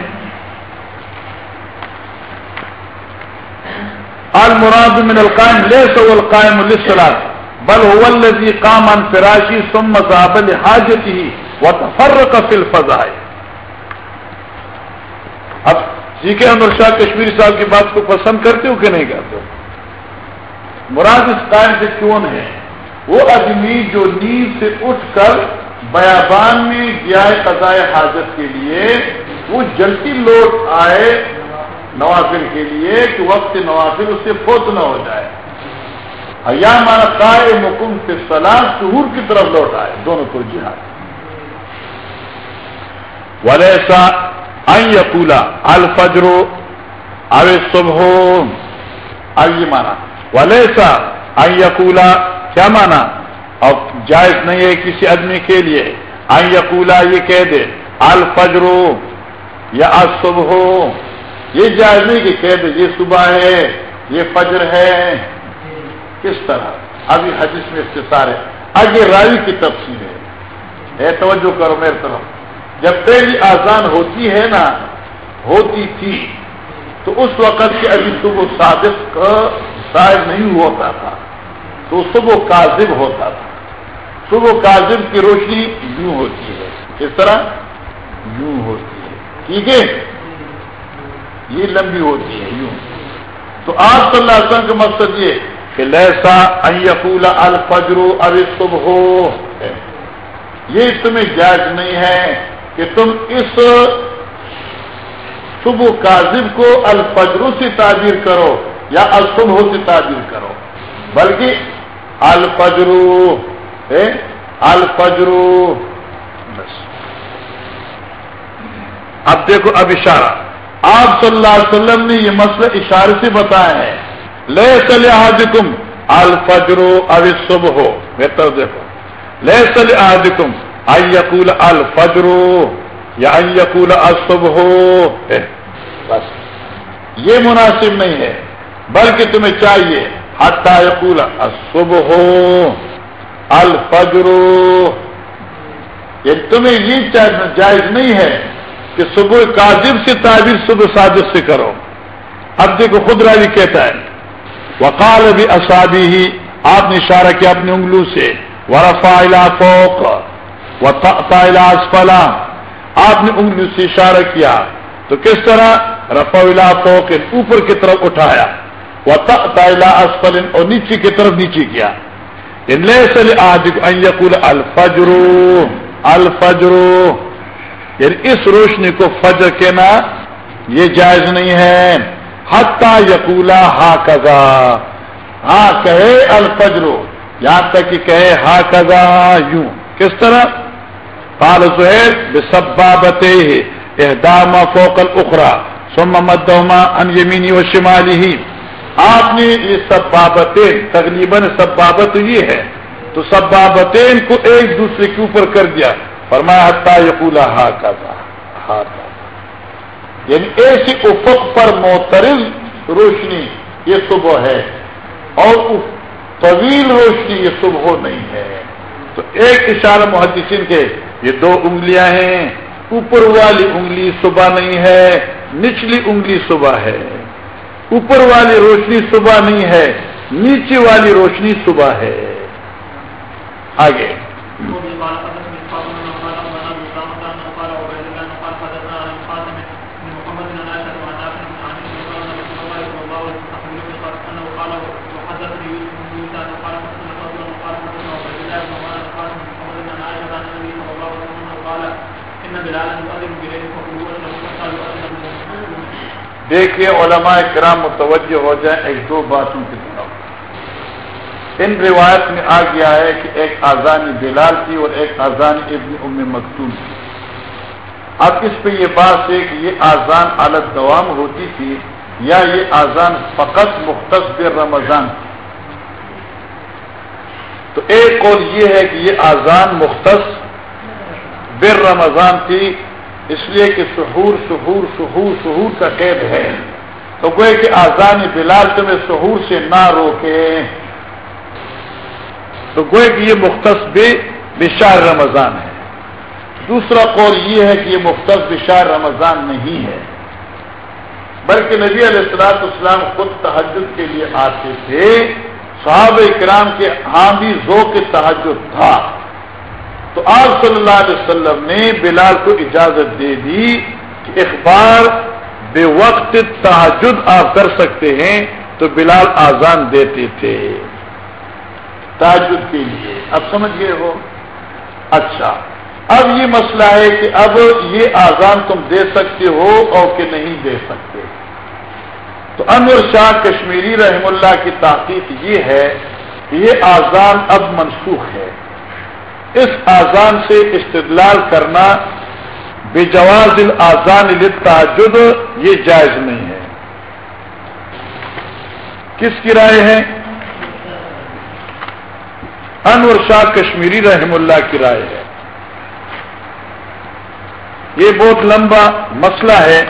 S3: المراد من القائم ليس هو القائم للصلاه بل هو الذي قام عن فراشه ثم ذهب لحاجته وتفرق في الفضائل۔ جی اب سیکھے انور شاہ کشمیری صاحب کی بات کو پسند کرتے ہو کہ نہیں کرتے ہو؟ مراد اس قائم سے کون ہے؟ وہ آدمی جو نیند سے اٹھ کر بیابان میں گیا قضاء حاجت کے لیے وہ جلدی لوٹ آئے نوافل کے لیے کہ وقت نوافل اس سے فوت نہ ہو جائے۔ یا مانا قائے مکم سے سلام شہور کی طرف لوٹ آئے، دونوں کو جہاد۔ ولیسا یقولا الفجرو اوے صبح یہ مانا ولیسا یقولا کیا مانا اور جائز نہیں ہے کسی آدمی کے لیے. یقولا یہ کہہ دے. الفجرو یا صبح یہ جائز نہیں کہ کہہ دے، یہ صبح ہے، یہ فجر ہے. کس طرح؟ ابھی حدیث میں اختصار ہے. آگے راوی کی تفصیل ہے. اے توجہ کرو میرے طرف. جب پہلی آزان ہوتی ہے نا، ہوتی تھی، تو اس وقت کے ابھی صبح صادق کا ظاہر نہیں ہوتا تھا، تو صبح کاذب ہوتا تھا۔ صبح کاذب کی روشنی یوں ہوتی ہے۔ کس طرح؟ یوں ہوتی ہے۔ ٹھیک ہے؟ یہ لمبی ہوتی ہے، یوں۔ تو آپ صلی اللہ علیہ وسلم کا مقصد یہ کہ لہسا یقول الفجرو اب صبح۔ ہو یہ تمہیں جائز نہیں ہے۔ کہ تم اس صبح کاذب کو الفجرو سے تعبیر کرو یا الصبح سے تعبیر کرو۔ بلکہ الفجرو الفجرو بس۔ اب دیکھو اب اشارہ۔ آپ صلی اللہ علیہ وسلم نے یہ مسئلہ اشارے سے بتایا ہے۔ لے چلے آج کم الفجرو اب صبح ہو۔ بہتر دیکھو۔ لے چلے آج کم یقول الفجرو یا یقول الصبح. ہو بس. یہ مناسب نہیں ہے، بلکہ تمہیں چاہیے، حتیٰ یقول صبح ہو الفجر. یہ تمہیں یہ جائز نہیں ہے کہ صبح کاجب سے تعبیر صبح صادق سے کرو۔ اب دیکھو، خود راوی کہتا ہے، وقال بھی اسابی ہی آپ نے اشارہ کیا اپنی انگلوں سے ورفا فوق۔ و اسفلا آپ نے انگلوں سے اشارہ کیا۔ تو کس طرح؟ رفا فوق اوپر کی طرف اٹھایا۔ وہ اسفل اور نیچے کی طرف نیچے کیا۔ یقول الفجرو الفجرو یعنی اس روشنی کو فجر کہنا یہ جائز نہیں ہے۔ حتہ یقولا ہا کزا ہاں کہے الفجرو یہاں تک کہ کہے ہا کزا یوں۔ کس طرح؟ پال سہیل بے سبابتے احدامہ فوکل اخرا سم مدما ان یمینی و شمالی ہی آپ نے یہ سب بابتیں تقریباً سب بابت یہ ہے۔ تو سب بابتیں کو ایک دوسرے کے اوپر کر دیا۔ فرمایا حتہ یقولا ہا کا تھا یعنی ایسی افق پر موترز روشنی یہ صبح ہے، اور طویل روشنی یہ صبح نہیں ہے۔ تو ایک اشارہ محدثین کے یہ دو انگلیاں ہیں۔ اوپر والی انگلی صبح نہیں ہے، نچلی انگلی صبح ہے۔ اوپر والی روشنی صبح نہیں ہے، نیچے والی روشنی صبح ہے۔ آگے۔ دیکھیے علماء کرام متوجہ ہو جائیں ایک دو باتوں کی طرف ان روایت میں آ گیا ہے کہ ایک آزانی بلال تھی اور ایک آزانی ابن ام مکتوم تھی۔ اب اس پہ یہ بات ہے کہ یہ آزان عالت دوام ہوتی تھی یا یہ آزان فقط مختص رمضان تھی۔ تو ایک قول یہ ہے کہ یہ آزان مختص بر رمضان تھی۔ اس لیے کہ سہور سہور سہور سہور کا قید ہے۔ تو گوئے کہ آزانی بلال تمہیں سہور سے نہ روکے۔ تو گوئے کہ یہ مختص بھی بشار رمضان ہے۔ دوسرا قول یہ ہے کہ یہ مختص بشار رمضان نہیں ہے۔ بلکہ نبی علیہ السلاط اسلام خود تحجد کے لیے آتے تھے۔ صحابہ کرام کے ہاں بھی ذوق تحجد تھا۔ تو آپ صلی اللہ علیہ وسلم نے بلال کو اجازت دے دی کہ اخبار بے وقت تحجد آپ کر سکتے ہیں، تو بلال آزان دیتے تھے۔ تحجد کے لیے۔ اب سمجھ گئے ہو؟ اچھا۔ اب یہ مسئلہ ہے کہ اب یہ آزان تم دے سکتے ہو اور کہ نہیں دے سکتے۔ تو انور شاہ کشمیری رحم اللہ کی تحقیق یہ ہے کہ یہ آزان اب منسوخ ہے۔ اس آزان سے استدلال کرنا بے جواز آزان تعجد یہ جائز نہیں ہے۔ کس کی رائے ہے؟ انور شاہ کشمیری رحم اللہ کی رائے ہے۔ یہ بہت لمبا مسئلہ ہے،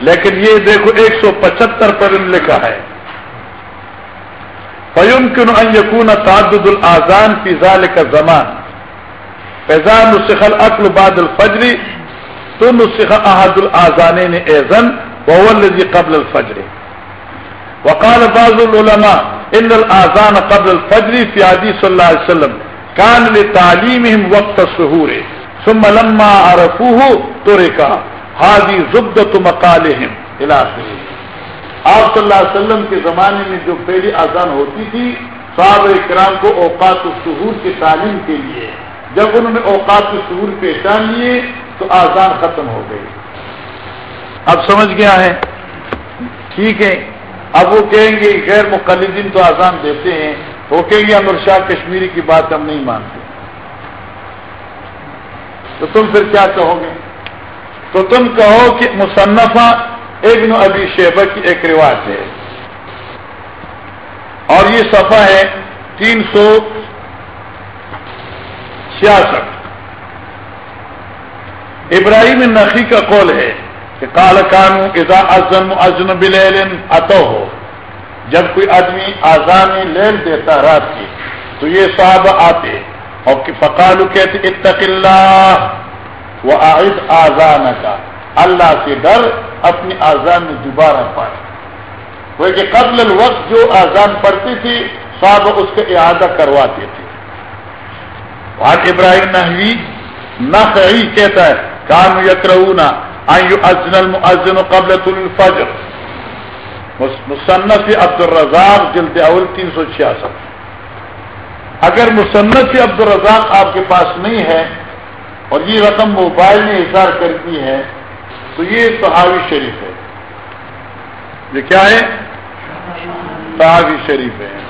S3: لیکن یہ دیکھو ایک سو پچہتر پر لکھا ہے۔ فیوم کن یقون تعدد الآزان کی ظال کا زمان۔ فیضان نسخل اقل باد الفجری تو نسخ احد الآزان ایزن وزی قبل الفجر. وقال بعض العلماء، ان الآزان قبل الفجری فیادی صلی اللہ علیہ وسلم کان لتعلیم وقت سہور ثم لما عرفوه ترکا ہادی زبدت مقالہم الہی آپ صلی اللہ علیہ وسلم کے زمانے میں جو پہلی آزان ہوتی تھی، صحابہ اکرام کو اوقات السہور کی تعلیم کے لیے جب انہوں نے اوقات کے سور پہچان لیے تو آزان ختم ہو گئی۔ اب سمجھ گیا ہے؟ ٹھیک ہے۔ اب وہ کہیں گے غیر مقلدین تو آزان دیتے ہیں۔ وہ کہیں گے امر شاہ کشمیری کی بات ہم نہیں مانتے۔ تو تم پھر کیا کہو گے؟ تو تم کہو کہ مصنفہ ابن ابی شیبہ کی ایک رواج ہے۔ اور یہ صفحہ ہے تین سو ابراہیم نقی کا قول ہے کہ کال کانو اذا ازن ازن بلیل اتو ہو جب کوئی آدمی آزان لیل دیتا رات کی، تو یہ صاحب آتے اور فقالو کہتے، اتق اللہ وہ عائد آزان کا اللہ سے ڈر، اپنی آزان میں دوبارہ پائے۔ وہ کہ قبل الوقت جو آزان پڑتی تھی صاحب اس کا اعادہ کرواتے تھے۔ وہاں ابراہیم نحوی نقعی کہتا ہے کام یکرونا آئیو ازن قبل الفجر. مصنف عبد الرزاق جلد اول تین سو چھیاسٹھ۔ اگر مصنف عبد الرزاق آپ کے پاس نہیں ہے اور یہ رقم موبائل میں اظہار کرتی ہے، تو یہ صحابی شریف ہے۔ یہ کیا ہے؟ صحابی شریف ہے۔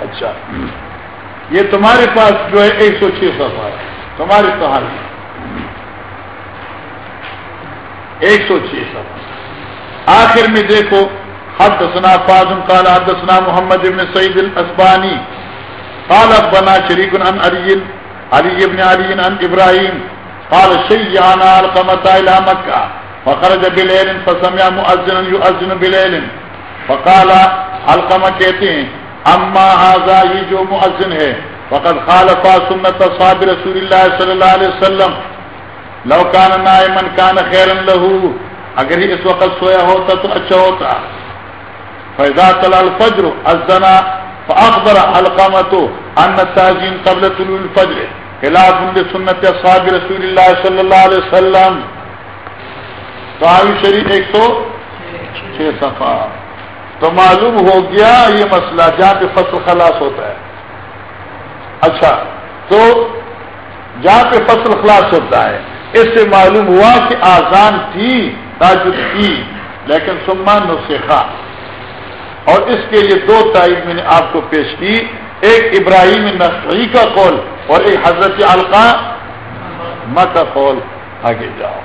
S3: اچھا۔ یہ تمہارے پاس جو ہے ایک سو چھ سفا ہے۔ تمہاری کہانی۔ ایک سو چھ آخر میں دیکھو حد دسنا فاضم کالا دسنا محمد ابن سعید الاسبانی قال بنا شریک ان علی علی ابن علی ان ابراہیم قال شیعنا القمت الى مکہ فخرج بلیل فسمع مؤذنا یؤذن بلیل فقال القمہ کہتے ہیں اما حاضا یہ جو مؤذن ہے فقط خالفا سنت صاب رسول اللہ صلی اللہ علیہ وسلم۔ لو کان نائمن کان خیر لہو۔ اگر ہی اس وقت سویا ہوتا تو اچھا ہوتا۔ فیضا طلع الفجر ازنا فاخبر القامت ان التاجین قبل طلوع الفجر۔ خلاف سنت اصحاب رسول اللہ صلی اللہ علیہ وسلم۔ تو شریف ایک سو چھ صفحہ۔ تو معلوم ہو گیا یہ مسئلہ جہاں پہ فصل خلاص ہوتا ہے۔ اچھا تو جہاں پہ فصل خلاص ہوتا ہے۔ اس سے معلوم ہوا کہ آزان تھی تاجد تھی، لیکن سمان نسخہ۔ اور اس کے لیے دو تاریخ میں نے آپ کو پیش کی۔ ایک ابراہیم نقی کا قول اور ایک حضرت علقہ کا قول۔ آگے جاؤ۔